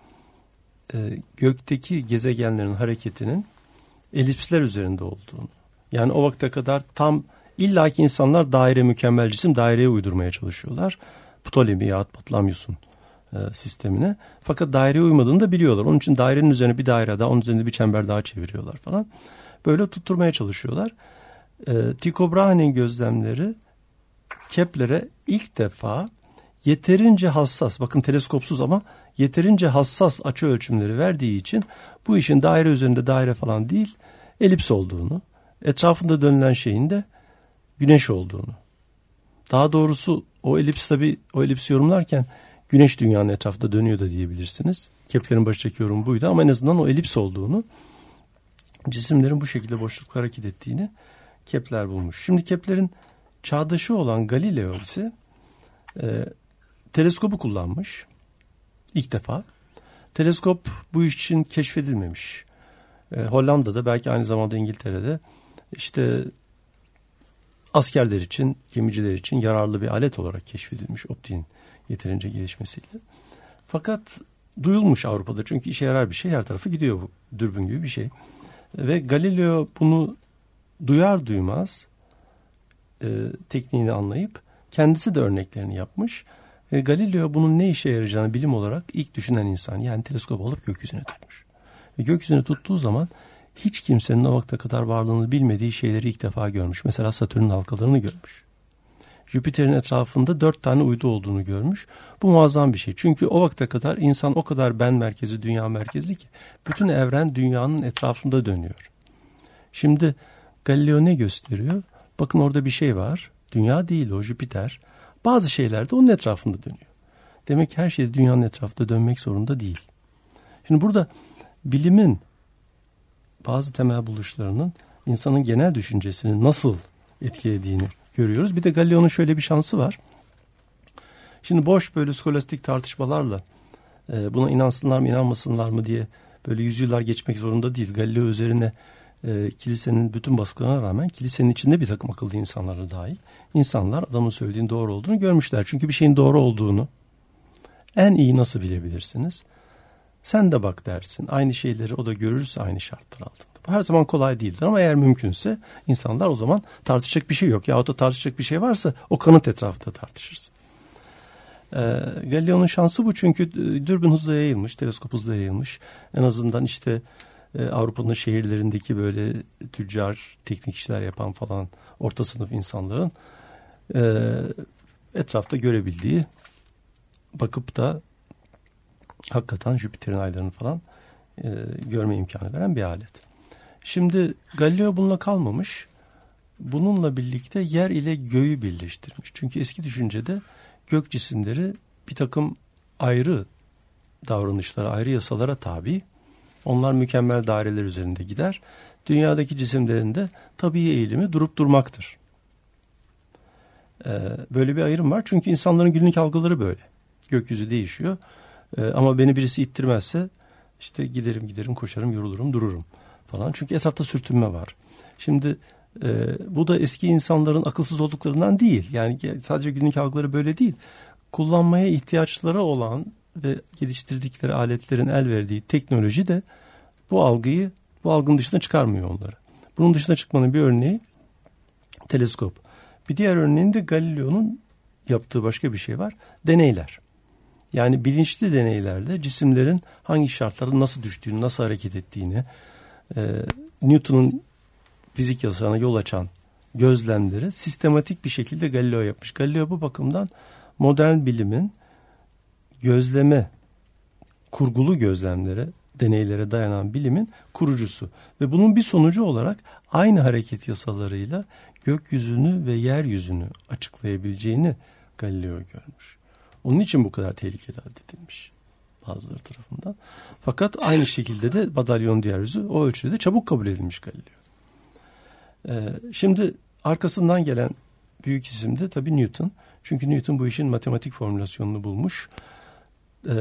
e, gökteki gezegenlerin hareketinin elipsler üzerinde olduğunu yani o vakte kadar tam illaki insanlar daire mükemmel cisim daireye uydurmaya çalışıyorlar. Ptolemy yahut Patlamyus'un e, sistemine. Fakat daireye uymadığını da biliyorlar. Onun için dairenin üzerine bir daire daha, onun üzerinde bir çember daha çeviriyorlar falan. Böyle tutturmaya çalışıyorlar. E, Tycho Brahe'nin gözlemleri Kepler'e ilk defa yeterince hassas, bakın teleskopsuz ama yeterince hassas açı ölçümleri verdiği için bu işin daire üzerinde daire falan değil, elips olduğunu, etrafında dönülen şeyin de güneş olduğunu. Daha doğrusu o elips tabi o elipsi yorumlarken güneş dünyanın etrafında dönüyor da diyebilirsiniz. Kepler'in baştaki yorum buydu ama en azından o elips olduğunu cisimlerin bu şekilde boşlukta hareket ettiğini Kepler bulmuş. Şimdi Kepler'in çağdaşı olan Galileo ise e, teleskobu kullanmış ilk defa. Teleskop bu iş için keşfedilmemiş. E, Hollanda'da belki aynı zamanda İngiltere'de işte askerler için, gemiciler için yararlı bir alet olarak keşfedilmiş optiğin yeterince gelişmesiyle. Fakat duyulmuş Avrupa'da çünkü işe yarar bir şey her tarafı gidiyor bu dürbün gibi bir şey. Ve Galileo bunu duyar duymaz e, tekniğini anlayıp kendisi de örneklerini yapmış. E, Galileo bunun ne işe yarayacağını bilim olarak ilk düşünen insan yani teleskop alıp gökyüzüne tutmuş. Ve gökyüzüne tuttuğu zaman hiç kimsenin o vakte kadar varlığını bilmediği şeyleri ilk defa görmüş. Mesela Satürn'ün halkalarını görmüş. Jüpiter'in etrafında dört tane uydu olduğunu görmüş. Bu muazzam bir şey. Çünkü o vakte kadar insan o kadar ben merkezi, dünya merkezli ki bütün evren dünyanın etrafında dönüyor. Şimdi Galileo ne gösteriyor? Bakın orada bir şey var. Dünya değil o Jüpiter. Bazı şeyler de onun etrafında dönüyor. Demek ki her şey dünyanın etrafında dönmek zorunda değil. Şimdi burada bilimin bazı temel buluşlarının insanın genel düşüncesini nasıl etkilediğini görüyoruz. Bir de Galileo'nun şöyle bir şansı var. Şimdi boş böyle skolastik tartışmalarla e, buna inansınlar mı inanmasınlar mı diye böyle yüzyıllar geçmek zorunda değil. Galileo üzerine e, kilisenin bütün baskılarına rağmen kilisenin içinde bir takım akıllı insanlara dahil insanlar adamın söylediğin doğru olduğunu görmüşler. Çünkü bir şeyin doğru olduğunu en iyi nasıl bilebilirsiniz? Sen de bak dersin. Aynı şeyleri o da görürse aynı şartlar altında. Bu her zaman kolay değildir ama eğer mümkünse insanlar o zaman tartışacak bir şey yok. Yahut da tartışacak bir şey varsa o kanıt etrafında tartışırsın. Ee, Galileo'nun şansı bu çünkü e, dürbün hızla yayılmış, teleskop hızla yayılmış. En azından işte e, Avrupa'nın şehirlerindeki böyle tüccar, teknik işler yapan falan orta sınıf insanların e, etrafta görebildiği bakıp da hakikaten Jüpiter'in aylarını falan e, görme imkanı veren bir alet. Şimdi Galileo bununla kalmamış. Bununla birlikte yer ile göğü birleştirmiş. Çünkü eski düşüncede gök cisimleri bir takım ayrı davranışlara, ayrı yasalara tabi. Onlar mükemmel daireler üzerinde gider. Dünyadaki cisimlerin de tabii eğilimi durup durmaktır. Ee, böyle bir ayrım var. Çünkü insanların günlük algıları böyle. Gökyüzü değişiyor. Ee, ama beni birisi ittirmezse işte giderim giderim koşarım yorulurum dururum falan. Çünkü etrafta sürtünme var. Şimdi e, bu da eski insanların akılsız olduklarından değil. Yani sadece günlük algıları böyle değil. Kullanmaya ihtiyaçları olan ve geliştirdikleri aletlerin el verdiği teknoloji de bu algıyı bu algının dışına çıkarmıyor onları. Bunun dışına çıkmanın bir örneği teleskop. Bir diğer örneğinde Galileo'nun yaptığı başka bir şey var. Deneyler. Yani bilinçli deneylerde cisimlerin hangi şartlarda nasıl düştüğünü, nasıl hareket ettiğini, e, Newton'un fizik yasasına yol açan gözlemleri sistematik bir şekilde Galileo yapmış. Galileo bu bakımdan modern bilimin gözleme, kurgulu gözlemlere, deneylere dayanan bilimin kurucusu. Ve bunun bir sonucu olarak aynı hareket yasalarıyla gökyüzünü ve yeryüzünü açıklayabileceğini Galileo görmüş. Onun için bu kadar tehlikeli addedilmiş bazıları tarafından. Fakat aynı şekilde de madalyon diğer yüzü o ölçüde de çabuk kabul edilmiş Galileo. Ee, şimdi arkasından gelen büyük isim de tabii Newton. Çünkü Newton bu işin matematik formülasyonunu bulmuş. Ee,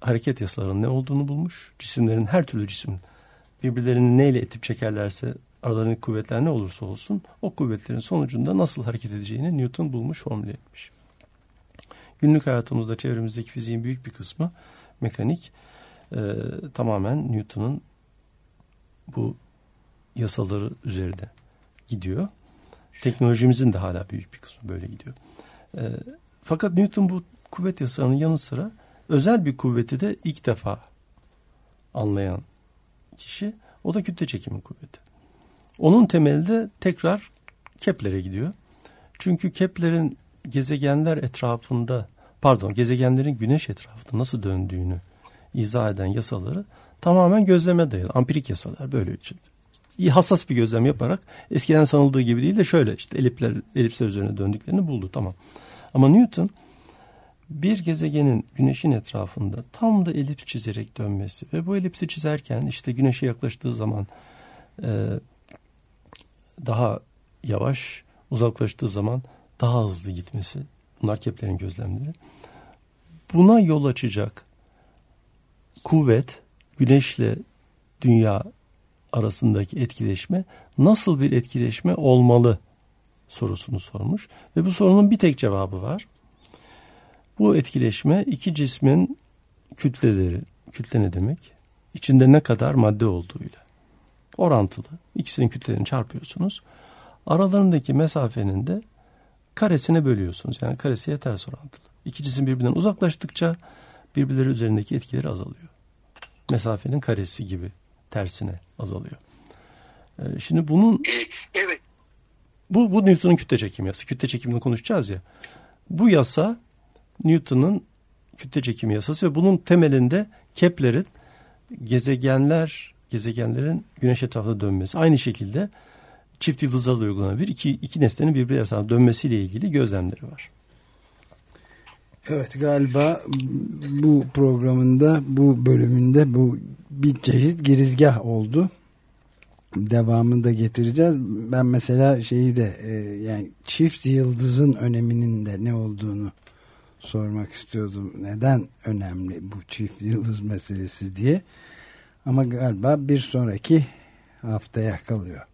hareket yasalarının ne olduğunu bulmuş. Cisimlerin her türlü cisim birbirlerini neyle etip çekerlerse aralarındaki kuvvetler ne olursa olsun o kuvvetlerin sonucunda nasıl hareket edeceğini Newton bulmuş, formüle etmiş. Günlük hayatımızda çevremizdeki fiziğin büyük bir kısmı mekanik. E, tamamen Newton'un bu yasaları üzerinde gidiyor. Teknolojimizin de hala büyük bir kısmı böyle gidiyor. E, fakat Newton bu kuvvet yasalarının yanı sıra özel bir kuvveti de ilk defa anlayan kişi o da kütle çekimi kuvveti. Onun temeli de tekrar Kepler'e gidiyor. Çünkü Kepler'in gezegenler etrafında pardon gezegenlerin güneş etrafında nasıl döndüğünü izah eden yasaları tamamen gözleme dayalı. Ampirik yasalar böyle hassas bir gözlem yaparak eskiden sanıldığı gibi değil de şöyle işte elipler, elipsler üzerine döndüklerini buldu tamam. Ama Newton bir gezegenin güneşin etrafında tam da elips çizerek dönmesi ve bu elipsi çizerken işte güneşe yaklaştığı zaman e, daha yavaş uzaklaştığı zaman daha hızlı gitmesi. Bunlar Kepler'in gözlemleri. Buna yol açacak kuvvet güneşle dünya arasındaki etkileşme nasıl bir etkileşme olmalı sorusunu sormuş. Ve bu sorunun bir tek cevabı var. Bu etkileşme iki cismin kütleleri, kütle ne demek? İçinde ne kadar madde olduğuyla orantılı. İkisinin kütlelerini çarpıyorsunuz. Aralarındaki mesafenin de karesine bölüyorsunuz. Yani karesiye ters orantılı. İki cisim birbirinden uzaklaştıkça birbirleri üzerindeki etkileri azalıyor. Mesafenin karesi gibi tersine azalıyor. Ee, şimdi bunun evet. Bu, bu Newton'un kütle çekim yasası. Kütle çekimini konuşacağız ya. Bu yasa Newton'un kütle çekimi yasası ve bunun temelinde Kepler'in gezegenler gezegenlerin güneş etrafında dönmesi. Aynı şekilde çift yıldızlarla uygulanabilir. İki, iki nesnenin birbirleri arasında dönmesiyle ilgili gözlemleri var. Evet galiba bu programında bu bölümünde bu bir çeşit girizgah oldu. Devamını da getireceğiz. Ben mesela şeyi de e, yani çift yıldızın öneminin de ne olduğunu sormak istiyordum. Neden önemli bu çift yıldız meselesi diye. Ama galiba bir sonraki haftaya kalıyor.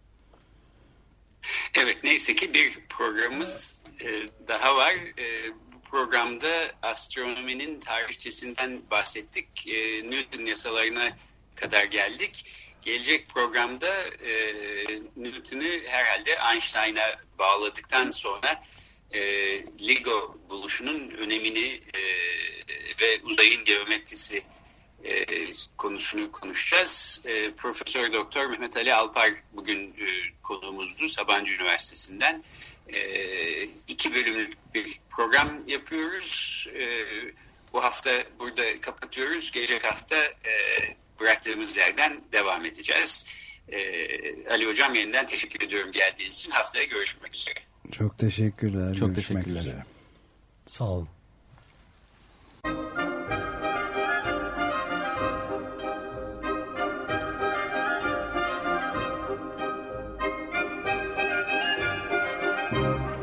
Evet neyse ki bir programımız e, daha var. E, bu programda astronominin tarihçesinden bahsettik. E, Newton yasalarına kadar geldik. Gelecek programda e, Newton'u herhalde Einstein'a bağladıktan sonra e, LIGO buluşunun önemini e, ve uzayın geometrisi e, konusunu konuşacağız. E, Profesör Doktor Mehmet Ali Alpar bugün e, konuğumuzdu Sabancı Üniversitesi'nden. E, iki bölümlük bir program yapıyoruz. E, bu hafta burada kapatıyoruz. Gelecek hafta e, bıraktığımız yerden devam edeceğiz. E, Ali Hocam yeniden teşekkür ediyorum geldiğiniz için. Haftaya görüşmek üzere. Çok teşekkürler. Çok Görüşmek teşekkürler. Üzere. Sağ olun.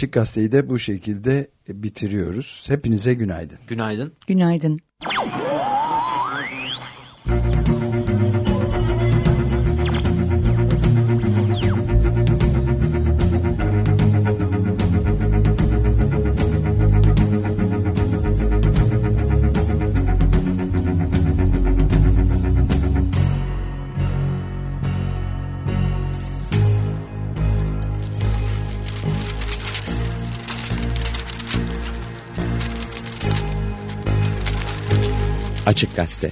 Açık Gazete'yi de bu şekilde bitiriyoruz. Hepinize günaydın. Günaydın. Günaydın. Açık Gazete.